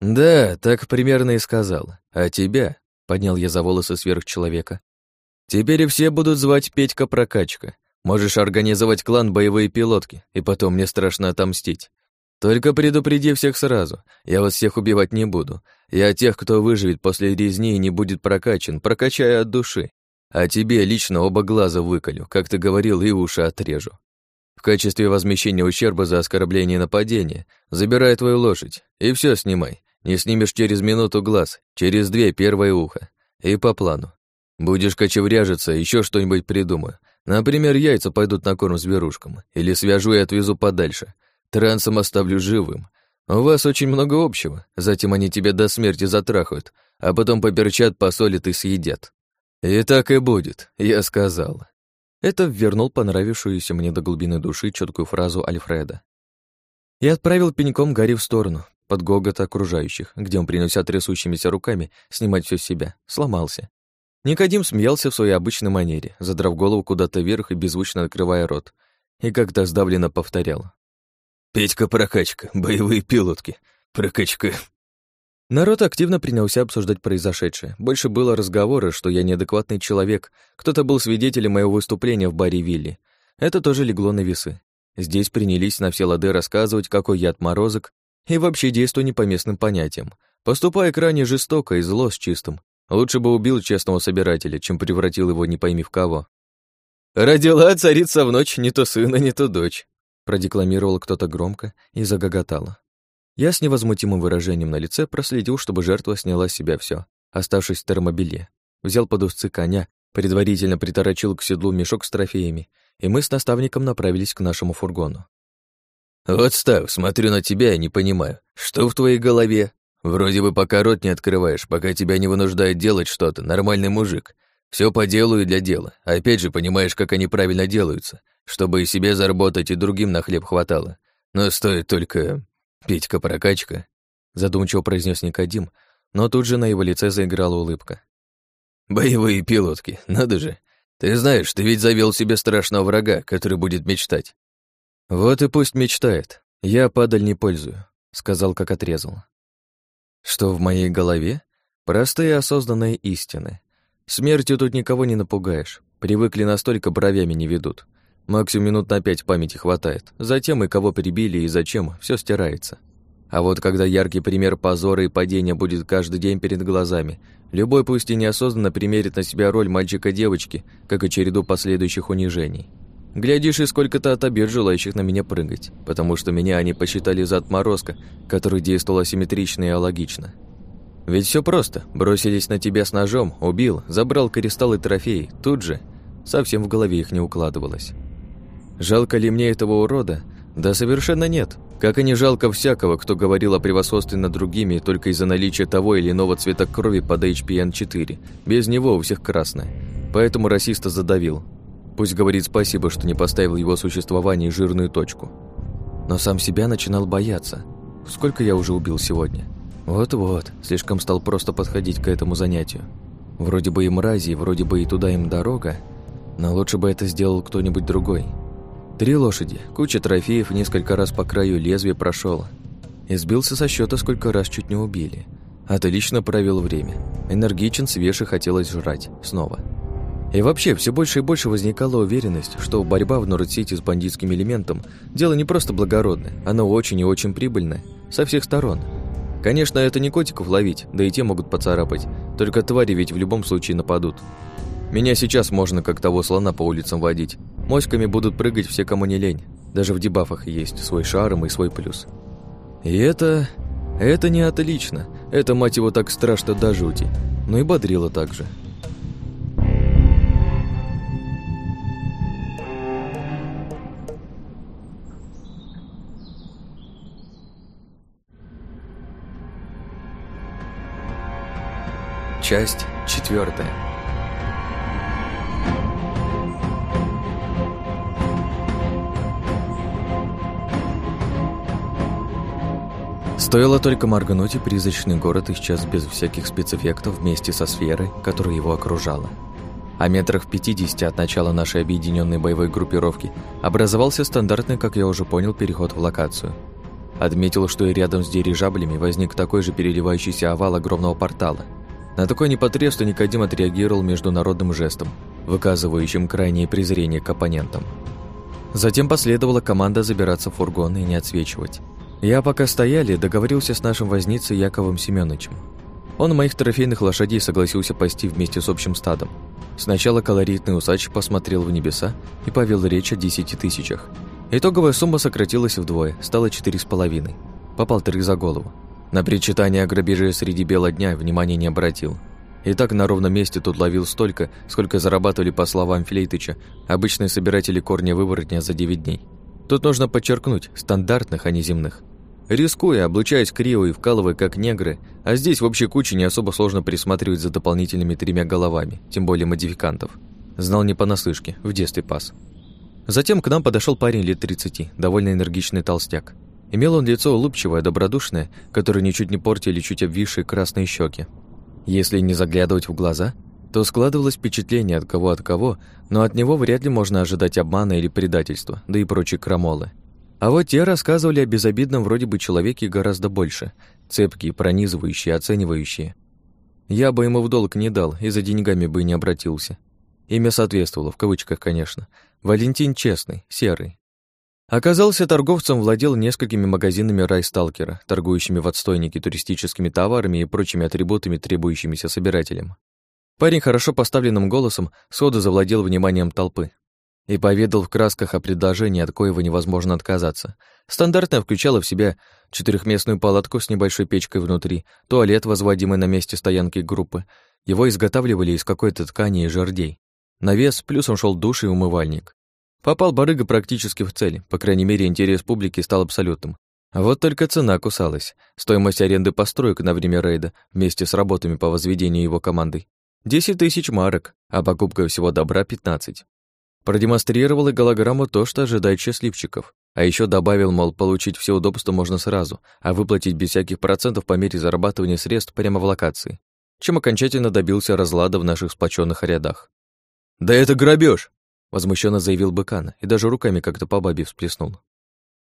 [SPEAKER 1] «Да, так примерно и сказал. А тебя Поднял я за волосы сверхчеловека. Теперь все будут звать Петька Прокачка. Можешь организовать клан боевые пилотки, и потом мне страшно отомстить. Только предупреди всех сразу. Я вас всех убивать не буду. Я тех, кто выживет после резни и не будет прокачан, прокачаю от души. А тебе лично оба глаза выколю, как ты говорил, и уши отрежу. В качестве возмещения ущерба за оскорбление и нападение забирай твою лошадь, и все снимай. Не снимешь через минуту глаз, через две первое ухо. И по плану. Будешь кочевряжиться, еще что-нибудь придумаю. Например, яйца пойдут на корм зверушкам. Или свяжу и отвезу подальше. Трансом оставлю живым. У вас очень много общего. Затем они тебя до смерти затрахают, а потом поперчат, посолят и съедят. И так и будет, я сказал. Это вернул понравившуюся мне до глубины души четкую фразу Альфреда. И отправил пеньком Гарри в сторону, под гогот окружающих, где он принялся трясущимися руками снимать все с себя, сломался. Никодим смеялся в своей обычной манере, задрав голову куда-то вверх и беззвучно открывая рот, и как-то сдавленно повторял. «Петька-прокачка, боевые пилотки, прокачка». Народ активно принялся обсуждать произошедшее. Больше было разговора, что я неадекватный человек. Кто-то был свидетелем моего выступления в баре Вилли. Это тоже легло на весы. Здесь принялись на все лады рассказывать, какой я отморозок, и вообще действую не по местным понятиям. Поступая крайне жестоко и зло с чистым. Лучше бы убил честного собирателя, чем превратил его не пойми в кого. «Родила царица в ночь не то сына, не то дочь», продекламировал кто-то громко и загоготала. Я с невозмутимым выражением на лице проследил, чтобы жертва сняла с себя все, оставшись в термобелье. Взял под узцы коня, предварительно приторочил к седлу мешок с трофеями, и мы с наставником направились к нашему фургону. «Вот, Став, смотрю на тебя и не понимаю, что в твоей голове? Вроде бы пока рот не открываешь, пока тебя не вынуждает делать что-то, нормальный мужик. Все по делу и для дела. Опять же, понимаешь, как они правильно делаются, чтобы и себе заработать, и другим на хлеб хватало. Но стоит только... Петька-прокачка», задумчиво произнес Никодим, но тут же на его лице заиграла улыбка. «Боевые пилотки, надо же. Ты знаешь, ты ведь завел себе страшного врага, который будет мечтать. «Вот и пусть мечтает. Я падаль не пользую», — сказал, как отрезал. Что в моей голове? Простые осознанные истины. Смертью тут никого не напугаешь. Привыкли настолько, бровями не ведут. Максимум минут на пять памяти хватает. Затем и кого прибили и зачем, все стирается. А вот когда яркий пример позора и падения будет каждый день перед глазами, любой пусть и неосознанно примерит на себя роль мальчика-девочки, как и череду последующих унижений. Глядишь, и сколько-то отобьет желающих на меня прыгать, потому что меня они посчитали за отморозка, который действовал асимметрично и алогично. Ведь все просто. Бросились на тебя с ножом, убил, забрал кристаллы трофеи, тут же. Совсем в голове их не укладывалось. Жалко ли мне этого урода? Да совершенно нет. Как и не жалко всякого, кто говорил о превосходстве над другими только из-за наличия того или иного цвета крови под HPN-4. Без него у всех красное. Поэтому расиста задавил, Пусть говорит спасибо, что не поставил его существование жирную точку. Но сам себя начинал бояться. Сколько я уже убил сегодня? Вот-вот, слишком стал просто подходить к этому занятию. Вроде бы и мрази, вроде бы и туда им дорога, но лучше бы это сделал кто-нибудь другой. Три лошади, куча трофеев, несколько раз по краю лезвия прошел. И сбился со счета, сколько раз чуть не убили. Отлично провел время. Энергичен, свеж и хотелось жрать. Снова. И вообще, все больше и больше возникала уверенность, что борьба в Норд-Сити с бандитским элементом – дело не просто благородное, оно очень и очень прибыльное, со всех сторон. Конечно, это не котиков ловить, да и те могут поцарапать, только твари ведь в любом случае нападут. Меня сейчас можно как того слона по улицам водить. Моськами будут прыгать все, кому не лень. Даже в дебафах есть свой шарм и свой плюс. И это... это не отлично. Это, мать его, так страшно до жути. Но и бодрило также. Часть четвертая. Стоило только моргнуть, и призрачный город исчез без всяких спецэффектов вместе со сферой, которая его окружала. А метрах в 50 от начала нашей объединенной боевой группировки образовался стандартный, как я уже понял, переход в локацию – Отметил, что и рядом с дирижаблями возник такой же переливающийся овал огромного портала. На такой непотребство Никодим отреагировал международным жестом, выказывающим крайнее презрение к оппонентам. Затем последовала команда забираться в фургон и не отсвечивать. Я пока стояли, договорился с нашим возницей Яковом Семеновичем. Он моих трофейных лошадей согласился пасти вместе с общим стадом. Сначала колоритный усач посмотрел в небеса и повел речь о десяти тысячах – Итоговая сумма сократилась вдвое, стала четыре с половиной. По полторы за голову. На причитание о грабеже среди бела дня внимания не обратил. И так на ровном месте тут ловил столько, сколько зарабатывали, по словам Флейтыча, обычные собиратели корня выворотня за 9 дней. Тут нужно подчеркнуть, стандартных, а не земных. Рискуя, облучаясь криво и вкалывая как негры, а здесь в общей куче не особо сложно присматривать за дополнительными тремя головами, тем более модификантов. Знал не понаслышке, в детстве пас. Затем к нам подошел парень лет 30, довольно энергичный толстяк. Имел он лицо улыбчивое, добродушное, которое ничуть не портили чуть обвисшие красные щеки. Если не заглядывать в глаза, то складывалось впечатление от кого от кого, но от него вряд ли можно ожидать обмана или предательства, да и прочие крамолы. А вот те рассказывали о безобидном вроде бы человеке гораздо больше, цепкие, пронизывающие, оценивающие. Я бы ему в долг не дал и за деньгами бы не обратился. Имя соответствовало, в кавычках, конечно. Валентин Честный, Серый. Оказался торговцем, владел несколькими магазинами райсталкера, торгующими в отстойнике туристическими товарами и прочими атрибутами, требующимися собирателям. Парень хорошо поставленным голосом сходу завладел вниманием толпы и поведал в красках о предложении, от коего невозможно отказаться. Стандартно включало в себя четырехместную палатку с небольшой печкой внутри, туалет, возводимый на месте стоянки группы. Его изготавливали из какой-то ткани и жердей. Навес, плюсом шел душ и умывальник. Попал барыга практически в цель, по крайней мере, интерес публики стал абсолютным. Вот только цена кусалась. Стоимость аренды построек на время рейда вместе с работами по возведению его командой. 10 тысяч марок, а покупка всего добра 15. Продемонстрировал и голограмму то, что ожидает счастливчиков. А еще добавил, мол, получить все удобства можно сразу, а выплатить без всяких процентов по мере зарабатывания средств прямо в локации. Чем окончательно добился разлада в наших сплоченных рядах. «Да это грабеж! возмущенно заявил Быкан и даже руками как-то по бабе всплеснул.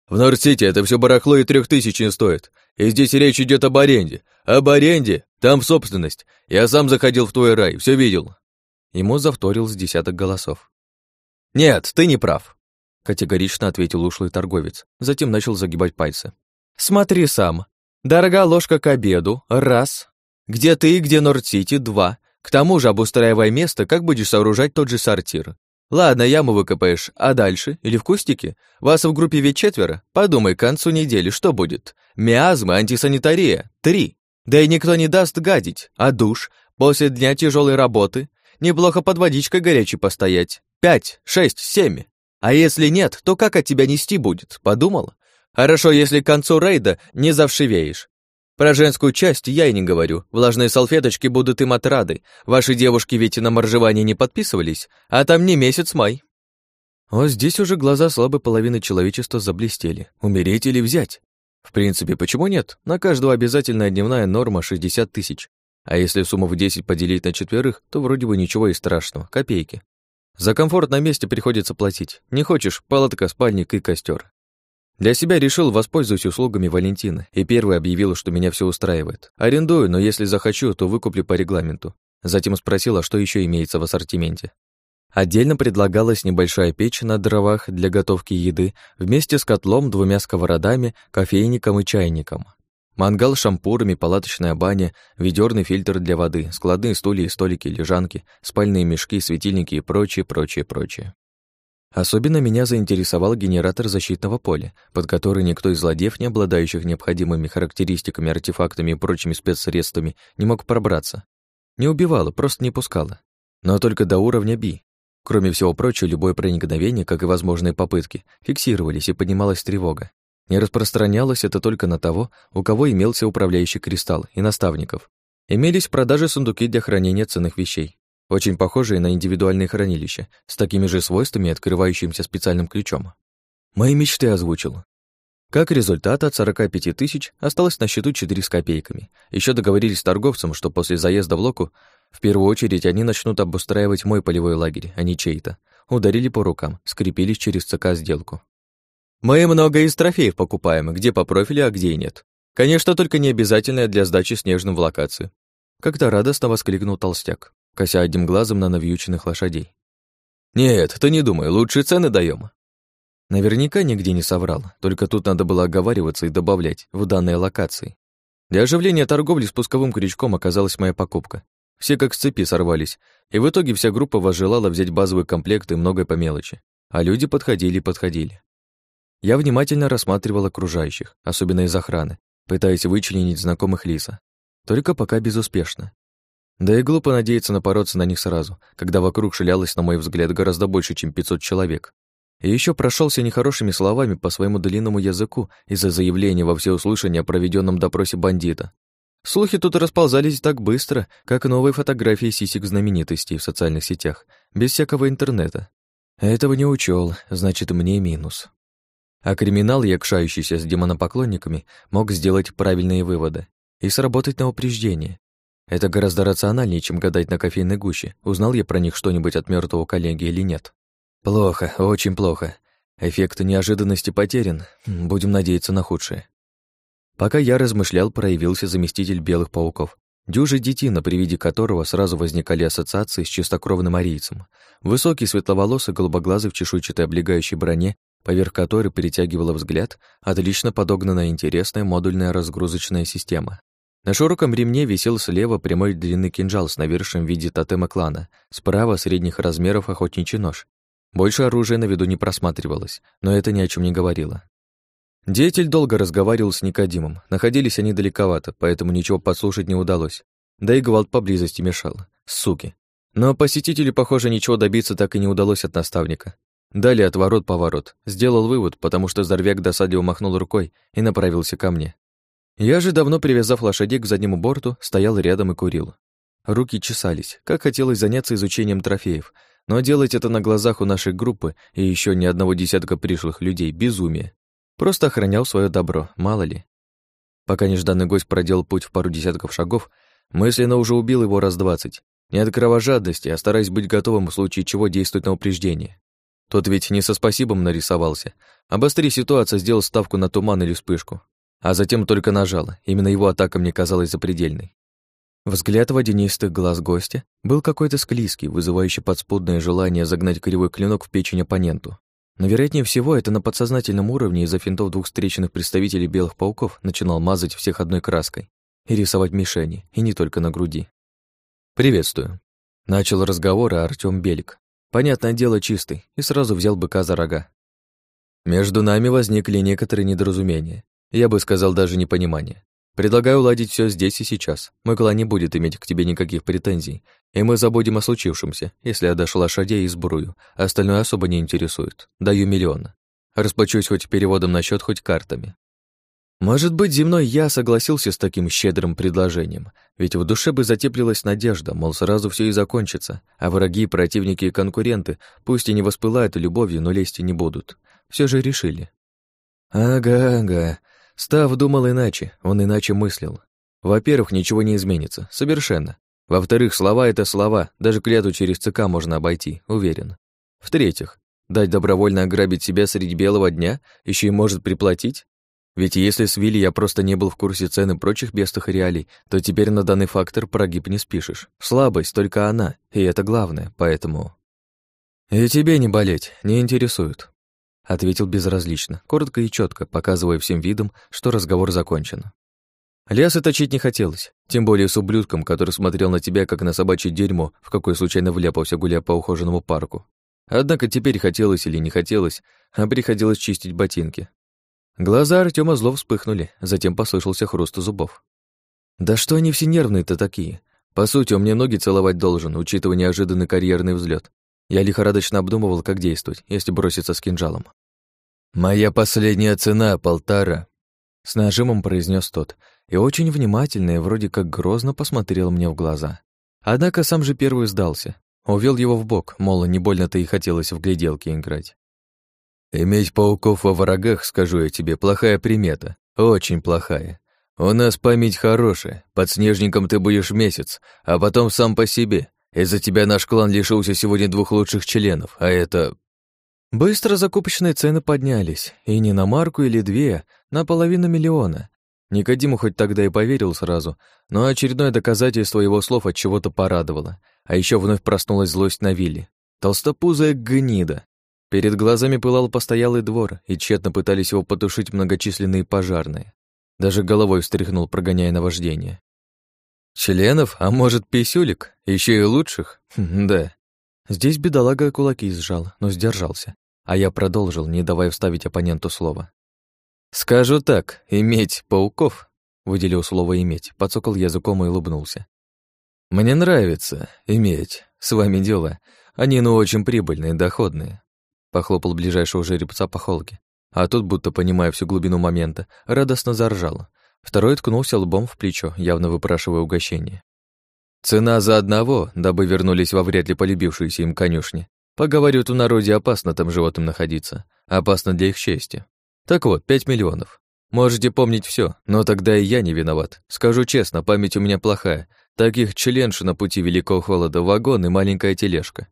[SPEAKER 1] «В Норд-Сити это все барахло и трех тысяч не стоит. И здесь речь идет об аренде. Об аренде! Там собственность. Я сам заходил в твой рай, все видел». Ему завторил с десяток голосов. «Нет, ты не прав», — категорично ответил ушлый торговец. Затем начал загибать пальцы. «Смотри сам. Дорога ложка к обеду. Раз. Где ты, где Норд-Сити. Два. К тому же, обустраивая место, как будешь сооружать тот же сортир? Ладно, яму выкопаешь, а дальше? Или в кустике? Вас в группе ведь четверо? Подумай, к концу недели что будет? Миазмы, антисанитария. Три. Да и никто не даст гадить. А душ? После дня тяжелой работы? Неплохо под водичкой горячей постоять. Пять, шесть, семь. А если нет, то как от тебя нести будет? Подумал? Хорошо, если к концу рейда не завшивеешь. Про женскую часть я и не говорю. Влажные салфеточки будут им отрады. Ваши девушки ведь на моржевание не подписывались, а там не месяц май. Вот здесь уже глаза слабой половины человечества заблестели. Умереть или взять? В принципе, почему нет? На каждого обязательная дневная норма 60 тысяч. А если сумму в 10 поделить на четверых, то вроде бы ничего и страшного, копейки. За комфорт на месте приходится платить. Не хочешь – палатка, спальник и костер. Для себя решил воспользуюсь услугами Валентины и первый объявил, что меня все устраивает. Арендую, но если захочу, то выкуплю по регламенту. Затем спросила, что еще имеется в ассортименте. Отдельно предлагалась небольшая печь на дровах для готовки еды вместе с котлом, двумя сковородами, кофейником и чайником. Мангал с шампурами, палаточная баня, ведерный фильтр для воды, складные стулья и столики, лежанки, спальные мешки, светильники и прочее, прочее, прочее. Особенно меня заинтересовал генератор защитного поля, под который никто из злодеев, не обладающих необходимыми характеристиками, артефактами и прочими спецсредствами, не мог пробраться. Не убивало, просто не пускало. Но только до уровня Би. Кроме всего прочего, любое проникновение, как и возможные попытки, фиксировались и поднималась тревога. Не распространялось это только на того, у кого имелся управляющий кристалл и наставников. Имелись в продаже сундуки для хранения ценных вещей очень похожие на индивидуальные хранилища, с такими же свойствами, открывающимся специальным ключом. Мои мечты озвучил. Как результат, от 45 тысяч осталось на счету 4 с копейками. Еще договорились с торговцем, что после заезда в Локу в первую очередь они начнут обустраивать мой полевой лагерь, а не чей-то. Ударили по рукам, скрепились через ЦК сделку. Мы много из трофеев покупаем, где по профилю, а где и нет. Конечно, только не обязательно для сдачи снежным в локацию. Как-то радостно воскликнул толстяк кося одним глазом на навьюченных лошадей. «Нет, ты не думай, лучшие цены даем. Наверняка нигде не соврал, только тут надо было оговариваться и добавлять в данные локации. Для оживления торговли спусковым крючком оказалась моя покупка. Все как с цепи сорвались, и в итоге вся группа возжелала взять базовый комплект и многое по мелочи, а люди подходили и подходили. Я внимательно рассматривал окружающих, особенно из охраны, пытаясь вычленить знакомых лица. Только пока безуспешно. Да и глупо надеяться напороться на них сразу, когда вокруг шалялось, на мой взгляд, гораздо больше, чем 500 человек. И еще прошелся нехорошими словами по своему длинному языку из-за заявления во всеуслышание о проведенном допросе бандита. Слухи тут расползались так быстро, как новые фотографии сисек знаменитостей в социальных сетях, без всякого интернета. Этого не учел, значит, мне минус. А криминал, якшающийся с демонопоклонниками, мог сделать правильные выводы и сработать на упреждение, это гораздо рациональнее, чем гадать на кофейной гуще, узнал я про них что-нибудь от мертвого коллеги или нет. Плохо, очень плохо. Эффект неожиданности потерян, будем надеяться на худшее. Пока я размышлял, проявился заместитель белых пауков. Дюжи детина, при виде которого сразу возникали ассоциации с чистокровным арийцем. Высокий, светловолосый, голубоглазый в чешуйчатой облегающей броне, поверх которой перетягивала взгляд, отлично подогнанная интересная модульная разгрузочная система. На широком ремне висел слева прямой длинный кинжал с навершием в виде тотема клана, справа средних размеров охотничий нож. Больше оружия на виду не просматривалось, но это ни о чем не говорило. Деятель долго разговаривал с Никодимом. Находились они далековато, поэтому ничего подслушать не удалось. Да и гвалт поблизости мешал. Суки. Но посетителю, похоже, ничего добиться так и не удалось от наставника. Далее отворот-поворот. Сделал вывод, потому что здоровяк досадливо махнул рукой и направился ко мне. Я же, давно привязав лошадей к заднему борту, стоял рядом и курил. Руки чесались, как хотелось заняться изучением трофеев, но делать это на глазах у нашей группы и еще ни одного десятка пришлых людей — безумие. Просто охранял свое добро, мало ли. Пока нежданный гость проделал путь в пару десятков шагов, мысленно уже убил его раз двадцать. Не от кровожадности, а стараясь быть готовым в случае чего действовать на упреждение. Тот ведь не со спасибом нарисовался. Обостри ситуацию, сделал ставку на туман или вспышку а затем только нажала. Именно его атака мне казалась запредельной. Взгляд водянистых глаз гостя был какой-то склизкий, вызывающий подспудное желание загнать кривой клинок в печень оппоненту. Но, вероятнее всего, это на подсознательном уровне из-за финтов двух встреченных представителей белых пауков начинал мазать всех одной краской и рисовать мишени, и не только на груди. «Приветствую». Начал разговор Артём Белик. Понятное дело, чистый, и сразу взял быка за рога. Между нами возникли некоторые недоразумения. Я бы сказал даже непонимание. Предлагаю уладить все здесь и сейчас. Мой клан не будет иметь к тебе никаких претензий, и мы забудем о случившемся, если отдашь лошадей и сбрую. Остальное особо не интересует. Даю миллион. Расплачусь хоть переводом на счет, хоть картами. Может быть, земной я согласился с таким щедрым предложением, ведь в душе бы затеплилась надежда, мол, сразу все и закончится, а враги, противники и конкуренты, пусть и не воспылают любовью, но лезть и не будут. Все же решили. Ага, ага, Став думал иначе, он иначе мыслил. Во-первых, ничего не изменится, совершенно. Во-вторых, слова — это слова, даже клятву через ЦК можно обойти, уверен. В-третьих, дать добровольно ограбить себя среди белого дня, еще и может приплатить? Ведь если с Вилли я просто не был в курсе цены прочих бестых реалий, то теперь на данный фактор прогиб не спишешь. Слабость только она, и это главное, поэтому... «И тебе не болеть, не интересует», — ответил безразлично, коротко и четко, показывая всем видом, что разговор закончен. Лясы точить не хотелось, тем более с ублюдком, который смотрел на тебя, как на собачье дерьмо, в какое случайно вляпался, гуляя по ухоженному парку. Однако теперь хотелось или не хотелось, а приходилось чистить ботинки. Глаза Артема зло вспыхнули, затем послышался хруст зубов. «Да что они все нервные-то такие? По сути, он мне ноги целовать должен, учитывая неожиданный карьерный взлет. Я лихорадочно обдумывал, как действовать, если броситься с кинжалом. «Моя последняя цена — полтора», — с нажимом произнес тот, и очень внимательно и вроде как грозно посмотрел мне в глаза. Однако сам же первый сдался. Увел его в бок, мол, не больно-то и хотелось в гляделки играть. «Иметь пауков во врагах, скажу я тебе, плохая примета. Очень плохая. У нас память хорошая. Под снежником ты будешь месяц, а потом сам по себе. Из-за тебя наш клан лишился сегодня двух лучших членов, а это Быстро закупочные цены поднялись, и не на марку или две, на половину миллиона. Никодиму хоть тогда и поверил сразу, но очередное доказательство его слов от чего-то порадовало. А еще вновь проснулась злость на Вилли. Толстопузая гнида. Перед глазами пылал постоялый двор, и тщетно пытались его потушить многочисленные пожарные. Даже головой встряхнул, прогоняя наваждение. Членов, а может, писюлик? Еще и лучших? Хм, да. Здесь бедолага кулаки сжал, но сдержался а я продолжил, не давая вставить оппоненту слово. «Скажу так, иметь пауков», — выделил слово «иметь», подсокал языком и улыбнулся. «Мне нравится иметь с вами дело. Они, ну, очень прибыльные, доходные», — похлопал ближайшего жеребца по холке. А тут, будто понимая всю глубину момента, радостно заржал. Второй ткнулся лбом в плечо, явно выпрашивая угощение. Цена за одного, дабы вернулись во вряд ли полюбившиеся им конюшни, Поговорят, у народе опасно там животным находиться. Опасно для их чести. Так вот, пять миллионов. Можете помнить все, но тогда и я не виноват. Скажу честно, память у меня плохая. Таких членш на пути великого холода вагон и маленькая тележка.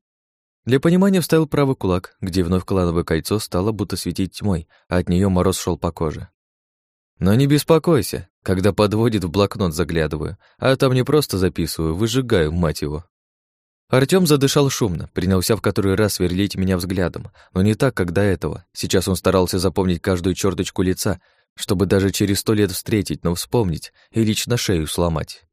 [SPEAKER 1] Для понимания вставил правый кулак, где вновь клановое кольцо стало будто светить тьмой, а от нее мороз шел по коже. Но не беспокойся, когда подводит в блокнот заглядываю, а там не просто записываю, выжигаю, мать его. Артём задышал шумно, принялся в который раз сверлить меня взглядом, но не так, как до этого. Сейчас он старался запомнить каждую черточку лица, чтобы даже через сто лет встретить, но вспомнить и лично шею сломать.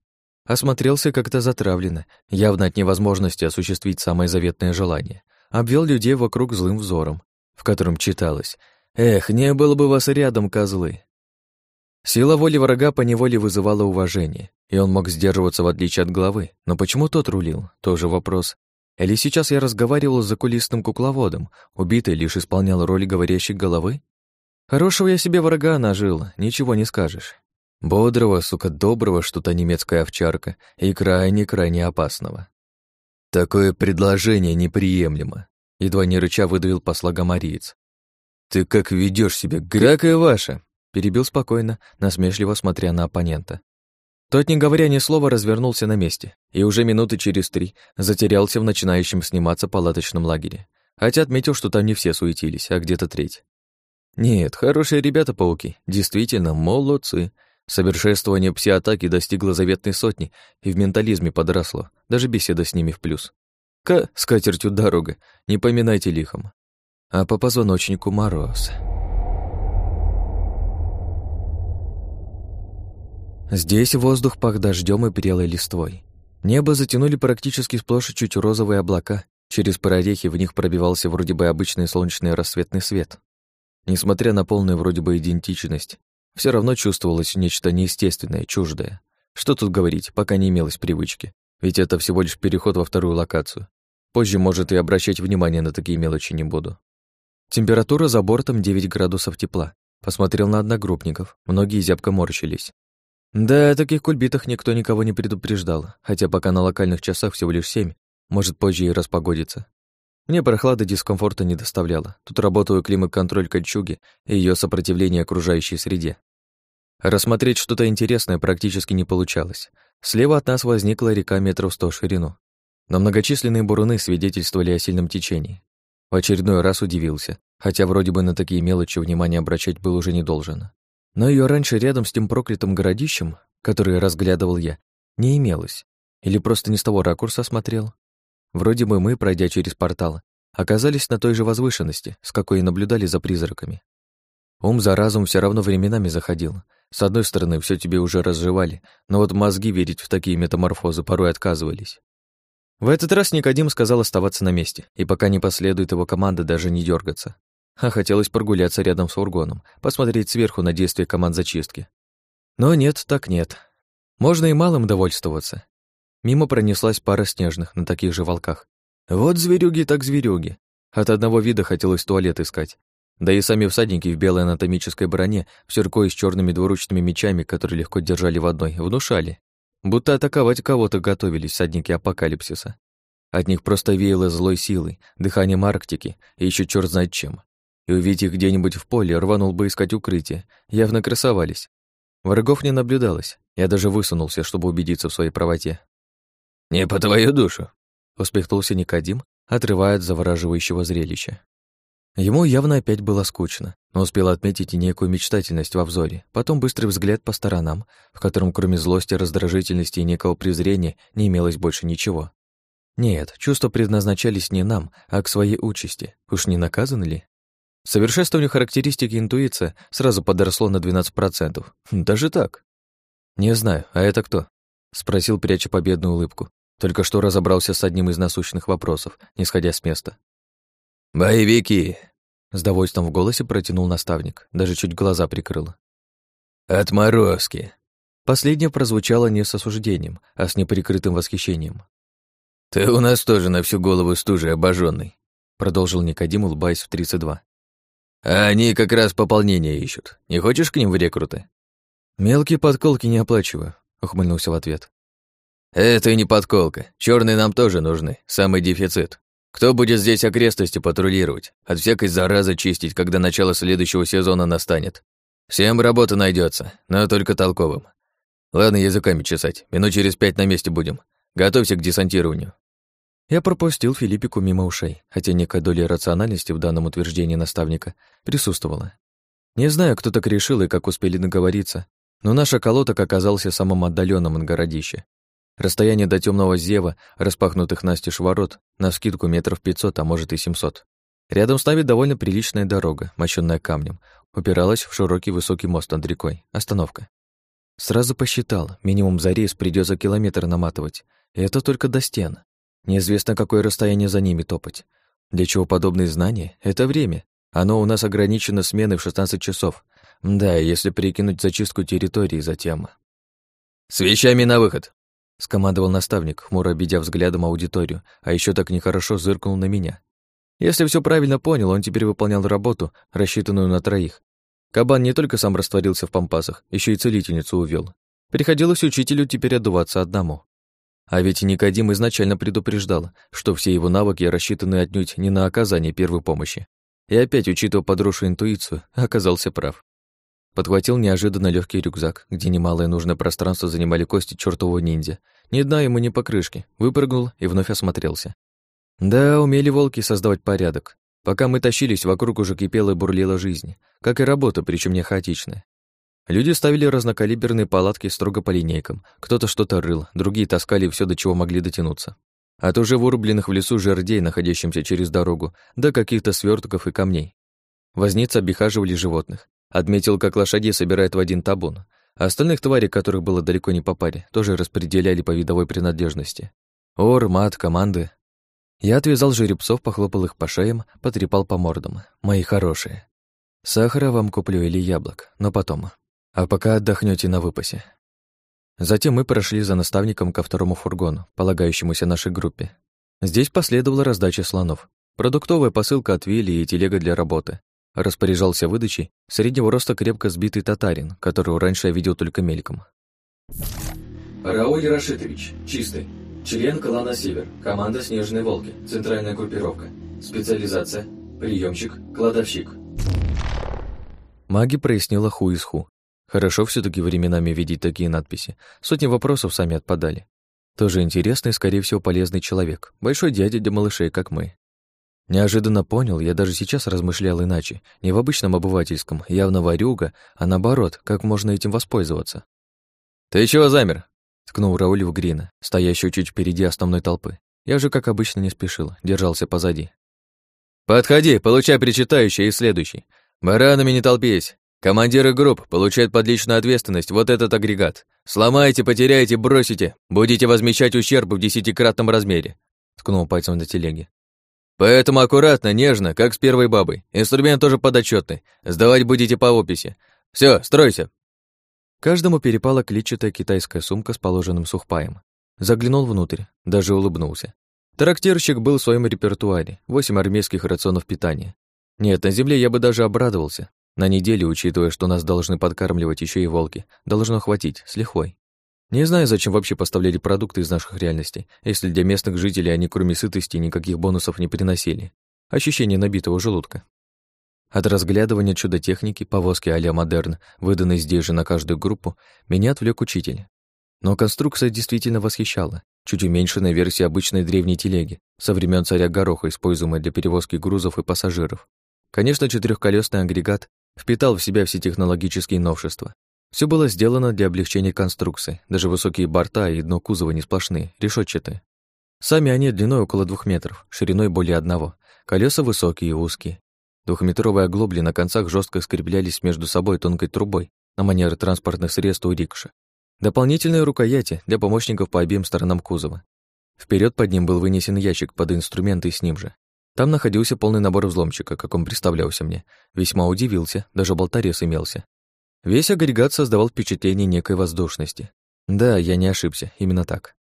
[SPEAKER 1] Осмотрелся как-то затравленно, явно от невозможности осуществить самое заветное желание. Обвел людей вокруг злым взором, в котором читалось «Эх, не было бы вас рядом, козлы!» Сила воли врага поневоле вызывала уважение, и он мог сдерживаться в отличие от главы. Но почему тот рулил? Тоже вопрос. Или сейчас я разговаривал с закулисным кукловодом, убитый лишь исполнял роль говорящей головы? Хорошего я себе врага нажил, ничего не скажешь. Бодрого, сука, доброго, что-то немецкая овчарка, и крайне-крайне опасного. Такое предложение неприемлемо, едва не рыча выдавил посла гамариец. Ты как ведешь себя, гряк и ваша, Перебил спокойно, насмешливо смотря на оппонента. Тот, не говоря ни слова, развернулся на месте и уже минуты через три затерялся в начинающем сниматься палаточном лагере. Хотя отметил, что там не все суетились, а где-то треть. Нет, хорошие ребята-пауки, действительно, молодцы. Совершенствование пси-атаки достигло заветной сотни и в ментализме подросло, даже беседа с ними в плюс. К скатертью дорога, не поминайте лихом. А по позвоночнику мороз. Здесь воздух пах дождем и прелой листвой. Небо затянули практически сплошь чуть розовые облака. Через прорехи в них пробивался вроде бы обычный солнечный рассветный свет. Несмотря на полную вроде бы идентичность, все равно чувствовалось нечто неестественное, чуждое. Что тут говорить, пока не имелось привычки. Ведь это всего лишь переход во вторую локацию. Позже, может, и обращать внимание на такие мелочи не буду. Температура за бортом 9 градусов тепла. Посмотрел на одногруппников. Многие зябко морщились. Да, о таких кульбитах никто никого не предупреждал, хотя пока на локальных часах всего лишь семь, может, позже и распогодится. Мне прохлада дискомфорта не доставляла. Тут работаю климат-контроль кольчуги и ее сопротивление окружающей среде. Рассмотреть что-то интересное практически не получалось. Слева от нас возникла река метров сто ширину. Но многочисленные буруны свидетельствовали о сильном течении. В очередной раз удивился, хотя вроде бы на такие мелочи внимания обращать был уже не должен. Но ее раньше рядом с тем проклятым городищем, который разглядывал я, не имелось. Или просто не с того ракурса смотрел. Вроде бы мы, пройдя через портал, оказались на той же возвышенности, с какой и наблюдали за призраками. Ум за разум все равно временами заходил. С одной стороны, все тебе уже разжевали, но вот мозги верить в такие метаморфозы порой отказывались. В этот раз Никодим сказал оставаться на месте, и пока не последует его команда, даже не дергаться. А хотелось прогуляться рядом с фургоном, посмотреть сверху на действие команд зачистки. Но нет, так нет. Можно и малым довольствоваться. Мимо пронеслась пара снежных на таких же волках. Вот зверюги так зверюги. От одного вида хотелось туалет искать. Да и сами всадники в белой анатомической броне, в сюрко и с черными двуручными мечами, которые легко держали в одной, внушали. Будто атаковать кого-то готовились всадники апокалипсиса. От них просто веяло злой силой, дыханием Арктики и еще черт знает чем. И увидеть их где-нибудь в поле, рванул бы искать укрытие. Явно красовались. Врагов не наблюдалось. Я даже высунулся, чтобы убедиться в своей правоте.
[SPEAKER 2] «Не по твою душу», —
[SPEAKER 1] успехнулся Никодим, отрывая от завораживающего зрелища. Ему явно опять было скучно, но успел отметить и некую мечтательность во взоре, потом быстрый взгляд по сторонам, в котором кроме злости, раздражительности и некого презрения не имелось больше ничего. Нет, чувства предназначались не нам, а к своей участи. Уж не наказаны ли? Совершенствование характеристики интуиция сразу подросло на 12%. Даже так. «Не знаю, а это кто?» — спросил, пряча победную улыбку. Только что разобрался с одним из насущных вопросов, не сходя с места.
[SPEAKER 2] «Боевики!» — с довольством в голосе протянул наставник, даже чуть глаза прикрыл. «Отморозки!»
[SPEAKER 1] Последнее прозвучало не с осуждением, а с неприкрытым восхищением.
[SPEAKER 2] «Ты у нас тоже на всю голову стужи обожженный,
[SPEAKER 1] продолжил Никодим, улыбаясь в 32.
[SPEAKER 2] А они как раз пополнение ищут. Не хочешь к ним в рекруты?
[SPEAKER 1] Мелкие подколки не оплачиваю, ухмыльнулся в ответ.
[SPEAKER 2] Это и не подколка. Черные нам тоже нужны. Самый дефицит. Кто будет здесь окрестности патрулировать? От всякой заразы чистить, когда начало следующего сезона настанет. Всем работа найдется, но только толковым. Ладно языками чесать. Минут через пять на месте будем. Готовься к десантированию.
[SPEAKER 1] Я пропустил Филиппику мимо ушей, хотя некая доля рациональности в данном утверждении наставника присутствовала. Не знаю, кто так решил и как успели договориться, но наш околоток оказался самым отдаленным от городища. Расстояние до темного зева, распахнутых настежь ворот, на скидку метров пятьсот, а может и семьсот. Рядом ставит довольно приличная дорога, мощенная камнем, упиралась в широкий высокий мост над рекой. Остановка. Сразу посчитал, минимум за рейс придется километр наматывать, и это только до стен. Неизвестно, какое расстояние за ними топать. Для чего подобные знания? Это время. Оно у нас ограничено сменой в 16 часов. Да, если прикинуть зачистку территории затем.
[SPEAKER 2] «С вещами на выход!»
[SPEAKER 1] — скомандовал наставник, хмуро обидя взглядом аудиторию, а еще так нехорошо зыркнул на меня. Если все правильно понял, он теперь выполнял работу, рассчитанную на троих. Кабан не только сам растворился в пампасах, еще и целительницу увел. Приходилось учителю теперь отдуваться одному. А ведь Никодим изначально предупреждал, что все его навыки рассчитаны отнюдь не на оказание первой помощи. И опять, учитывая подросшую интуицию, оказался прав. Подхватил неожиданно легкий рюкзак, где немалое нужное пространство занимали кости чертового ниндзя. Ни дна ему, ни покрышки. Выпрыгнул и вновь осмотрелся. Да, умели волки создавать порядок. Пока мы тащились, вокруг уже кипела и бурлила жизнь. Как и работа, причем не хаотичная. Люди ставили разнокалиберные палатки строго по линейкам. Кто-то что-то рыл, другие таскали все, до чего могли дотянуться. От уже вырубленных в лесу жердей, находящимся через дорогу, до каких-то свертков и камней. Возницы обихаживали животных. Отметил, как лошадей собирают в один табун. А остальных тварей, которых было далеко не по паре, тоже распределяли по видовой принадлежности. Ор, мат, команды. Я отвязал жеребцов, похлопал их по шеям, потрепал по мордам. Мои хорошие. Сахара вам куплю или яблок, но потом. А пока отдохнете на выпасе. Затем мы прошли за наставником ко второму фургону, полагающемуся нашей группе. Здесь последовала раздача слонов. Продуктовая посылка от Вилли и телега для работы. Распоряжался выдачей среднего роста крепко сбитый татарин, которого раньше я видел только мельком.
[SPEAKER 3] Рауль Рашитович, чистый. Член клана «Север», команда «Снежные волки», центральная группировка. Специализация, приемщик, кладовщик.
[SPEAKER 1] Маги прояснила ху из ху. Хорошо все таки временами видеть такие надписи. Сотни вопросов сами отпадали. Тоже интересный, скорее всего, полезный человек. Большой дядя для малышей, как мы. Неожиданно понял, я даже сейчас размышлял иначе. Не в обычном обывательском, явно варюга, а наоборот, как можно этим воспользоваться. «Ты чего замер?» — ткнул Рауль в Грина, стоящую чуть впереди основной толпы. Я же, как обычно, не спешил, держался позади. «Подходи, получай причитающий и следующий. Баранами не толпись. Командиры групп получают под личную ответственность вот этот агрегат. Сломаете, потеряете, бросите. Будете возмещать ущерб в десятикратном размере», — ткнул пальцем на телеге. «Поэтому аккуратно, нежно, как с первой бабой. Инструмент тоже подотчетный. Сдавать будете по описи. Все, стройся!» Каждому перепала клетчатая китайская сумка с положенным сухпаем. Заглянул внутрь, даже улыбнулся. Трактирщик был в своем репертуаре, восемь армейских рационов питания. Нет, на земле я бы даже обрадовался. На неделю, учитывая, что нас должны подкармливать еще и волки, должно хватить, с лихвой. Не знаю, зачем вообще поставляли продукты из наших реальностей, если для местных жителей они кроме сытости никаких бонусов не приносили. Ощущение набитого желудка. От разглядывания чудо-техники, повозки а-ля модерн, выданной здесь же на каждую группу, меня отвлек учитель. Но конструкция действительно восхищала. Чуть уменьшенная версия обычной древней телеги, со времен царя Гороха, используемой для перевозки грузов и пассажиров. Конечно, четырехколесный агрегат впитал в себя все технологические новшества. Все было сделано для облегчения конструкции, даже высокие борта и дно кузова не сплошные, решетчатые. Сами они длиной около двух метров, шириной более одного, колеса высокие и узкие. Двухметровые оглобли на концах жестко скреплялись между собой тонкой трубой, на манер транспортных средств у рикша. Дополнительные рукояти для помощников по обеим сторонам кузова. Вперед под ним был вынесен ящик под инструменты с ним же. Там находился полный набор взломчика, как он представлялся мне. Весьма удивился, даже болторез имелся. Весь агрегат создавал впечатление некой воздушности. Да, я не ошибся, именно так.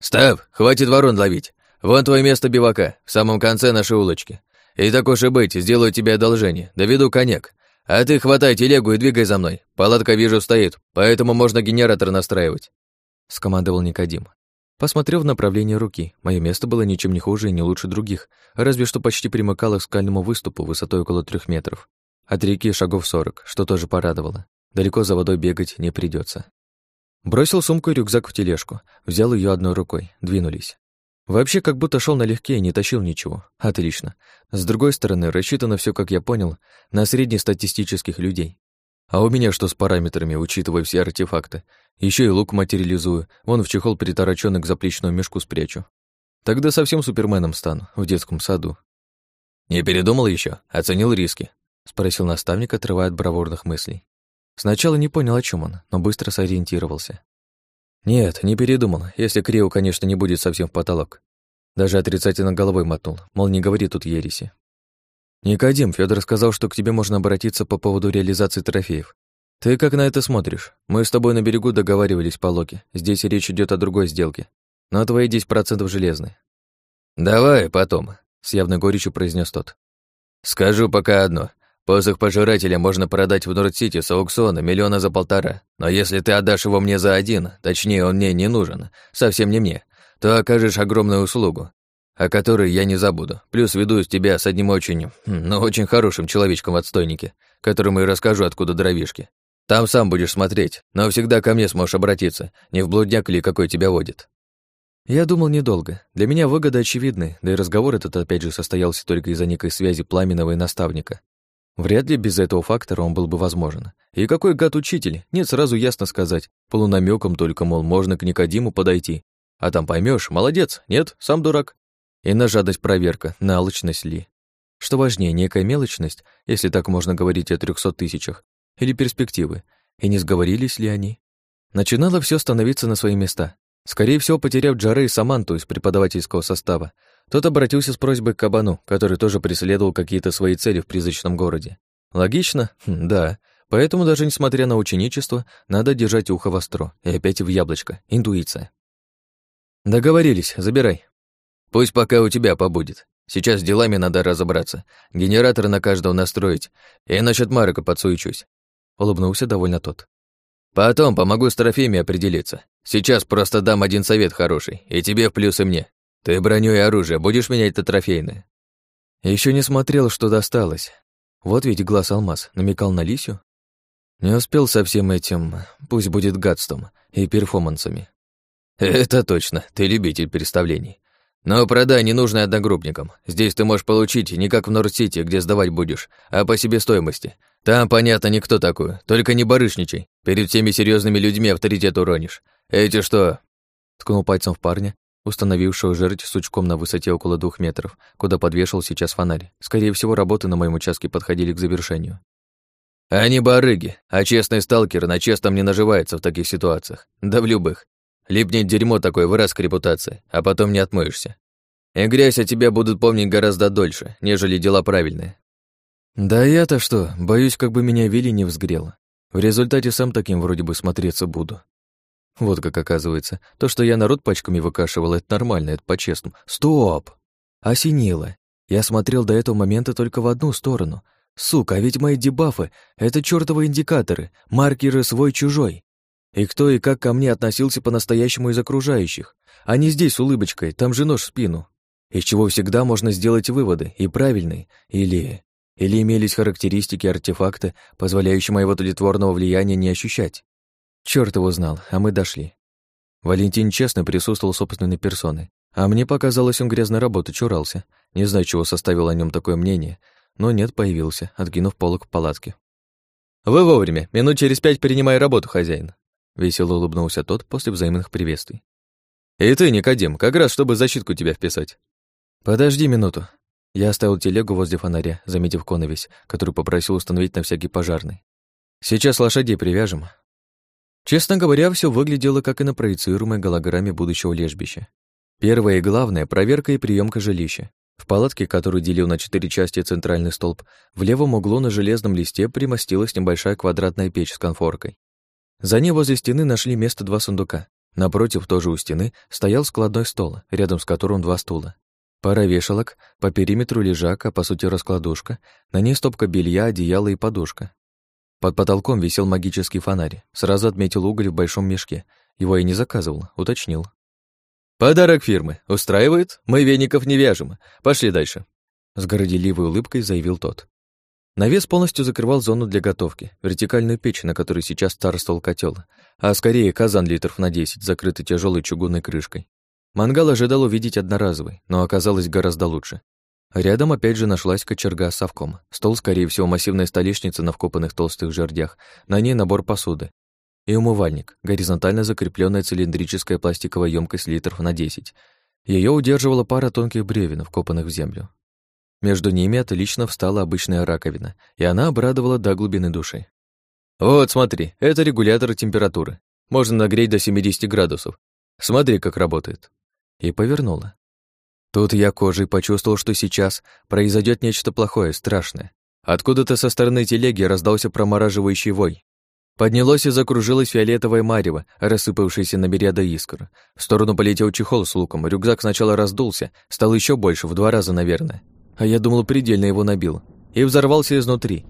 [SPEAKER 1] «Став, хватит ворон ловить. Вон твое место бивака, в самом конце нашей улочки. И так уж и быть, сделаю тебе одолжение, доведу коньяк. «А ты хватай телегу и двигай за мной. Палатка, вижу, стоит, поэтому можно генератор настраивать», — скомандовал Никодим. Посмотрел в направлении руки. Мое место было ничем не хуже и не лучше других, разве что почти примыкало к скальному выступу высотой около трех метров. От реки шагов сорок, что тоже порадовало. Далеко за водой бегать не придется. Бросил сумку и рюкзак в тележку, взял ее одной рукой, двинулись. Вообще, как будто шел налегке и не тащил ничего. Отлично. С другой стороны, рассчитано все, как я понял, на среднестатистических людей. А у меня что с параметрами, учитывая все артефакты? Еще и лук материализую, вон в чехол притороченный к заплечному мешку спрячу. Тогда совсем суперменом стану, в детском саду. «Не передумал еще? Оценил риски?» — спросил наставник, отрывая от бравурных мыслей. Сначала не понял, о чем он, но быстро сориентировался. Нет, не передумал, если Крио, конечно, не будет совсем в потолок. Даже отрицательно головой мотнул, мол, не говори тут ереси. Никодим, Федор сказал, что к тебе можно обратиться по поводу реализации трофеев. Ты как на это смотришь? Мы с тобой на берегу договаривались по Локе. Здесь речь идет о другой сделке. Но твои 10% железные. Давай потом, с явной горечью произнес тот. Скажу пока одно. Посох пожирателя можно продать в Норд-Сити с аукциона миллиона за полтора. Но если ты отдашь его мне за один, точнее, он мне не нужен, совсем не мне, то окажешь огромную услугу, о которой я не забуду. Плюс веду тебя с одним очень, ну, очень хорошим человечком в отстойнике, которому и расскажу, откуда дровишки. Там сам будешь смотреть, но всегда ко мне сможешь обратиться, не в блудняк ли какой тебя водит. Я думал недолго. Для меня выгода очевидны, да и разговор этот опять же состоялся только из-за некой связи Пламенного и наставника. Вряд ли без этого фактора он был бы возможен. И какой гад-учитель? Нет, сразу ясно сказать. Полунамеком только, мол, можно к Никодиму подойти. А там поймешь, молодец, нет, сам дурак. И на жадность проверка, на алчность ли. Что важнее, некая мелочность, если так можно говорить о трехсот тысячах, или перспективы, и не сговорились ли они? Начинало все становиться на свои места. Скорее всего, потеряв Джаре и Саманту из преподавательского состава, тот обратился с просьбой к Кабану, который тоже преследовал какие-то свои цели в призрачном городе. Логично? Хм, да. Поэтому даже несмотря на ученичество, надо держать ухо востро. И опять в яблочко. Интуиция. Договорились, забирай. Пусть пока у тебя побудет. Сейчас с делами надо разобраться. Генератор на каждого настроить. И насчет Марка подсуечусь. Улыбнулся довольно тот. Потом помогу с трофеями определиться. Сейчас просто дам один совет хороший. И тебе в плюс, и мне. «Ты броню и оружие будешь менять на трофейное?» Еще не смотрел, что досталось. Вот ведь глаз алмаз намекал на Лисю. Не успел со всем этим, пусть будет гадством и перформансами. Это точно, ты любитель представлений. Но продай ненужное одногруппникам. Здесь ты можешь получить не как в Норд-Сити, где сдавать будешь, а по себестоимости. Там, понятно, никто такой. Только не барышничай. Перед всеми серьезными людьми авторитет уронишь. Эти что?» Ткнул пальцем в парня, установившего жерть сучком на высоте около двух метров, куда подвешал сейчас фонарь. Скорее всего, работы на моем участке подходили к завершению. «Они барыги, а честный сталкер на честном не наживается в таких ситуациях. Да в любых. Липнет дерьмо такое, выраз к репутации, а потом не отмоешься. И грязь о тебя будут помнить гораздо дольше, нежели дела правильные. Да я-то что, боюсь, как бы меня Вилли не взгрело. В результате сам таким вроде бы смотреться буду. Вот как оказывается, то, что я народ пачками выкашивал, это нормально, это по-честному. Стоп! Осенило. Я смотрел до этого момента только в одну сторону. Сука, а ведь мои дебафы — это чёртовы индикаторы, маркеры свой-чужой. И кто и как ко мне относился по-настоящему из окружающих. А не здесь улыбочкой, там же нож в спину. Из чего всегда можно сделать выводы, и правильные, или... Или имелись характеристики артефакта, позволяющие моего тлетворного влияния не ощущать. Черт его знал, а мы дошли. Валентин честно присутствовал собственной персоной, а мне показалось, он грязной работы чурался. Не знаю, чего составил о нем такое мнение, но нет, появился, откинув полок палатки. «Вы вовремя, минут через пять принимай работу, хозяин», Весело улыбнулся тот после взаимных приветствий. «И ты, Никодим, как раз чтобы защитку тебя вписать». «Подожди минуту». Я оставил телегу возле фонаря, заметив коновесь, который попросил установить на всякий пожарный. «Сейчас лошадей привяжем». Честно говоря, все выглядело как и на проецируемой голограмме будущего лежбища. Первое и главное — проверка и приемка жилища. В палатке, которую делил на четыре части центральный столб, в левом углу на железном листе примостилась небольшая квадратная печь с конфоркой. За ней возле стены нашли место два сундука. Напротив, тоже у стены, стоял складной стол, рядом с которым два стула. Пара вешалок, по периметру лежака, по сути раскладушка, на ней стопка белья, одеяло и подушка. Под потолком висел магический фонарь. Сразу отметил уголь в большом мешке. Его я не заказывал, уточнил. «Подарок фирмы. Устраивает? Мы веников не вяжем. Пошли дальше», — с горделивой улыбкой заявил тот. Навес полностью закрывал зону для готовки, вертикальную печь, на которой сейчас царствовал котел, а скорее казан литров на 10, закрытый тяжелой чугунной крышкой. Мангал ожидал увидеть одноразовый, но оказалось гораздо лучше. Рядом опять же нашлась кочерга с совком. Стол, скорее всего, массивная столешница на вкопанных толстых жердях, на ней набор посуды. И умывальник, горизонтально закрепленная цилиндрическая пластиковая емкость литров на 10. Ее удерживала пара тонких бревен, вкопанных в землю. Между ними отлично встала обычная раковина, и она обрадовала до глубины души. «Вот, смотри, это регулятор температуры. Можно нагреть до 70 градусов. Смотри, как работает». И повернула. Тут я кожей почувствовал, что сейчас произойдет нечто плохое, страшное. Откуда-то со стороны телеги раздался промораживающий вой. Поднялось и закружилось фиолетовое марево, рассыпавшееся на береда искр. В сторону полетел чехол с луком, рюкзак сначала раздулся, стал еще больше, в два раза, наверное а я думал, предельно его набил, и взорвался изнутри.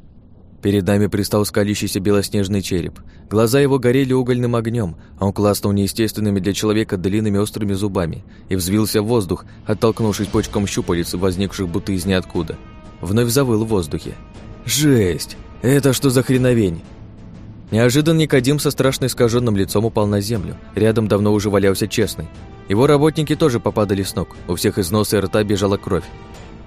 [SPEAKER 1] Перед нами пристал скалящийся белоснежный череп. Глаза его горели угольным огнем, а он класнул неестественными для человека длинными острыми зубами и взвился в воздух, оттолкнувшись почком щупалец, возникших будто из ниоткуда. Вновь завыл в воздухе. «Жесть! Это что за хреновень?» Неожиданно Никодим со страшно искаженным лицом упал на землю. Рядом давно уже валялся честный. Его работники тоже попадали с ног. У всех из носа и рта бежала кровь.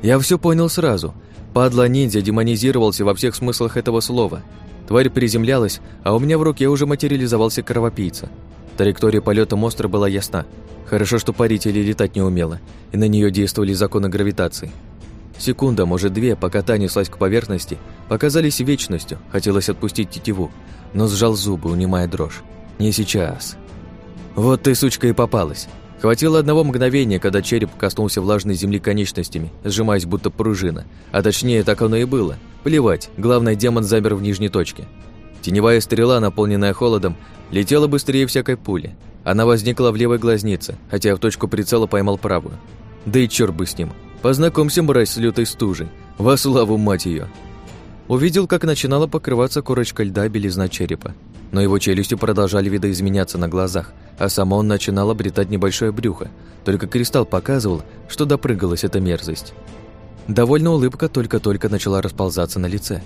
[SPEAKER 1] Я все понял сразу. Падла-ниндзя демонизировался во всех смыслах этого слова. Тварь приземлялась, а у меня в руке уже материализовался кровопийца. Траектория полета монстра была ясна. Хорошо, что парить или летать не умела, и на нее действовали законы гравитации. Секунда, может две, пока та неслась к поверхности, показались вечностью, хотелось отпустить тетиву, но сжал зубы, унимая дрожь. Не сейчас. Вот ты, сучка, и попалась. Хватило одного мгновения, когда череп коснулся влажной земли конечностями, сжимаясь будто пружина. А точнее, так оно и было. Плевать, главное, демон замер в нижней точке. Теневая стрела, наполненная холодом, летела быстрее всякой пули. Она возникла в левой глазнице, хотя в точку прицела поймал правую. Да и черт бы с ним. Познакомься, мразь, с лютой стужей. Во славу, мать ее. Увидел, как начинала покрываться корочка льда белизна черепа. Но его челюсти продолжали видоизменяться на глазах, а само он начинал обретать небольшое брюхо. Только кристалл показывал, что допрыгалась эта мерзость. Довольно улыбка только-только начала расползаться на лице.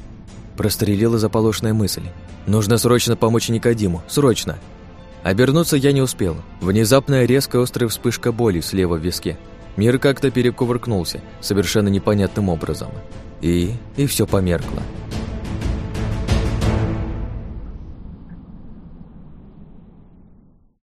[SPEAKER 1] Прострелила заполошная мысль. Нужно срочно помочь Никодиму, срочно. Обернуться я не успел. Внезапная резкая острая вспышка боли слева в виске. Мир как-то перекувыркнулся, совершенно непонятным образом. И... и все померкло.